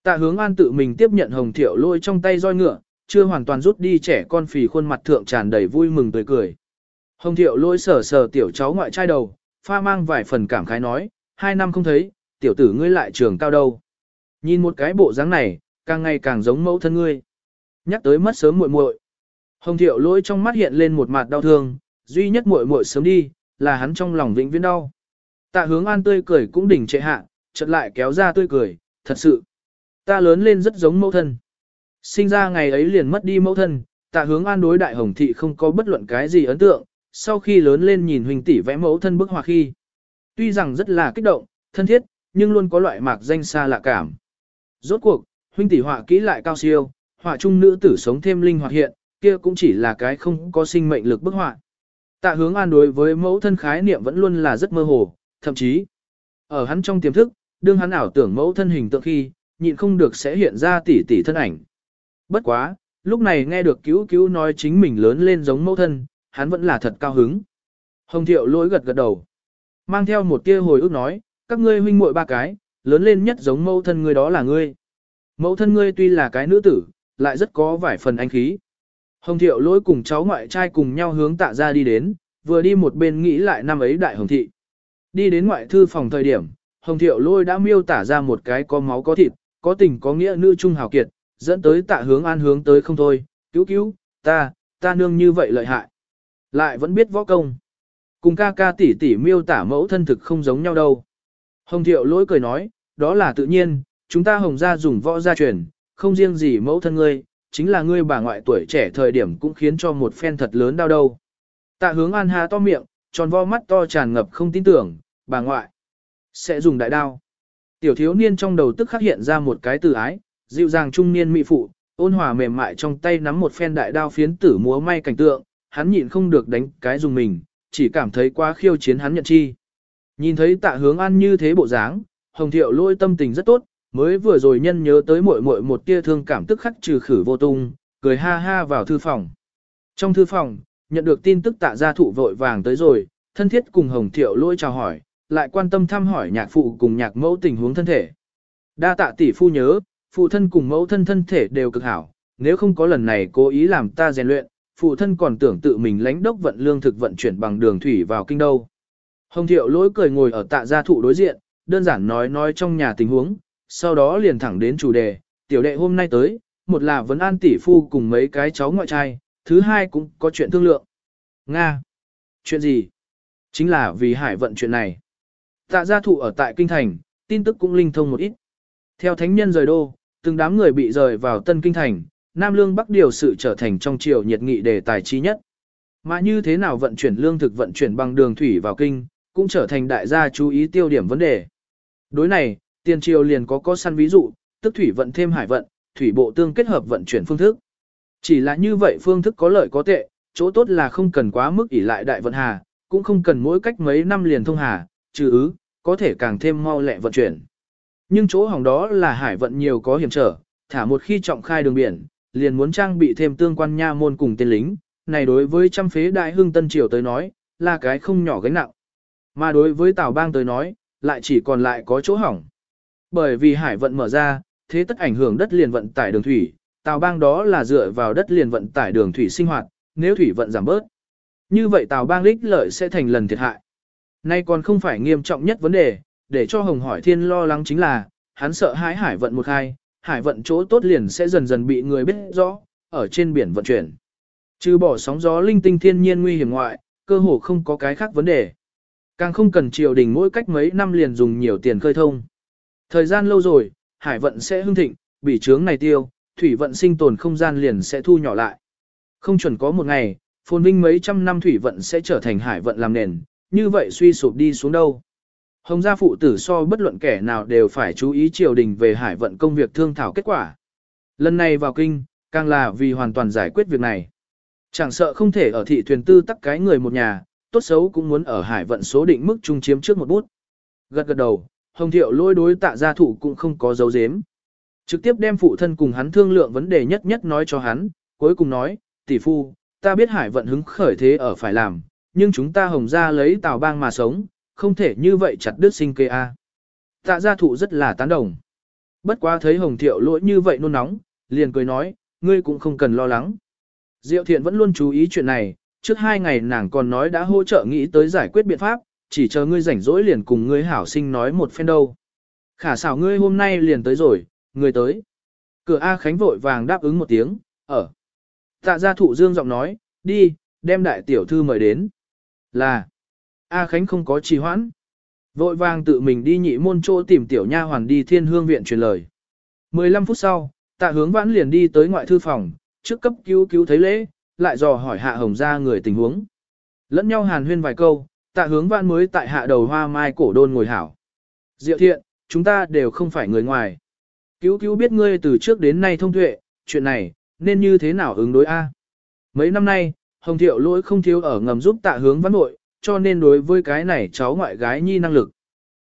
Tạ hướng an tự mình tiếp nhận hồng thiệu lôi trong tay roi ngựa, chưa hoàn toàn rút đi trẻ con phì khuôn mặt thượng tràn đầy vui mừng tươi cười. Hồng thiệu lôi sờ sờ tiểu cháu ngoại trai đầu, pha mang vài phần cảm khái nói, hai năm không thấy, tiểu tử ngươi lại trường cao đâu. Nhìn một cái bộ dáng này, càng ngày càng giống mẫu thân ngươi. Nhắc tới mất sớm muội muội. Hồng thiệu lôi trong mắt hiện lên một mặt đau thương, duy nhất muội muội sớm đi, là hắn trong lòng vĩnh viễn đau. Tạ hướng an tươi cười cũng đỉnh trệ hạ, chợt lại kéo ra tươi cười, thật sự. Ta lớn lên rất giống mẫu thân. Sinh ra ngày ấy liền mất đi mẫu thân, tạ hướng an đối đại hồng thị không có bất luận cái gì ấn tượng, sau khi lớn lên nhìn huynh tỷ vẽ mẫu thân bức họa khi. Tuy rằng rất là kích động, thân thiết, nhưng luôn có loại mạc danh xa lạ cảm. Rốt cuộc, huynh tỷ họa kỹ lại cao siêu, họa trung nữ tử sống thêm linh hoạt hiện, kia cũng chỉ là cái không có sinh mệnh lực bức họa. Tạ hướng an đối với mẫu thân khái niệm vẫn luôn là rất mơ hồ, thậm chí Ở hắn trong tiềm thức, đương hắn ảo tưởng mẫu thân hình tượng khi, nhịn không được sẽ hiện ra tỷ tỷ thân ảnh. Bất quá, lúc này nghe được cứu cứu nói chính mình lớn lên giống mẫu thân, hắn vẫn là thật cao hứng. Hồng thiệu lỗi gật gật đầu. Mang theo một tia hồi ức nói, các ngươi huynh muội ba cái, lớn lên nhất giống mẫu thân ngươi đó là ngươi. Mẫu thân ngươi tuy là cái nữ tử, lại rất có vài phần anh khí. Hồng thiệu lỗi cùng cháu ngoại trai cùng nhau hướng tạ ra đi đến, vừa đi một bên nghĩ lại năm ấy đại hồng thị. Đi đến ngoại thư phòng thời điểm, hồng thiệu lôi đã miêu tả ra một cái có máu có thịt, có tình có nghĩa nữ trung hào kiệt, dẫn tới tạ hướng an hướng tới không thôi, cứu cứu, ta, ta nương như vậy lợi hại. Lại vẫn biết võ công. Cùng ca ca tỷ tỷ miêu tả mẫu thân thực không giống nhau đâu. Hồng thiệu lỗi cười nói, đó là tự nhiên, chúng ta hồng gia dùng võ gia truyền, không riêng gì mẫu thân ngươi, chính là ngươi bà ngoại tuổi trẻ thời điểm cũng khiến cho một phen thật lớn đau đâu. Tạ hướng an hà to miệng, tròn vo mắt to tràn ngập không tin tưởng, bà ngoại sẽ dùng đại đao. Tiểu thiếu niên trong đầu tức khắc hiện ra một cái từ ái, dịu dàng trung niên mỹ phụ, ôn hòa mềm mại trong tay nắm một phen đại đao phiến tử múa may cảnh tượng, hắn nhịn không được đánh cái dùng mình, chỉ cảm thấy quá khiêu chiến hắn nhận chi. Nhìn thấy tạ hướng an như thế bộ dáng, hồng thiệu lôi tâm tình rất tốt, mới vừa rồi nhân nhớ tới muội muội một tia thương cảm tức khắc trừ khử vô tung, cười ha ha vào thư phòng. Trong thư phòng, nhận được tin tức tạ gia thụ vội vàng tới rồi, thân thiết cùng hồng thiệu lôi chào hỏi, lại quan tâm thăm hỏi nhạc phụ cùng nhạc mẫu tình huống thân thể. Đa tạ tỷ phu nhớ, phụ thân cùng mẫu thân thân thể đều cực hảo, nếu không có lần này cố ý làm ta rèn luyện, phụ thân còn tưởng tự mình lãnh đốc vận lương thực vận chuyển bằng đường thủy vào kinh đâu. Hồng thiệu lỗi cười ngồi ở tạ gia thụ đối diện, đơn giản nói nói trong nhà tình huống, sau đó liền thẳng đến chủ đề, tiểu đệ hôm nay tới, một là vấn an tỷ phu cùng mấy cái cháu ngoại trai, thứ hai cũng có chuyện thương lượng. Nga! Chuyện gì? Chính là vì hải vận chuyện này. Tạ gia thụ ở tại Kinh Thành, tin tức cũng linh thông một ít. Theo thánh nhân rời đô, từng đám người bị rời vào Tân Kinh Thành, Nam Lương Bắc điều sự trở thành trong triều nhiệt nghị đề tài trí nhất. Mà như thế nào vận chuyển lương thực vận chuyển bằng đường thủy vào kinh, cũng trở thành đại gia chú ý tiêu điểm vấn đề. Đối này, tiền triều liền có có săn ví dụ, tức thủy vận thêm hải vận, thủy bộ tương kết hợp vận chuyển phương thức. Chỉ là như vậy phương thức có lợi có tệ, chỗ tốt là không cần quá mức ỷ lại đại vận hà, cũng không cần mỗi cách mấy năm liền thông hà, trừ ứ, có thể càng thêm mau lẹ vận chuyển. Nhưng chỗ hỏng đó là hải vận nhiều có hiểm trở, thả một khi trọng khai đường biển, liền muốn trang bị thêm tương quan nha môn cùng tên lính, này đối với trăm phế đại hưng tân triều tới nói, là cái không nhỏ gánh nặng. Mà đối với Tào Bang tới nói, lại chỉ còn lại có chỗ hỏng. Bởi vì hải vận mở ra, thế tất ảnh hưởng đất liền vận tải đường thủy, Tào Bang đó là dựa vào đất liền vận tải đường thủy sinh hoạt, nếu thủy vận giảm bớt. Như vậy Tào Bang lích lợi sẽ thành lần thiệt hại. Nay còn không phải nghiêm trọng nhất vấn đề, để cho Hồng hỏi thiên lo lắng chính là, hắn sợ hãi hải vận một hai, hải vận chỗ tốt liền sẽ dần dần bị người biết rõ, ở trên biển vận chuyển. Trừ bỏ sóng gió linh tinh thiên nhiên nguy hiểm ngoại, cơ hồ không có cái khác vấn đề. Càng không cần triều đình mỗi cách mấy năm liền dùng nhiều tiền khơi thông. Thời gian lâu rồi, hải vận sẽ hưng thịnh, bị trướng này tiêu, thủy vận sinh tồn không gian liền sẽ thu nhỏ lại. Không chuẩn có một ngày, phồn vinh mấy trăm năm thủy vận sẽ trở thành hải vận làm nền, như vậy suy sụp đi xuống đâu. Hồng gia phụ tử so bất luận kẻ nào đều phải chú ý triều đình về hải vận công việc thương thảo kết quả. Lần này vào kinh, càng là vì hoàn toàn giải quyết việc này. Chẳng sợ không thể ở thị thuyền tư tắc cái người một nhà, tốt xấu cũng muốn ở hải vận số định mức trung chiếm trước một bút. Gật gật đầu, Hồng Thiệu lôi đối tạ gia thủ cũng không có dấu dếm. Trực tiếp đem phụ thân cùng hắn thương lượng vấn đề nhất nhất nói cho hắn, cuối cùng nói, tỷ phu, ta biết hải vận hứng khởi thế ở phải làm, nhưng chúng ta hồng ra lấy tào bang mà sống, không thể như vậy chặt đứt sinh kê a. Tạ gia thụ rất là tán đồng. Bất quá thấy hồng thiệu lỗi như vậy nôn nóng, liền cười nói, ngươi cũng không cần lo lắng. Diệu thiện vẫn luôn chú ý chuyện này, trước hai ngày nàng còn nói đã hỗ trợ nghĩ tới giải quyết biện pháp, chỉ chờ ngươi rảnh rỗi liền cùng ngươi hảo sinh nói một phen đâu. Khả xảo ngươi hôm nay liền tới rồi, ngươi tới. Cửa A Khánh vội vàng đáp ứng một tiếng, ở. Tạ gia thụ dương giọng nói, đi, đem đại tiểu thư mời đến. Là, A Khánh không có trì hoãn. Vội vàng tự mình đi nhị môn chỗ tìm tiểu nha hoàn đi thiên hương viện truyền lời. 15 phút sau, tạ hướng vãn liền đi tới ngoại thư phòng, trước cấp cứu cứu thấy lễ, lại dò hỏi hạ hồng ra người tình huống. Lẫn nhau hàn huyên vài câu, tạ hướng vãn mới tại hạ đầu hoa mai cổ đôn ngồi hảo. Diệu thiện, chúng ta đều không phải người ngoài. Cứu cứu biết ngươi từ trước đến nay thông tuệ, chuyện này, nên như thế nào ứng đối A. Mấy năm nay, Hồng Thiệu lỗi không thiếu ở ngầm giúp tạ hướng Vãn nội, cho nên đối với cái này cháu ngoại gái nhi năng lực.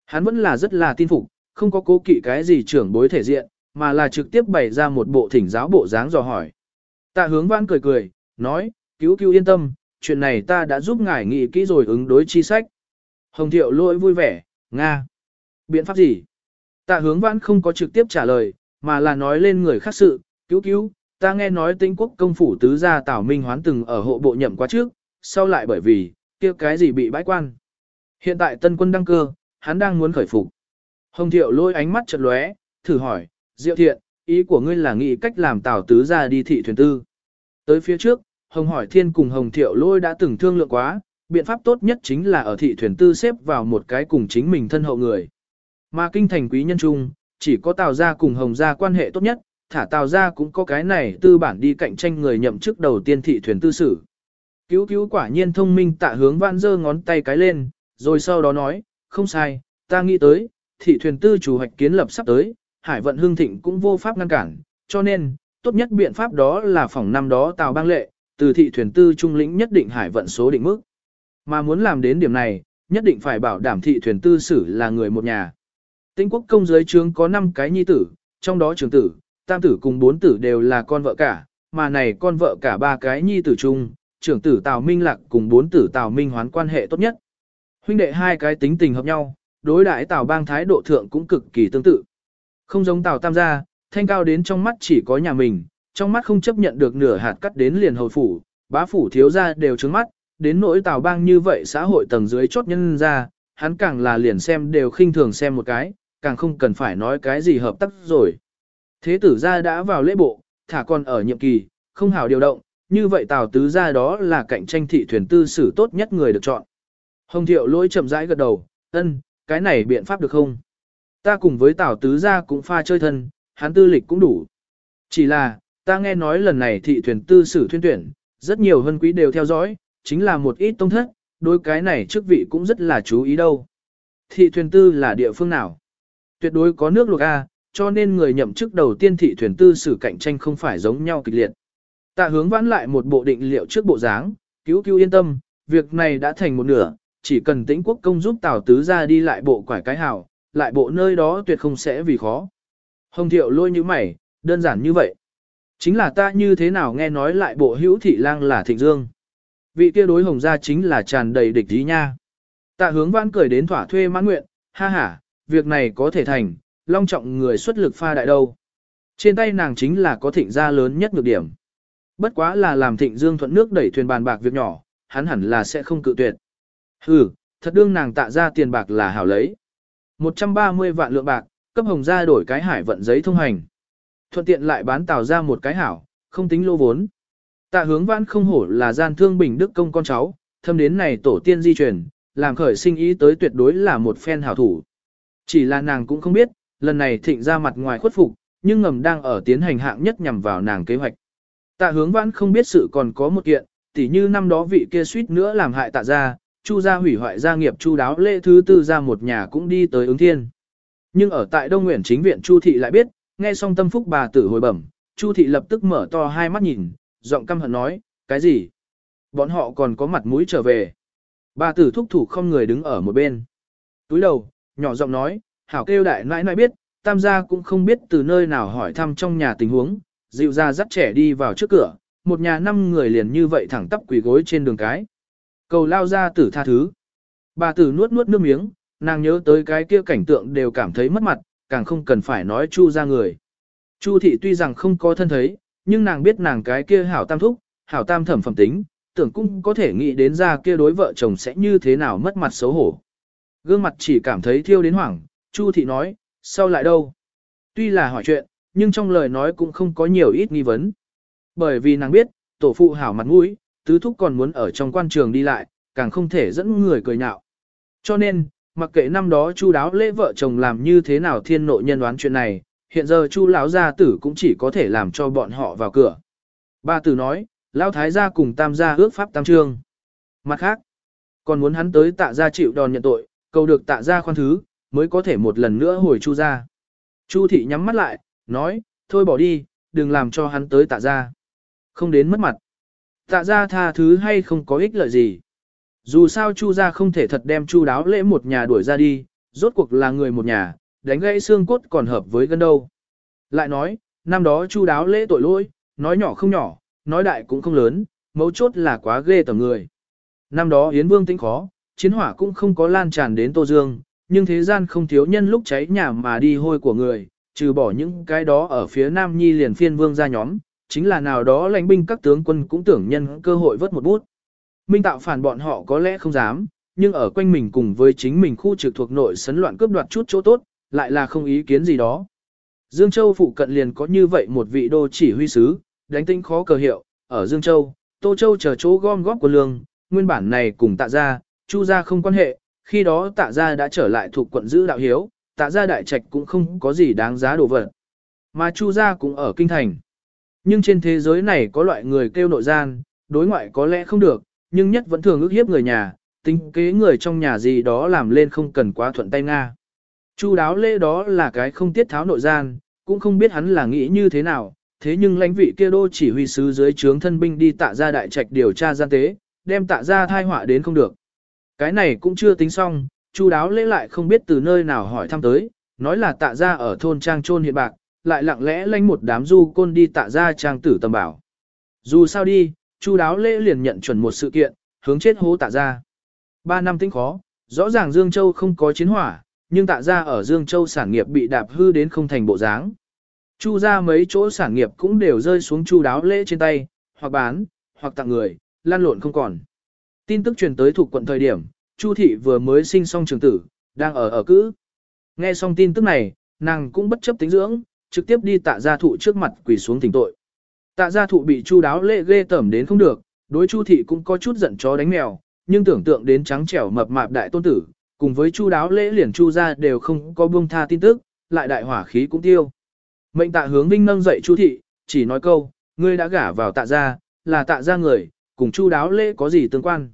Hắn vẫn là rất là tin phục, không có cố kỵ cái gì trưởng bối thể diện, mà là trực tiếp bày ra một bộ thỉnh giáo bộ dáng dò hỏi. Tạ hướng vãn cười cười, nói, cứu cứu yên tâm, chuyện này ta đã giúp ngài nghĩ kỹ rồi ứng đối chi sách. Hồng thiệu lỗi vui vẻ, Nga. Biện pháp gì? Tạ hướng vãn không có trực tiếp trả lời, mà là nói lên người khác sự, cứu cứu, ta nghe nói tinh quốc công phủ tứ gia Tảo Minh hoán từng ở hộ bộ nhậm quá trước, sau lại bởi vì, kia cái gì bị bãi quan. Hiện tại tân quân đăng cơ, hắn đang muốn khởi phục. Hồng thiệu lôi ánh mắt chật lóe, thử hỏi, Diệu thiện, ý của ngươi là nghĩ cách làm Tào tứ gia đi thị thuyền tư. Tới phía trước, Hồng hỏi thiên cùng Hồng thiệu lôi đã từng thương lượng quá, biện pháp tốt nhất chính là ở thị thuyền tư xếp vào một cái cùng chính mình thân hậu người. Mà kinh thành quý nhân trung, chỉ có Tào gia cùng Hồng gia quan hệ tốt nhất, thả Tào gia cũng có cái này tư bản đi cạnh tranh người nhậm chức đầu tiên thị thuyền tư sử. Cứu cứu quả nhiên thông minh tạ hướng vãn dơ ngón tay cái lên, rồi sau đó nói, không sai, ta nghĩ tới, thị thuyền tư chủ hoạch kiến lập sắp tới, hải vận hương thịnh cũng vô pháp ngăn cản, cho nên, tốt nhất biện pháp đó là phòng năm đó tàu bang lệ, từ thị thuyền tư trung lĩnh nhất định hải vận số định mức. Mà muốn làm đến điểm này, nhất định phải bảo đảm thị thuyền tư sử là người một nhà. Tĩnh quốc công giới trướng có 5 cái nhi tử, trong đó trưởng tử, tam tử cùng bốn tử đều là con vợ cả, mà này con vợ cả ba cái nhi tử chung, trưởng tử Tào Minh Lạc cùng bốn tử Tào Minh hoán quan hệ tốt nhất. Huynh đệ hai cái tính tình hợp nhau, đối đãi Tào bang thái độ thượng cũng cực kỳ tương tự. Không giống Tào Tam gia, thanh cao đến trong mắt chỉ có nhà mình, trong mắt không chấp nhận được nửa hạt cắt đến liền hồi phủ, bá phủ thiếu gia đều trướng mắt, đến nỗi Tào bang như vậy xã hội tầng dưới chốt nhân ra, hắn càng là liền xem đều khinh thường xem một cái, càng không cần phải nói cái gì hợp tác rồi. Thế tử gia đã vào lễ bộ, thả còn ở nhiệm kỳ, không hảo điều động, như vậy Tào tứ gia đó là cạnh tranh thị thuyền tư sử tốt nhất người được chọn. Hồng thiệu lỗi chậm rãi gật đầu, ân, cái này biện pháp được không? Ta cùng với Tào tứ gia cũng pha chơi thân, hắn tư lịch cũng đủ. Chỉ là, ta nghe nói lần này thị thuyền tư sử thuyên tuyển, rất nhiều hân quý đều theo dõi, chính là một ít tông thất, đối cái này chức vị cũng rất là chú ý đâu. Thị thuyền tư là địa phương nào? Tuyệt đối có nước luộc A, cho nên người nhậm chức đầu tiên thị thuyền tư sử cạnh tranh không phải giống nhau kịch liệt. Tạ hướng vãn lại một bộ định liệu trước bộ dáng, cứu cứu yên tâm, việc này đã thành một nửa, chỉ cần tĩnh quốc công giúp Tào Tứ ra đi lại bộ quải cái hảo, lại bộ nơi đó tuyệt không sẽ vì khó. Hồng thiệu lôi như mày, đơn giản như vậy. Chính là ta như thế nào nghe nói lại bộ hữu thị lang là thịnh dương. Vị kia đối hồng gia chính là tràn đầy địch ý nha. Tạ hướng vãn cười đến thỏa thuê mãn nguyện, ha ha, việc này có thể thành, long trọng người xuất lực pha đại đâu. Trên tay nàng chính là có thịnh gia lớn nhất ngược điểm. Bất quá là làm thịnh dương thuận nước đẩy thuyền bàn bạc việc nhỏ, hắn hẳn là sẽ không cự tuyệt. Hừ, thật đương nàng tạ ra tiền bạc là hảo lấy. 130 vạn lượng bạc, cấp hồng gia đổi cái hải vận giấy thông hành. Thuận tiện lại bán tàu ra một cái hảo, không tính lô vốn. Tạ hướng vãn không hổ là gian thương bình đức công con cháu, thâm đến này tổ tiên di truyền, làm khởi sinh ý tới tuyệt đối là một phen hảo thủ. Chỉ là nàng cũng không biết, lần này thịnh ra mặt ngoài khuất phục, nhưng ngầm đang ở tiến hành hạng nhất nhằm vào nàng kế hoạch. Tạ hướng vãn không biết sự còn có một kiện, tỉ như năm đó vị kia suýt nữa làm hại tạ Gia, chu gia hủy hoại gia nghiệp chu đáo lễ thứ tư ra một nhà cũng đi tới ứng thiên. Nhưng ở tại Đông Nguyễn chính viện chu thị lại biết, nghe xong tâm phúc bà tử hồi bẩm, chu thị lập tức mở to hai mắt nhìn, giọng căm hận nói, cái gì? Bọn họ còn có mặt mũi trở về. Bà tử thúc thủ không người đứng ở một bên. Túi đầu, nhỏ giọng nói, hảo kêu đại nãi nãi biết, tam gia cũng không biết từ nơi nào hỏi thăm trong nhà tình huống, dịu ra dắt trẻ đi vào trước cửa, một nhà năm người liền như vậy thẳng tắp quỳ gối trên đường cái. Cầu lao ra tử tha thứ. Bà tử nuốt nuốt nước miếng, nàng nhớ tới cái kia cảnh tượng đều cảm thấy mất mặt, càng không cần phải nói chu ra người. Chu thị tuy rằng không có thân thấy, nhưng nàng biết nàng cái kia hảo tam thúc, hảo tam thẩm phẩm tính, tưởng cũng có thể nghĩ đến ra kia đối vợ chồng sẽ như thế nào mất mặt xấu hổ. Gương mặt chỉ cảm thấy thiêu đến hoảng, Chu thị nói, sao lại đâu? Tuy là hỏi chuyện, nhưng trong lời nói cũng không có nhiều ít nghi vấn. Bởi vì nàng biết, tổ phụ hảo mặt mũi, tứ thúc còn muốn ở trong quan trường đi lại, càng không thể dẫn người cười nhạo. Cho nên, mặc kệ năm đó chu đáo lễ vợ chồng làm như thế nào thiên nội nhân đoán chuyện này, hiện giờ chu lão gia tử cũng chỉ có thể làm cho bọn họ vào cửa. Ba tử nói, lão thái gia cùng tam gia ước pháp tam trương. Mặt khác, còn muốn hắn tới tạ gia chịu đòn nhận tội, cầu được tạ gia khoan thứ, mới có thể một lần nữa hồi chu gia. Chu thị nhắm mắt lại, nói, thôi bỏ đi, đừng làm cho hắn tới tạ gia. Không đến mất mặt. Tạ gia tha thứ hay không có ích lợi gì. Dù sao chu gia không thể thật đem chu đáo lễ một nhà đuổi ra đi, rốt cuộc là người một nhà, đánh gãy xương cốt còn hợp với gân đâu. Lại nói, năm đó chu đáo lễ tội lỗi, nói nhỏ không nhỏ, nói đại cũng không lớn, mấu chốt là quá ghê tầm người. Năm đó Yến Vương tính khó, chiến hỏa cũng không có lan tràn đến Tô Dương, nhưng thế gian không thiếu nhân lúc cháy nhà mà đi hôi của người, trừ bỏ những cái đó ở phía Nam Nhi liền phiên vương ra nhóm, chính là nào đó lãnh binh các tướng quân cũng tưởng nhân cơ hội vớt một bút. Minh tạo phản bọn họ có lẽ không dám, nhưng ở quanh mình cùng với chính mình khu trực thuộc nội sấn loạn cướp đoạt chút chỗ tốt, lại là không ý kiến gì đó. Dương Châu phụ cận liền có như vậy một vị đô chỉ huy sứ, đánh tinh khó cờ hiệu, ở Dương Châu, Tô Châu chờ chỗ gom góp của lương, nguyên bản này cùng tạ gia, chu gia không quan hệ, khi đó tạ gia đã trở lại thuộc quận giữ đạo hiếu, tạ gia đại trạch cũng không có gì đáng giá đồ vật. Mà chu gia cũng ở kinh thành. Nhưng trên thế giới này có loại người kêu nội gian, đối ngoại có lẽ không được, nhưng nhất vẫn thường ước hiếp người nhà, tính kế người trong nhà gì đó làm lên không cần quá thuận tay Nga. Chu đáo lễ đó là cái không tiết tháo nội gian, cũng không biết hắn là nghĩ như thế nào, thế nhưng lãnh vị kia đô chỉ huy sứ dưới trướng thân binh đi tạ ra đại trạch điều tra gian tế, đem tạ ra thai họa đến không được. Cái này cũng chưa tính xong, chu đáo lễ lại không biết từ nơi nào hỏi thăm tới, nói là tạ ra ở thôn trang trôn hiện bạc, lại lặng lẽ lãnh một đám du côn đi tạ ra trang tử tầm bảo. Dù sao đi, chu đáo lễ liền nhận chuẩn một sự kiện, hướng chết hố tạ ra. Ba năm tính khó, rõ ràng Dương Châu không có chiến hỏa, nhưng tạ ra ở Dương Châu sản nghiệp bị đạp hư đến không thành bộ dáng. Chu ra mấy chỗ sản nghiệp cũng đều rơi xuống chu đáo lễ trên tay, hoặc bán, hoặc tặng người, lan lộn không còn. Tin tức truyền tới thuộc quận thời điểm, Chu thị vừa mới sinh xong trường tử, đang ở ở cữ. Nghe xong tin tức này, nàng cũng bất chấp tính dưỡng, trực tiếp đi tạ gia thụ trước mặt quỳ xuống thỉnh tội. Tạ gia thụ bị chu đáo lễ ghê tẩm đến không được, đối chu thị cũng có chút giận chó đánh mèo, nhưng tưởng tượng đến trắng trẻo mập mạp đại tôn tử, cùng với chu đáo lễ liền chu ra đều không có buông tha tin tức, lại đại hỏa khí cũng tiêu. Mệnh tạ hướng vinh nâng dậy chu thị, chỉ nói câu, ngươi đã gả vào tạ gia, là tạ gia người, cùng chu đáo lễ có gì tương quan.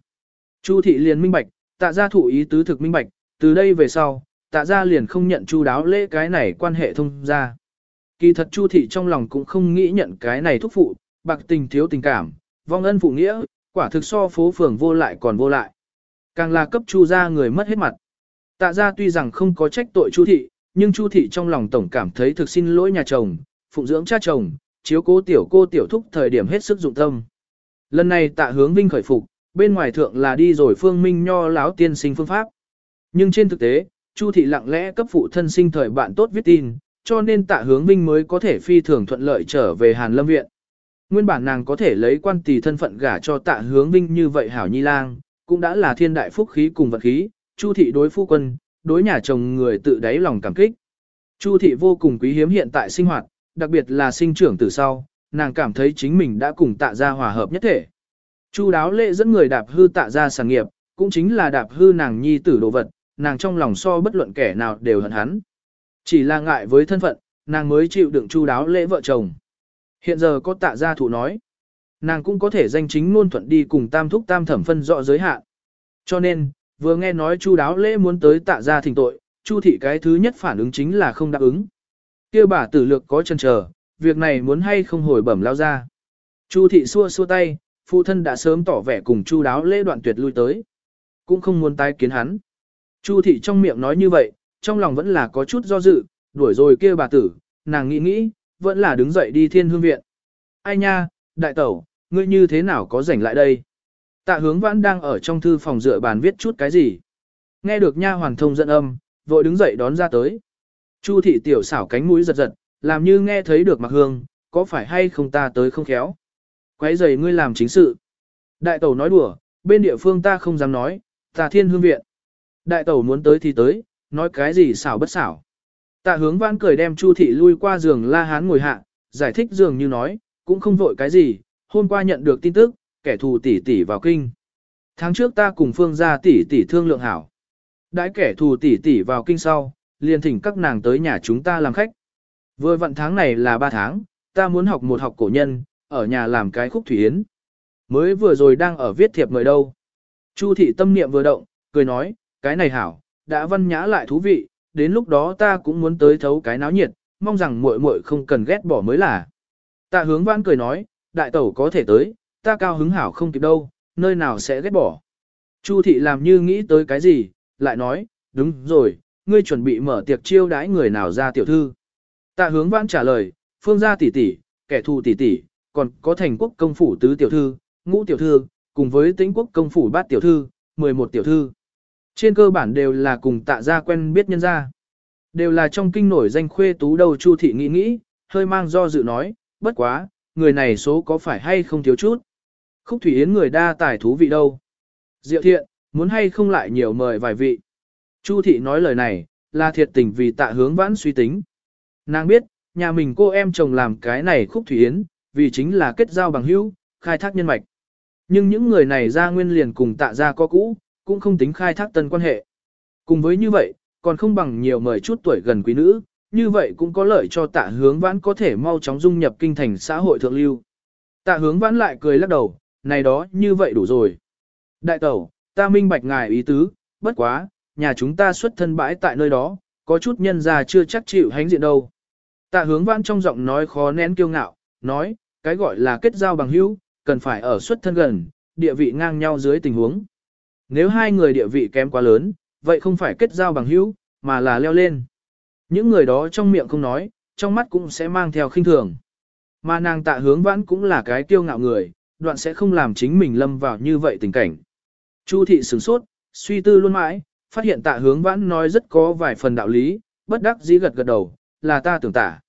Chu thị liền minh bạch, tạ gia thụ ý tứ thực minh bạch, từ đây về sau, tạ gia liền không nhận chu đáo lễ cái này quan hệ thông gia. Kỳ thật chu thị trong lòng cũng không nghĩ nhận cái này thúc phụ, bạc tình thiếu tình cảm, vong ân phụ nghĩa, quả thực so phố phường vô lại còn vô lại. Càng là cấp chu gia người mất hết mặt. Tạ gia tuy rằng không có trách tội chu thị, nhưng chu thị trong lòng tổng cảm thấy thực xin lỗi nhà chồng, phụng dưỡng cha chồng, chiếu cố tiểu cô tiểu thúc thời điểm hết sức dụng tâm. Lần này tạ hướng vinh khởi phục, bên ngoài thượng là đi rồi phương minh nho láo tiên sinh phương pháp. Nhưng trên thực tế, chu thị lặng lẽ cấp phụ thân sinh thời bạn tốt viết tin, cho nên tạ hướng vinh mới có thể phi thường thuận lợi trở về Hàn Lâm Viện. Nguyên bản nàng có thể lấy quan tỷ thân phận gả cho tạ hướng vinh như vậy hảo nhi lang, cũng đã là thiên đại phúc khí cùng vật khí, Chu thị đối phu quân, đối nhà chồng người tự đáy lòng cảm kích. Chu thị vô cùng quý hiếm hiện tại sinh hoạt, đặc biệt là sinh trưởng từ sau, nàng cảm thấy chính mình đã cùng tạ gia hòa hợp nhất thể. Chu đáo lệ dẫn người đạp hư tạ gia sản nghiệp, cũng chính là đạp hư nàng nhi tử đồ vật, nàng trong lòng so bất luận kẻ nào đều hận hắn. Chỉ là ngại với thân phận, nàng mới chịu đựng chu đáo lễ vợ chồng. Hiện giờ có tạ gia thủ nói, nàng cũng có thể danh chính ngôn thuận đi cùng tam thúc tam thẩm phân rõ giới hạn. Cho nên, vừa nghe nói chu đáo lễ muốn tới tạ gia thỉnh tội, chu thị cái thứ nhất phản ứng chính là không đáp ứng. kia bà tử lược có chân chờ, việc này muốn hay không hồi bẩm lao ra. Chu thị xua xua tay, phụ thân đã sớm tỏ vẻ cùng chu đáo lễ đoạn tuyệt lui tới. Cũng không muốn tái kiến hắn. Chu thị trong miệng nói như vậy, trong lòng vẫn là có chút do dự, đuổi rồi kia bà tử, nàng nghĩ nghĩ, vẫn là đứng dậy đi thiên hương viện. Ai nha, đại tẩu, ngươi như thế nào có rảnh lại đây? Tạ hướng vãn đang ở trong thư phòng dựa bàn viết chút cái gì? Nghe được nha hoàn thông dẫn âm, vội đứng dậy đón ra tới. Chu thị tiểu xảo cánh mũi giật giật, làm như nghe thấy được mặc hương, có phải hay không ta tới không khéo? Quấy giày ngươi làm chính sự. Đại tẩu nói đùa, bên địa phương ta không dám nói, ta thiên hương viện. Đại tẩu muốn tới thì tới, nói cái gì xảo bất xảo. Tạ hướng vãn cười đem Chu thị lui qua giường la hán ngồi hạ, giải thích giường như nói, cũng không vội cái gì, hôm qua nhận được tin tức, kẻ thù tỷ tỷ vào kinh. Tháng trước ta cùng phương gia tỷ tỷ thương lượng hảo. Đãi kẻ thù tỷ tỷ vào kinh sau, liền thỉnh các nàng tới nhà chúng ta làm khách. Vừa vận tháng này là 3 tháng, ta muốn học một học cổ nhân, ở nhà làm cái khúc thủy yến. Mới vừa rồi đang ở viết thiệp mời đâu. Chu thị tâm niệm vừa động, cười nói, cái này hảo, đã văn nhã lại thú vị, đến lúc đó ta cũng muốn tới thấu cái náo nhiệt, mong rằng muội muội không cần ghét bỏ mới là. Tạ hướng vãn cười nói, đại tẩu có thể tới, ta cao hứng hảo không kịp đâu, nơi nào sẽ ghét bỏ. Chu thị làm như nghĩ tới cái gì, lại nói, đúng rồi, ngươi chuẩn bị mở tiệc chiêu đãi người nào ra tiểu thư. Tạ hướng vãn trả lời, phương gia tỷ tỷ, kẻ thù tỷ tỷ, còn có thành quốc công phủ tứ tiểu thư, ngũ tiểu thư, cùng với tĩnh quốc công phủ bát tiểu thư, 11 tiểu thư. Trên cơ bản đều là cùng tạ gia quen biết nhân gia. Đều là trong kinh nổi danh khuê tú đầu Chu thị nghĩ nghĩ, hơi mang do dự nói, bất quá, người này số có phải hay không thiếu chút. Khúc Thủy Yến người đa tài thú vị đâu. Diệu thiện, muốn hay không lại nhiều mời vài vị. Chu thị nói lời này, là thiệt tình vì tạ hướng vãn suy tính. Nàng biết, nhà mình cô em chồng làm cái này Khúc Thủy Yến, vì chính là kết giao bằng hữu, khai thác nhân mạch. Nhưng những người này ra nguyên liền cùng tạ ra có cũ, cũng không tính khai thác tân quan hệ. Cùng với như vậy, còn không bằng nhiều mời chút tuổi gần quý nữ, như vậy cũng có lợi cho tạ hướng vãn có thể mau chóng dung nhập kinh thành xã hội thượng lưu. Tạ hướng vãn lại cười lắc đầu, này đó như vậy đủ rồi. Đại tẩu, ta minh bạch ngài ý tứ, bất quá, nhà chúng ta xuất thân bãi tại nơi đó, có chút nhân già chưa chắc chịu hánh diện đâu. Tạ hướng vãn trong giọng nói khó nén kiêu ngạo, nói, cái gọi là kết giao bằng hữu, cần phải ở xuất thân gần, địa vị ngang nhau dưới tình huống. Nếu hai người địa vị kém quá lớn, vậy không phải kết giao bằng hữu, mà là leo lên. Những người đó trong miệng không nói, trong mắt cũng sẽ mang theo khinh thường. Mà nàng tạ hướng vãn cũng là cái kiêu ngạo người, đoạn sẽ không làm chính mình lâm vào như vậy tình cảnh. Chu thị sửng sốt, suy tư luôn mãi, phát hiện tạ hướng vãn nói rất có vài phần đạo lý, bất đắc dĩ gật gật đầu, là ta tưởng tả.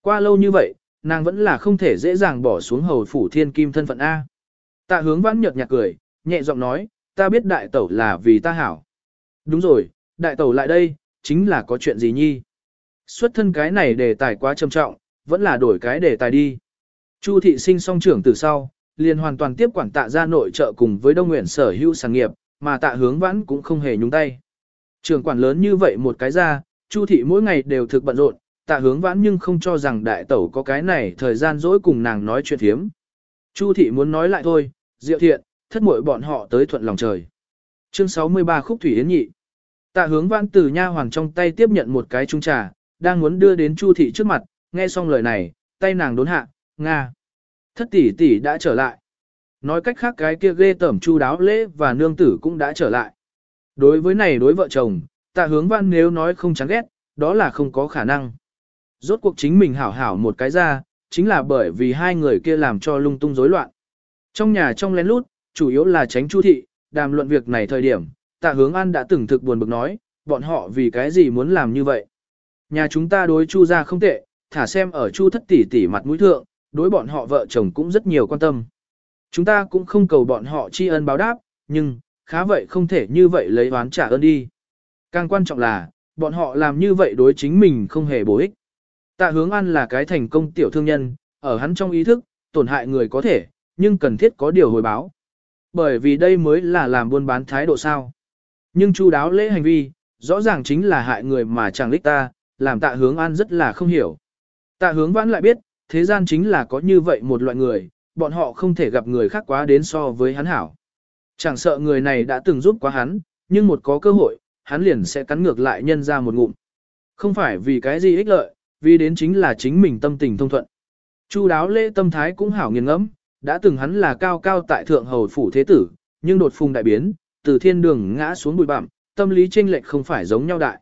Qua lâu như vậy, nàng vẫn là không thể dễ dàng bỏ xuống hầu phủ thiên kim thân phận A. Tạ hướng vãn nhợt nhạt cười, nhẹ giọng nói, ta biết đại tẩu là vì ta hảo. Đúng rồi, đại tẩu lại đây, chính là có chuyện gì nhi. Xuất thân cái này đề tài quá trầm trọng, vẫn là đổi cái đề tài đi. Chu thị sinh song trưởng từ sau, liền hoàn toàn tiếp quản tạ ra nội trợ cùng với đông nguyện sở hữu sản nghiệp, mà tạ hướng vãn cũng không hề nhúng tay. Trường quản lớn như vậy một cái ra, Chu thị mỗi ngày đều thực bận rộn, tạ hướng vãn nhưng không cho rằng đại tẩu có cái này thời gian dỗi cùng nàng nói chuyện thiếm. Chu thị muốn nói lại thôi, diệu thiện, thất muội bọn họ tới thuận lòng trời. Chương 63 khúc thủy yến nhị. Tạ hướng vãn từ nha hoàng trong tay tiếp nhận một cái trung trà, đang muốn đưa đến Chu thị trước mặt, nghe xong lời này, tay nàng đốn hạ, nga. Thất tỷ tỷ đã trở lại. Nói cách khác cái kia ghê tẩm chu đáo lễ và nương tử cũng đã trở lại. Đối với này đối vợ chồng, tạ hướng văn nếu nói không chán ghét, đó là không có khả năng. Rốt cuộc chính mình hảo hảo một cái ra, chính là bởi vì hai người kia làm cho lung tung rối loạn. Trong nhà trong lén lút, chủ yếu là tránh chu thị, đàm luận việc này thời điểm, tạ hướng an đã từng thực buồn bực nói, bọn họ vì cái gì muốn làm như vậy. Nhà chúng ta đối chu ra không tệ, thả xem ở chu thất tỷ tỷ mặt mũi thượng, đối bọn họ vợ chồng cũng rất nhiều quan tâm. Chúng ta cũng không cầu bọn họ tri ân báo đáp, nhưng, khá vậy không thể như vậy lấy oán trả ơn đi. Càng quan trọng là, bọn họ làm như vậy đối chính mình không hề bổ ích. Tạ hướng an là cái thành công tiểu thương nhân, ở hắn trong ý thức, tổn hại người có thể, nhưng cần thiết có điều hồi báo. Bởi vì đây mới là làm buôn bán thái độ sao. Nhưng chu đáo lễ hành vi, rõ ràng chính là hại người mà chẳng lích ta, làm tạ hướng an rất là không hiểu. Tạ hướng vãn lại biết, thế gian chính là có như vậy một loại người, bọn họ không thể gặp người khác quá đến so với hắn hảo. Chẳng sợ người này đã từng giúp quá hắn, nhưng một có cơ hội, hắn liền sẽ cắn ngược lại nhân ra một ngụm. Không phải vì cái gì ích lợi, vì đến chính là chính mình tâm tình thông thuận. Chu đáo lễ tâm thái cũng hảo nghiền ngẫm, đã từng hắn là cao cao tại thượng hầu phủ thế tử, nhưng đột phùng đại biến, từ thiên đường ngã xuống bụi bặm, tâm lý chênh lệch không phải giống nhau đại.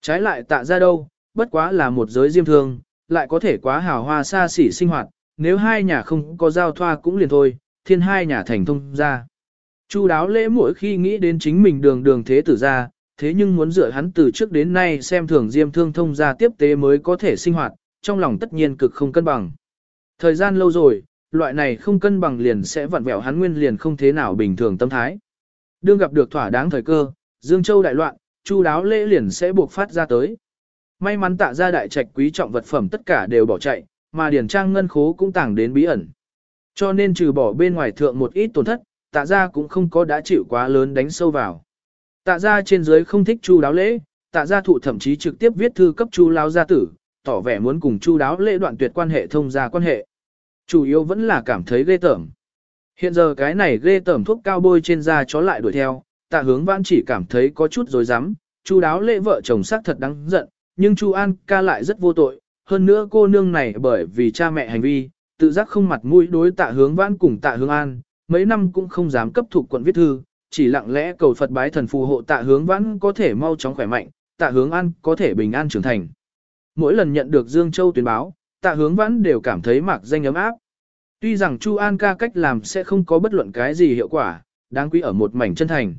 Trái lại tạ ra đâu, bất quá là một giới diêm thương, lại có thể quá hào hoa xa xỉ sinh hoạt, nếu hai nhà không có giao thoa cũng liền thôi, thiên hai nhà thành thông ra. Chu đáo lễ mỗi khi nghĩ đến chính mình đường đường thế tử ra, thế nhưng muốn dựa hắn từ trước đến nay xem thường diêm thương thông ra tiếp tế mới có thể sinh hoạt, trong lòng tất nhiên cực không cân bằng. Thời gian lâu rồi, loại này không cân bằng liền sẽ vặn vẹo hắn nguyên liền không thế nào bình thường tâm thái. Đương gặp được thỏa đáng thời cơ, Dương Châu đại loạn, chu đáo lễ liền sẽ buộc phát ra tới. May mắn tạ ra đại trạch quý trọng vật phẩm tất cả đều bỏ chạy, mà điển trang ngân khố cũng tàng đến bí ẩn. Cho nên trừ bỏ bên ngoài thượng một ít tổn thất, tạ ra cũng không có đã chịu quá lớn đánh sâu vào. Tạ gia trên dưới không thích chu đáo lễ, tạ gia thụ thậm chí trực tiếp viết thư cấp chu lao gia tử, tỏ vẻ muốn cùng chu đáo lễ đoạn tuyệt quan hệ thông gia quan hệ. Chủ yếu vẫn là cảm thấy ghê tởm. Hiện giờ cái này ghê tởm thuốc cao bôi trên da chó lại đuổi theo, tạ hướng vãn chỉ cảm thấy có chút rối rắm chu đáo lễ vợ chồng xác thật đáng giận, nhưng chu An ca lại rất vô tội, hơn nữa cô nương này bởi vì cha mẹ hành vi, tự giác không mặt mũi đối tạ hướng vãn cùng tạ hướng an, mấy năm cũng không dám cấp thuộc quận viết thư, chỉ lặng lẽ cầu Phật bái thần phù hộ tạ hướng vãn có thể mau chóng khỏe mạnh, tạ hướng an có thể bình an trưởng thành. Mỗi lần nhận được Dương Châu tuyên báo, tạ hướng vãn đều cảm thấy mạc danh ấm áp. Tuy rằng Chu An ca cách làm sẽ không có bất luận cái gì hiệu quả, đáng quý ở một mảnh chân thành.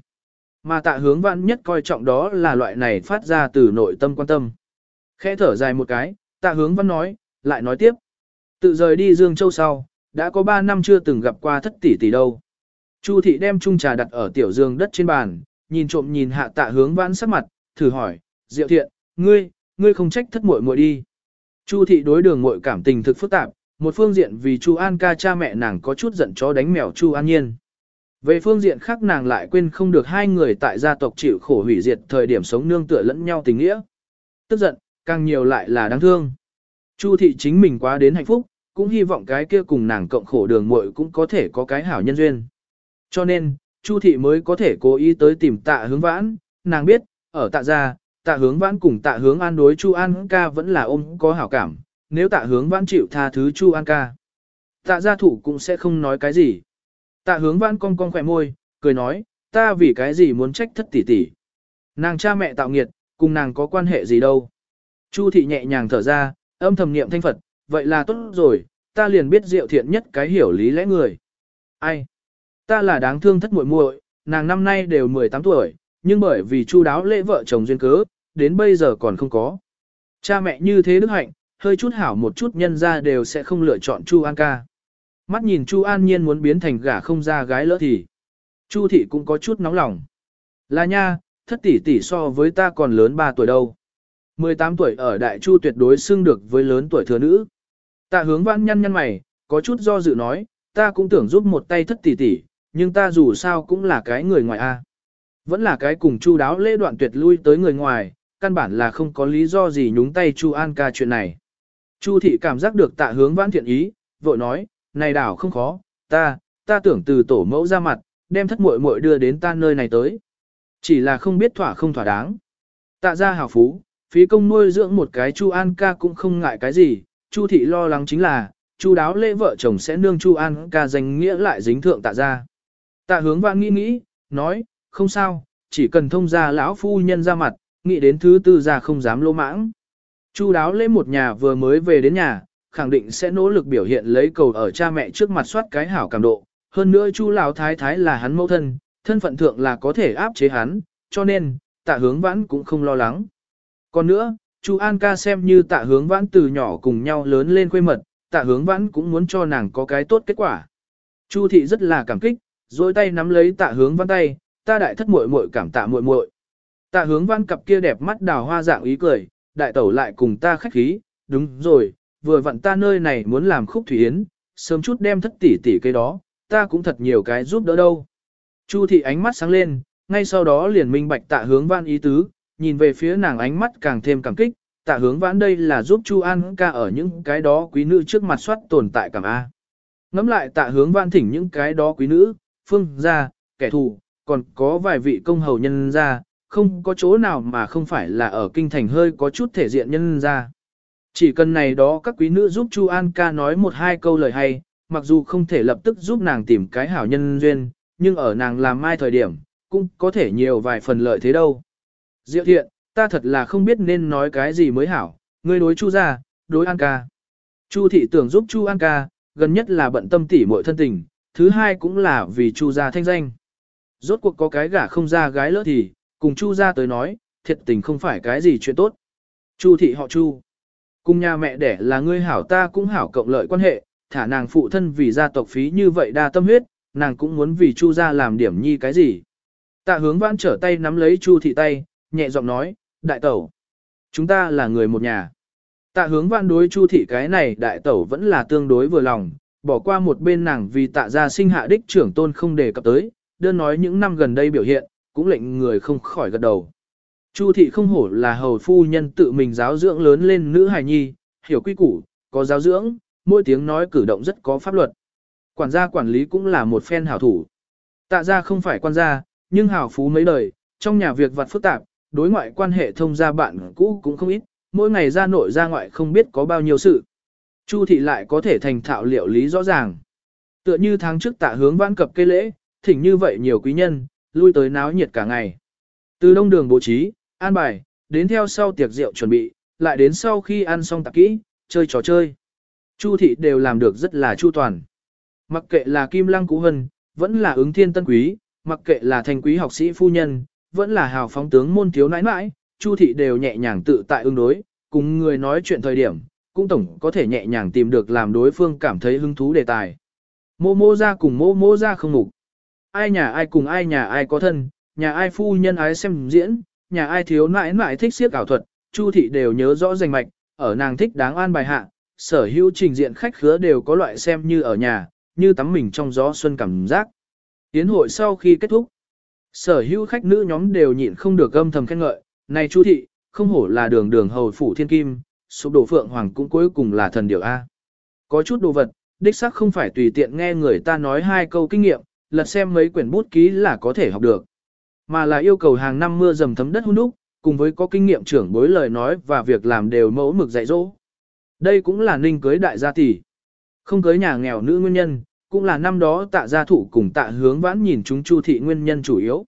Mà tạ hướng vãn nhất coi trọng đó là loại này phát ra từ nội tâm quan tâm. Khẽ thở dài một cái, tạ hướng vãn nói, lại nói tiếp. Tự rời đi Dương Châu sau, đã có 3 năm chưa từng gặp qua thất tỷ tỷ đâu. Chu thị đem chung trà đặt ở tiểu giường đất trên bàn, nhìn trộm nhìn hạ tạ hướng vãn sắc mặt, thử hỏi, diệu thiện, ngươi, ngươi không trách thất muội muội đi. Chu thị đối đường muội cảm tình thực phức tạp, một phương diện vì Chu An ca cha mẹ nàng có chút giận chó đánh mèo Chu An Nhiên. Về phương diện khác nàng lại quên không được hai người tại gia tộc chịu khổ hủy diệt thời điểm sống nương tựa lẫn nhau tình nghĩa. Tức giận, càng nhiều lại là đáng thương. Chu thị chính mình quá đến hạnh phúc, cũng hy vọng cái kia cùng nàng cộng khổ đường muội cũng có thể có cái hảo nhân duyên. Cho nên, Chu thị mới có thể cố ý tới tìm tạ hướng vãn, nàng biết, ở tạ gia, tạ hướng vãn cùng tạ hướng an đối Chu An ca vẫn là ôm có hảo cảm, nếu tạ hướng vãn chịu tha thứ Chu An ca. Tạ gia thủ cũng sẽ không nói cái gì. Tạ hướng vãn cong cong khỏe môi, cười nói, ta vì cái gì muốn trách thất tỷ tỷ. Nàng cha mẹ tạo nghiệt, cùng nàng có quan hệ gì đâu. Chu thị nhẹ nhàng thở ra, âm thầm niệm thanh Phật, vậy là tốt rồi, ta liền biết diệu thiện nhất cái hiểu lý lẽ người. Ai? Ta là đáng thương thất muội muội, nàng năm nay đều 18 tuổi, nhưng bởi vì chu đáo lễ vợ chồng duyên cớ, đến bây giờ còn không có. Cha mẹ như thế đức hạnh, hơi chút hảo một chút nhân ra đều sẽ không lựa chọn Chu An ca. Mắt nhìn Chu An Nhiên muốn biến thành gả không ra gái lỡ thì. Chu thị cũng có chút nóng lòng. Là nha, thất tỷ tỷ so với ta còn lớn 3 tuổi đâu. 18 tuổi ở đại chu tuyệt đối xưng được với lớn tuổi thừa nữ. ta hướng vãn nhăn nhăn mày, có chút do dự nói, ta cũng tưởng giúp một tay thất tỷ tỷ, nhưng ta dù sao cũng là cái người ngoài a. Vẫn là cái cùng chu đáo lễ đoạn tuyệt lui tới người ngoài, căn bản là không có lý do gì nhúng tay chu an ca chuyện này. Chu thị cảm giác được tạ hướng vãn thiện ý, vội nói, này đảo không khó, ta, ta tưởng từ tổ mẫu ra mặt, đem thất muội muội đưa đến ta nơi này tới. Chỉ là không biết thỏa không thỏa đáng. Tạ ra hào phú, phí công nuôi dưỡng một cái Chu An ca cũng không ngại cái gì, Chu thị lo lắng chính là, Chu đáo lễ vợ chồng sẽ nương Chu An ca danh nghĩa lại dính thượng tạ ra. Tạ hướng Vãn nghĩ nghĩ, nói, không sao, chỉ cần thông ra lão phu nhân ra mặt, nghĩ đến thứ tư ra không dám lô mãng. Chu đáo lễ một nhà vừa mới về đến nhà, khẳng định sẽ nỗ lực biểu hiện lấy cầu ở cha mẹ trước mặt soát cái hảo cảm độ. Hơn nữa Chu lão thái thái là hắn mẫu thân, thân phận thượng là có thể áp chế hắn, cho nên, tạ hướng vãn cũng không lo lắng. Còn nữa, Chu An ca xem như tạ hướng vãn từ nhỏ cùng nhau lớn lên quê mật, tạ hướng vãn cũng muốn cho nàng có cái tốt kết quả. Chu thị rất là cảm kích, rồi tay nắm lấy tạ hướng Văn tay, ta đại thất muội muội cảm tạ muội muội. Tạ hướng Văn cặp kia đẹp mắt đào hoa dạng ý cười, đại tẩu lại cùng ta khách khí, đúng rồi, vừa vặn ta nơi này muốn làm khúc thủy yến, sớm chút đem thất tỷ tỷ cái đó, ta cũng thật nhiều cái giúp đỡ đâu. Chu thị ánh mắt sáng lên, ngay sau đó liền minh bạch tạ hướng Văn ý tứ, nhìn về phía nàng ánh mắt càng thêm cảm kích, tạ hướng vãn đây là giúp Chu An ca ở những cái đó quý nữ trước mặt soát tồn tại cảm A. Ngắm lại tạ hướng vãn thỉnh những cái đó quý nữ, phương gia, kẻ thù, còn có vài vị công hầu nhân gia, không có chỗ nào mà không phải là ở kinh thành hơi có chút thể diện nhân gia. Chỉ cần này đó các quý nữ giúp Chu An ca nói một hai câu lời hay, mặc dù không thể lập tức giúp nàng tìm cái hảo nhân duyên, nhưng ở nàng làm mai thời điểm, cũng có thể nhiều vài phần lợi thế đâu. Diệu thiện, ta thật là không biết nên nói cái gì mới hảo, ngươi đối Chu gia, đối An ca. Chu thị tưởng giúp Chu An ca, gần nhất là bận tâm tỉ muội thân tình, thứ hai cũng là vì Chu gia thanh danh. Rốt cuộc có cái gả không ra gái lỡ thì, cùng Chu gia tới nói, thiệt tình không phải cái gì chuyện tốt. Chu thị họ Chu. Cùng nhà mẹ đẻ là ngươi hảo ta cũng hảo cộng lợi quan hệ, thả nàng phụ thân vì gia tộc phí như vậy đa tâm huyết, nàng cũng muốn vì Chu gia làm điểm nhi cái gì. Tạ hướng vãn trở tay nắm lấy Chu thị tay, nhẹ giọng nói, đại tẩu, chúng ta là người một nhà. Tạ hướng vãn đối chu thị cái này đại tẩu vẫn là tương đối vừa lòng, bỏ qua một bên nàng vì tạ gia sinh hạ đích trưởng tôn không đề cập tới, đơn nói những năm gần đây biểu hiện, cũng lệnh người không khỏi gật đầu. Chu thị không hổ là hầu phu nhân tự mình giáo dưỡng lớn lên nữ hài nhi, hiểu quy củ, có giáo dưỡng, mỗi tiếng nói cử động rất có pháp luật. Quản gia quản lý cũng là một phen hảo thủ. Tạ gia không phải quan gia, nhưng hảo phú mấy đời, trong nhà việc vặt phức tạp, đối ngoại quan hệ thông gia bạn cũ cũng không ít, mỗi ngày ra nội ra ngoại không biết có bao nhiêu sự. Chu thị lại có thể thành thạo liệu lý rõ ràng. Tựa như tháng trước tạ hướng vãn cập cây lễ, thỉnh như vậy nhiều quý nhân, lui tới náo nhiệt cả ngày. Từ đông đường bố trí, an bài, đến theo sau tiệc rượu chuẩn bị, lại đến sau khi ăn xong tạp kỹ, chơi trò chơi. Chu thị đều làm được rất là chu toàn. Mặc kệ là Kim Lăng Cú Hân, vẫn là ứng thiên tân quý, mặc kệ là thành quý học sĩ phu nhân, vẫn là hào phóng tướng môn thiếu nãi nãi, Chu thị đều nhẹ nhàng tự tại ứng đối, cùng người nói chuyện thời điểm, cũng tổng có thể nhẹ nhàng tìm được làm đối phương cảm thấy hứng thú đề tài. Mô mô ra cùng mô mô ra không ngủ. Ai nhà ai cùng ai nhà ai có thân, nhà ai phu nhân ái xem diễn, nhà ai thiếu nãi nãi thích siết ảo thuật, Chu thị đều nhớ rõ danh mạch, ở nàng thích đáng an bài hạ, sở hữu trình diện khách khứa đều có loại xem như ở nhà, như tắm mình trong gió xuân cảm giác. Tiến hội sau khi kết thúc, sở hữu khách nữ nhóm đều nhịn không được âm thầm khen ngợi, này Chu thị, không hổ là đường đường hầu phủ thiên kim, sụp đổ phượng hoàng cũng cuối cùng là thần điều A. Có chút đồ vật, đích xác không phải tùy tiện nghe người ta nói hai câu kinh nghiệm, lật xem mấy quyển bút ký là có thể học được. Mà là yêu cầu hàng năm mưa dầm thấm đất hun đúc, cùng với có kinh nghiệm trưởng bối lời nói và việc làm đều mẫu mực dạy dỗ. Đây cũng là ninh cưới đại gia tỷ. Không cưới nhà nghèo nữ nguyên nhân, cũng là năm đó tạ gia thủ cùng tạ hướng vãn nhìn chúng Chu thị nguyên nhân chủ yếu.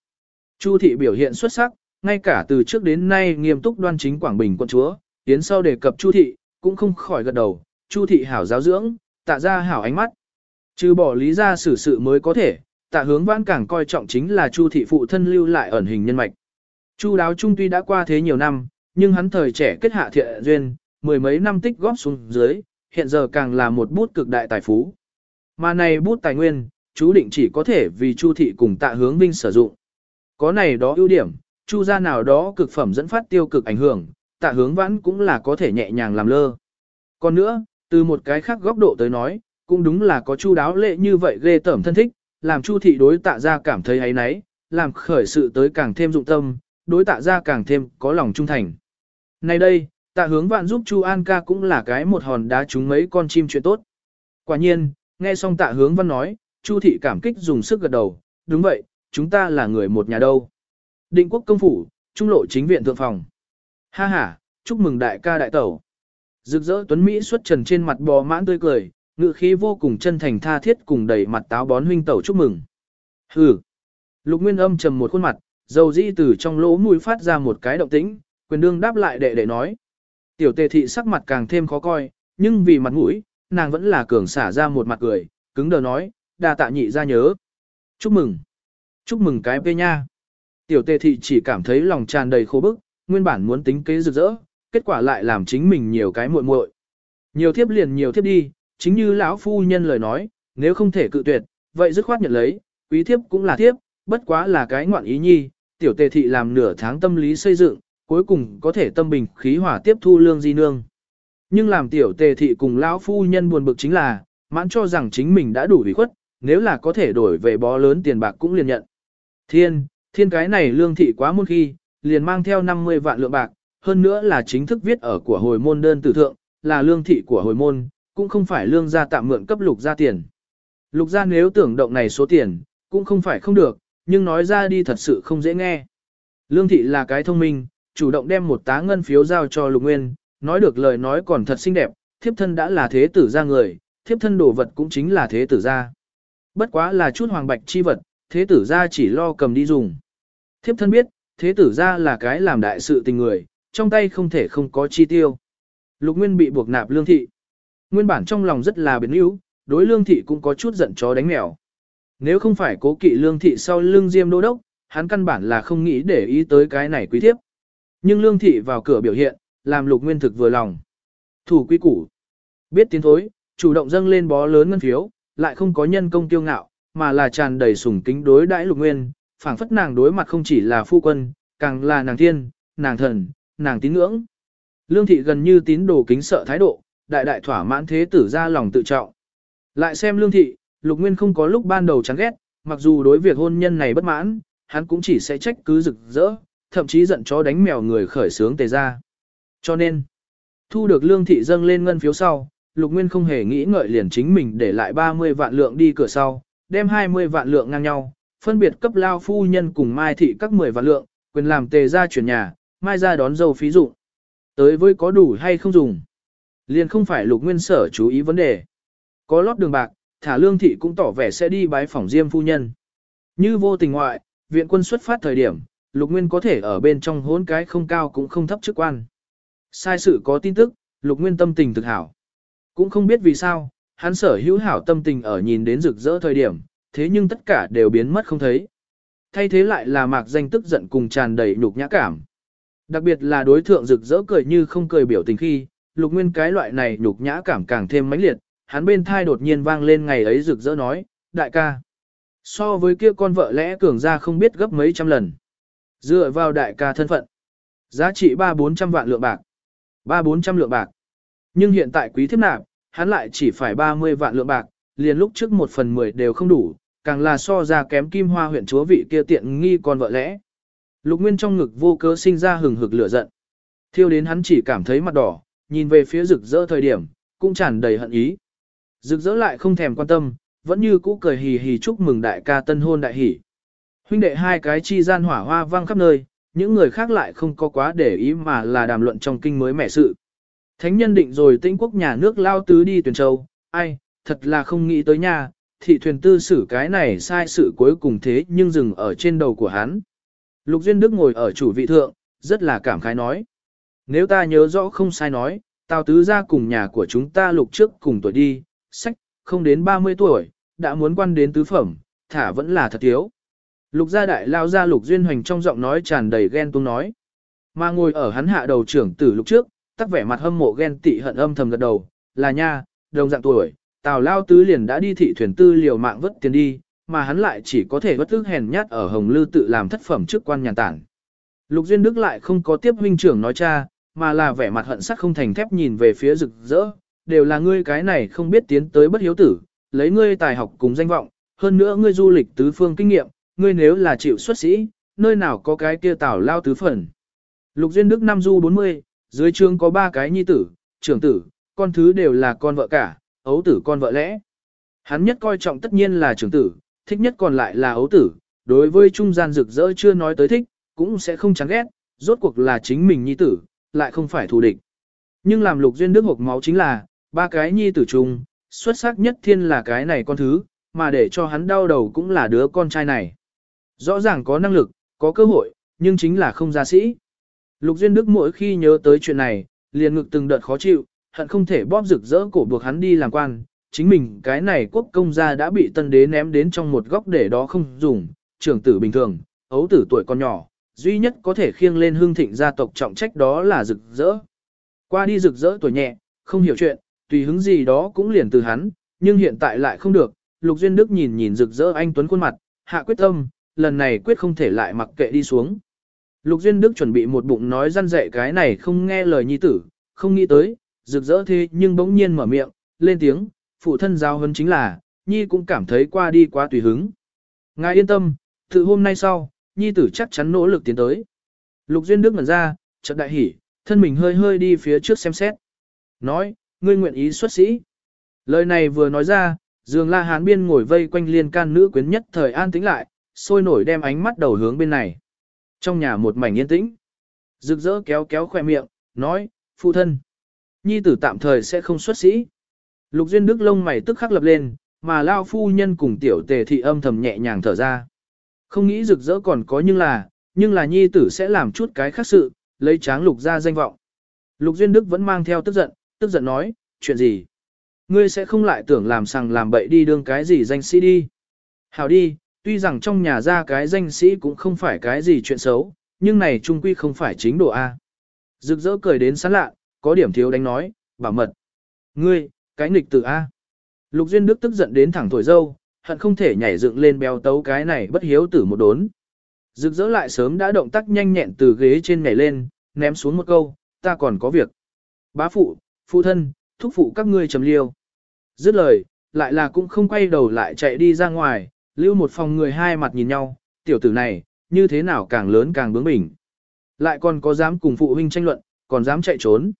Chu thị biểu hiện xuất sắc, ngay cả từ trước đến nay nghiêm túc đoan chính Quảng Bình quận chúa, tiến sau đề cập Chu thị, cũng không khỏi gật đầu, Chu thị hảo giáo dưỡng, tạ ra hảo ánh mắt. Trừ bỏ lý ra xử sự mới có thể, tạ hướng vãn càng coi trọng chính là Chu thị phụ thân lưu lại ẩn hình nhân mạch. Chu đáo trung tuy đã qua thế nhiều năm, nhưng hắn thời trẻ kết hạ thiện duyên, mười mấy năm tích góp xuống dưới, hiện giờ càng là một bút cực đại tài phú. Mà này bút tài nguyên, chú định chỉ có thể vì Chu thị cùng tạ hướng vinh sử dụng. Có này đó ưu điểm, Chu gia nào đó cực phẩm dẫn phát tiêu cực ảnh hưởng, tạ hướng vãn cũng là có thể nhẹ nhàng làm lơ. Còn nữa, từ một cái khác góc độ tới nói, cũng đúng là có chu đáo lệ như vậy ghê tởm thân thích, làm chu thị đối tạ gia cảm thấy ấy nấy, làm khởi sự tới càng thêm dụng tâm, đối tạ gia càng thêm có lòng trung thành. Nay đây, tạ hướng vạn giúp chu An ca cũng là cái một hòn đá trúng mấy con chim chuyện tốt. Quả nhiên, nghe xong tạ hướng văn nói, chu thị cảm kích dùng sức gật đầu, đúng vậy, chúng ta là người một nhà đâu. Định quốc công phủ, trung lộ chính viện thượng phòng. Ha ha, chúc mừng đại ca đại tẩu. Rực rỡ tuấn Mỹ xuất trần trên mặt bò mãn tươi cười, ngự khí vô cùng chân thành tha thiết cùng đầy mặt táo bón huynh tẩu chúc mừng. Hừ. Lục Nguyên âm trầm một khuôn mặt, dầu di từ trong lỗ mũi phát ra một cái động tĩnh, quyền đương đáp lại đệ đệ nói. Tiểu tề thị sắc mặt càng thêm khó coi, nhưng vì mặt mũi, nàng vẫn là cường xả ra một mặt cười, cứng đờ nói, đa tạ nhị ra nhớ. Chúc mừng. Chúc mừng cái bê nha. Tiểu tề thị chỉ cảm thấy lòng tràn đầy khô bức, nguyên bản muốn tính kế rực rỡ, kết quả lại làm chính mình nhiều cái muội muội. Nhiều thiếp liền nhiều thiếp đi, chính như lão phu nhân lời nói, nếu không thể cự tuyệt, vậy dứt khoát nhận lấy, quý thiếp cũng là thiếp, bất quá là cái ngoạn ý nhi, tiểu tề thị làm nửa tháng tâm lý xây dựng, cuối cùng có thể tâm bình khí hỏa tiếp thu lương di nương. Nhưng làm tiểu tề thị cùng lão phu nhân buồn bực chính là, mãn cho rằng chính mình đã đủ ủy khuất, nếu là có thể đổi về bó lớn tiền bạc cũng liền nhận. Thiên, thiên cái này lương thị quá muôn khi, liền mang theo 50 vạn lượng bạc, hơn nữa là chính thức viết ở của hồi môn đơn tử thượng, là lương thị của hồi môn, cũng không phải lương gia tạm mượn cấp lục gia tiền. Lục gia nếu tưởng động này số tiền, cũng không phải không được, nhưng nói ra đi thật sự không dễ nghe. Lương thị là cái thông minh, chủ động đem một tá ngân phiếu giao cho lục nguyên, nói được lời nói còn thật xinh đẹp, thiếp thân đã là thế tử gia người, thiếp thân đồ vật cũng chính là thế tử gia. Bất quá là chút hoàng bạch chi vật, thế tử gia chỉ lo cầm đi dùng. Thiếp thân biết, thế tử ra là cái làm đại sự tình người, trong tay không thể không có chi tiêu. Lục Nguyên bị buộc nạp lương thị. Nguyên bản trong lòng rất là biến yếu, đối lương thị cũng có chút giận chó đánh mèo. Nếu không phải cố kỵ lương thị sau lương diêm đô đốc, hắn căn bản là không nghĩ để ý tới cái này quý thiếp. Nhưng lương thị vào cửa biểu hiện, làm lục nguyên thực vừa lòng. Thủ quý củ. Biết tiến thối, chủ động dâng lên bó lớn ngân phiếu, lại không có nhân công tiêu ngạo, mà là tràn đầy sủng kính đối đãi lục nguyên, phảng phất nàng đối mặt không chỉ là phu quân, càng là nàng thiên, nàng thần, nàng tín ngưỡng. Lương thị gần như tín đồ kính sợ thái độ, đại đại thỏa mãn thế tử ra lòng tự trọng. Lại xem lương thị, lục nguyên không có lúc ban đầu chán ghét, mặc dù đối việc hôn nhân này bất mãn, hắn cũng chỉ sẽ trách cứ rực rỡ, thậm chí giận chó đánh mèo người khởi sướng tề ra. Cho nên, thu được lương thị dâng lên ngân phiếu sau, lục nguyên không hề nghĩ ngợi liền chính mình để lại 30 vạn lượng đi cửa sau, đem 20 vạn lượng ngang nhau, phân biệt cấp lao phu nhân cùng mai thị các 10 vạn lượng, quyền làm tề ra chuyển nhà, mai ra đón dâu phí dụng. Tới với có đủ hay không dùng. Liền không phải lục nguyên sở chú ý vấn đề. Có lót đường bạc, thả lương thị cũng tỏ vẻ sẽ đi bái phỏng diêm phu nhân. Như vô tình ngoại, viện quân xuất phát thời điểm, Lục Nguyên có thể ở bên trong hốn cái không cao cũng không thấp chức quan. Sai sự có tin tức, Lục Nguyên tâm tình thực hảo. Cũng không biết vì sao, hắn sở hữu hảo tâm tình ở nhìn đến rực rỡ thời điểm, thế nhưng tất cả đều biến mất không thấy. Thay thế lại là mạc danh tức giận cùng tràn đầy nhục nhã cảm. Đặc biệt là đối thượng rực rỡ cười như không cười biểu tình khi, lục nguyên cái loại này nhục nhã cảm càng thêm mãnh liệt, hắn bên thai đột nhiên vang lên ngày ấy rực rỡ nói, đại ca. So với kia con vợ lẽ cường ra không biết gấp mấy trăm lần. Dựa vào đại ca thân phận. Giá trị ba bốn trăm vạn lượng bạc. ba bốn trăm lượng bạc. Nhưng hiện tại quý thiếp nạp, hắn lại chỉ phải 30 vạn lượng bạc, liền lúc trước một phần mười đều không đủ, càng là so ra kém kim hoa huyện chúa vị kia tiện nghi con vợ lẽ. Lục Nguyên trong ngực vô cớ sinh ra hừng hực lửa giận. Thiêu đến hắn chỉ cảm thấy mặt đỏ, nhìn về phía rực rỡ thời điểm, cũng tràn đầy hận ý. Rực rỡ lại không thèm quan tâm, vẫn như cũ cười hì hì chúc mừng đại ca tân hôn đại hỷ. Huynh đệ hai cái chi gian hỏa hoa vang khắp nơi, những người khác lại không có quá để ý mà là đàm luận trong kinh mới mẻ sự. Thánh nhân định rồi tĩnh quốc nhà nước lao tứ đi tuyển châu, ai, thật là không nghĩ tới nhà thị thuyền tư xử cái này sai sự cuối cùng thế nhưng dừng ở trên đầu của hắn. Lục Duyên Đức ngồi ở chủ vị thượng, rất là cảm khái nói. Nếu ta nhớ rõ không sai nói, Tào Tứ ra cùng nhà của chúng ta lục trước cùng tuổi đi, sách, không đến 30 tuổi, đã muốn quan đến tứ phẩm, thả vẫn là thật thiếu. Lục gia đại lao ra lục duyên hoành trong giọng nói tràn đầy ghen tuông nói. Mà ngồi ở hắn hạ đầu trưởng tử lục trước, tắc vẻ mặt hâm mộ ghen tị hận âm thầm gật đầu, là nha, đồng dạng tuổi, Tào Lao Tứ liền đã đi thị thuyền tư liều mạng vất tiền đi, mà hắn lại chỉ có thể bất tức hèn nhát ở Hồng Lư tự làm thất phẩm chức quan nhàn tản. Lục Duyên Đức lại không có tiếp huynh trưởng nói cha, mà là vẻ mặt hận sắc không thành thép nhìn về phía rực rỡ, đều là ngươi cái này không biết tiến tới bất hiếu tử, lấy ngươi tài học cùng danh vọng, hơn nữa ngươi du lịch tứ phương kinh nghiệm, ngươi nếu là chịu xuất sĩ, nơi nào có cái kia Tào Lao Tứ phần. Lục Duyên Đức năm du 40, dưới trương có ba cái nhi tử, trưởng tử, con thứ đều là con vợ cả, ấu tử con vợ lẽ. Hắn nhất coi trọng tất nhiên là trưởng tử, thích nhất còn lại là ấu tử, đối với trung gian rực rỡ chưa nói tới thích, cũng sẽ không chán ghét, rốt cuộc là chính mình nhi tử, lại không phải thù địch. Nhưng làm lục duyên đức hộp máu chính là, ba cái nhi tử chung, xuất sắc nhất thiên là cái này con thứ, mà để cho hắn đau đầu cũng là đứa con trai này. Rõ ràng có năng lực, có cơ hội, nhưng chính là không gia sĩ. Lục Duyên Đức mỗi khi nhớ tới chuyện này, liền ngực từng đợt khó chịu, hận không thể bóp rực rỡ cổ buộc hắn đi làm quan. Chính mình cái này quốc công gia đã bị tân đế ném đến trong một góc để đó không dùng, trưởng tử bình thường, ấu tử tuổi còn nhỏ, duy nhất có thể khiêng lên hương thịnh gia tộc trọng trách đó là rực rỡ. Qua đi rực rỡ tuổi nhẹ, không hiểu chuyện, tùy hứng gì đó cũng liền từ hắn, nhưng hiện tại lại không được. Lục Duyên Đức nhìn nhìn rực rỡ anh Tuấn khuôn mặt, hạ quyết tâm, lần này quyết không thể lại mặc kệ đi xuống. Lục Duyên Đức chuẩn bị một bụng nói răn dạy cái này không nghe lời nhi tử, không nghĩ tới, rực rỡ thế nhưng bỗng nhiên mở miệng, lên tiếng, phụ thân giao huấn chính là, nhi cũng cảm thấy qua đi quá tùy hứng. Ngài yên tâm, từ hôm nay sau, nhi tử chắc chắn nỗ lực tiến tới. Lục Duyên Đức ngẩn ra, chợt đại hỉ, thân mình hơi hơi đi phía trước xem xét. Nói, ngươi nguyện ý xuất sĩ. Lời này vừa nói ra, dường la hán biên ngồi vây quanh liên can nữ quyến nhất thời an tĩnh lại, sôi nổi đem ánh mắt đầu hướng bên này. Trong nhà một mảnh yên tĩnh. Rực rỡ kéo kéo khoe miệng, nói, phụ thân. Nhi tử tạm thời sẽ không xuất sĩ. Lục duyên đức lông mày tức khắc lập lên, mà lao phu nhân cùng tiểu tề thị âm thầm nhẹ nhàng thở ra. Không nghĩ rực rỡ còn có nhưng là, nhưng là nhi tử sẽ làm chút cái khác sự, lấy tráng lục ra danh vọng. Lục duyên đức vẫn mang theo tức giận, tức giận nói, chuyện gì? Ngươi sẽ không lại tưởng làm sằng làm bậy đi đương cái gì danh sĩ đi. Hảo đi, tuy rằng trong nhà ra cái danh sĩ cũng không phải cái gì chuyện xấu, nhưng này trung quy không phải chính độ A. Rực rỡ cười đến sán lạ, có điểm thiếu đánh nói, bảo mật. Ngươi, cái nghịch tử A. Lục Duyên Đức tức giận đến thẳng thổi dâu, hận không thể nhảy dựng lên béo tấu cái này bất hiếu tử một đốn. Rực rỡ lại sớm đã động tác nhanh nhẹn từ ghế trên nhảy lên, ném xuống một câu, ta còn có việc. Bá phụ, phụ thân, thúc phụ các ngươi trầm liêu. Dứt lời, lại là cũng không quay đầu lại chạy đi ra ngoài, lưu một phòng người hai mặt nhìn nhau, tiểu tử này, như thế nào càng lớn càng bướng bỉnh. Lại còn có dám cùng phụ huynh tranh luận, còn dám chạy trốn.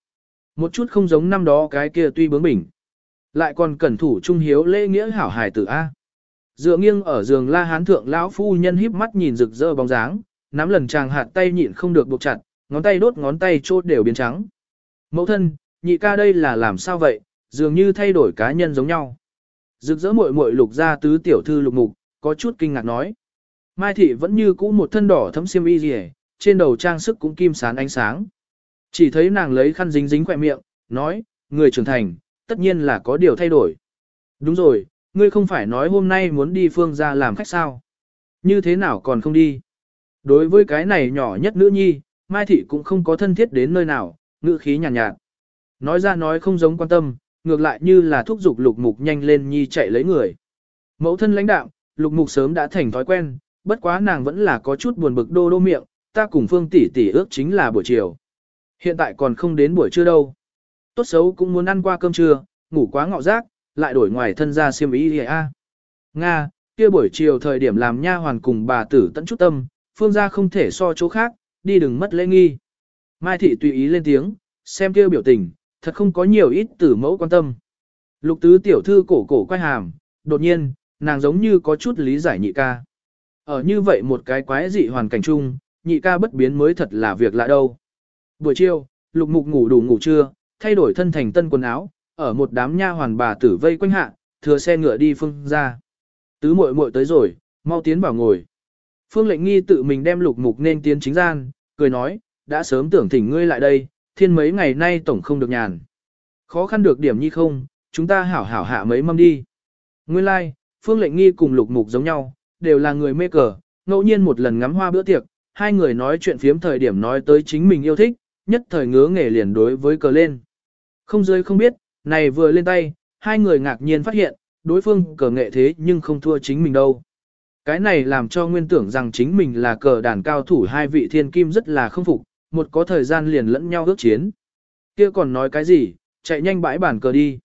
Một chút không giống năm đó cái kia tuy bướng bỉnh. Lại còn cẩn thủ trung hiếu lễ nghĩa hảo hài tử A. Dựa nghiêng ở giường la hán thượng lão phu nhân híp mắt nhìn rực rỡ bóng dáng, nắm lần chàng hạt tay nhịn không được buộc chặt, ngón tay đốt ngón tay chốt đều biến trắng. Mẫu thân, nhị ca đây là làm sao vậy, dường như thay đổi cá nhân giống nhau. Rực rỡ muội muội lục ra tứ tiểu thư lục mục, có chút kinh ngạc nói. Mai thị vẫn như cũ một thân đỏ thấm xiêm y rìa, trên đầu trang sức cũng kim sán ánh sáng. Chỉ thấy nàng lấy khăn dính dính khỏe miệng, nói, người trưởng thành, tất nhiên là có điều thay đổi. Đúng rồi, ngươi không phải nói hôm nay muốn đi phương ra làm khách sao. Như thế nào còn không đi? Đối với cái này nhỏ nhất nữ nhi, Mai Thị cũng không có thân thiết đến nơi nào, ngữ khí nhàn nhạt, nhạt. Nói ra nói không giống quan tâm, ngược lại như là thúc giục lục mục nhanh lên nhi chạy lấy người. Mẫu thân lãnh đạo, lục mục sớm đã thành thói quen, bất quá nàng vẫn là có chút buồn bực đô đô miệng, ta cùng phương tỷ tỷ ước chính là buổi chiều. Hiện tại còn không đến buổi trưa đâu. Tốt xấu cũng muốn ăn qua cơm trưa, ngủ quá ngọ rác, lại đổi ngoài thân ra xiêm ý a. Nga, kia buổi chiều thời điểm làm nha hoàn cùng bà tử tận chút tâm, phương gia không thể so chỗ khác, đi đừng mất lễ nghi. Mai thị tùy ý lên tiếng, xem kia biểu tình, thật không có nhiều ít tử mẫu quan tâm. Lục tứ tiểu thư cổ cổ quay hàm, đột nhiên, nàng giống như có chút lý giải nhị ca. Ở như vậy một cái quái dị hoàn cảnh chung, nhị ca bất biến mới thật là việc lạ đâu. Buổi chiều, lục mục ngủ đủ ngủ trưa, thay đổi thân thành tân quần áo, ở một đám nha hoàn bà tử vây quanh hạ, thừa xe ngựa đi phương ra. Tứ muội muội tới rồi, mau tiến vào ngồi. Phương lệnh nghi tự mình đem lục mục nên tiến chính gian, cười nói, đã sớm tưởng thỉnh ngươi lại đây, thiên mấy ngày nay tổng không được nhàn. Khó khăn được điểm nhi không, chúng ta hảo hảo hạ mấy mâm đi. Nguyên lai, like, phương lệnh nghi cùng lục mục giống nhau, đều là người mê cờ, ngẫu nhiên một lần ngắm hoa bữa tiệc, hai người nói chuyện phiếm thời điểm nói tới chính mình yêu thích, nhất thời ngứa nghề liền đối với cờ lên. Không dưới không biết, này vừa lên tay, hai người ngạc nhiên phát hiện, đối phương cờ nghệ thế nhưng không thua chính mình đâu. Cái này làm cho nguyên tưởng rằng chính mình là cờ đàn cao thủ hai vị thiên kim rất là không phục, một có thời gian liền lẫn nhau ước chiến. Kia còn nói cái gì, chạy nhanh bãi bản cờ đi.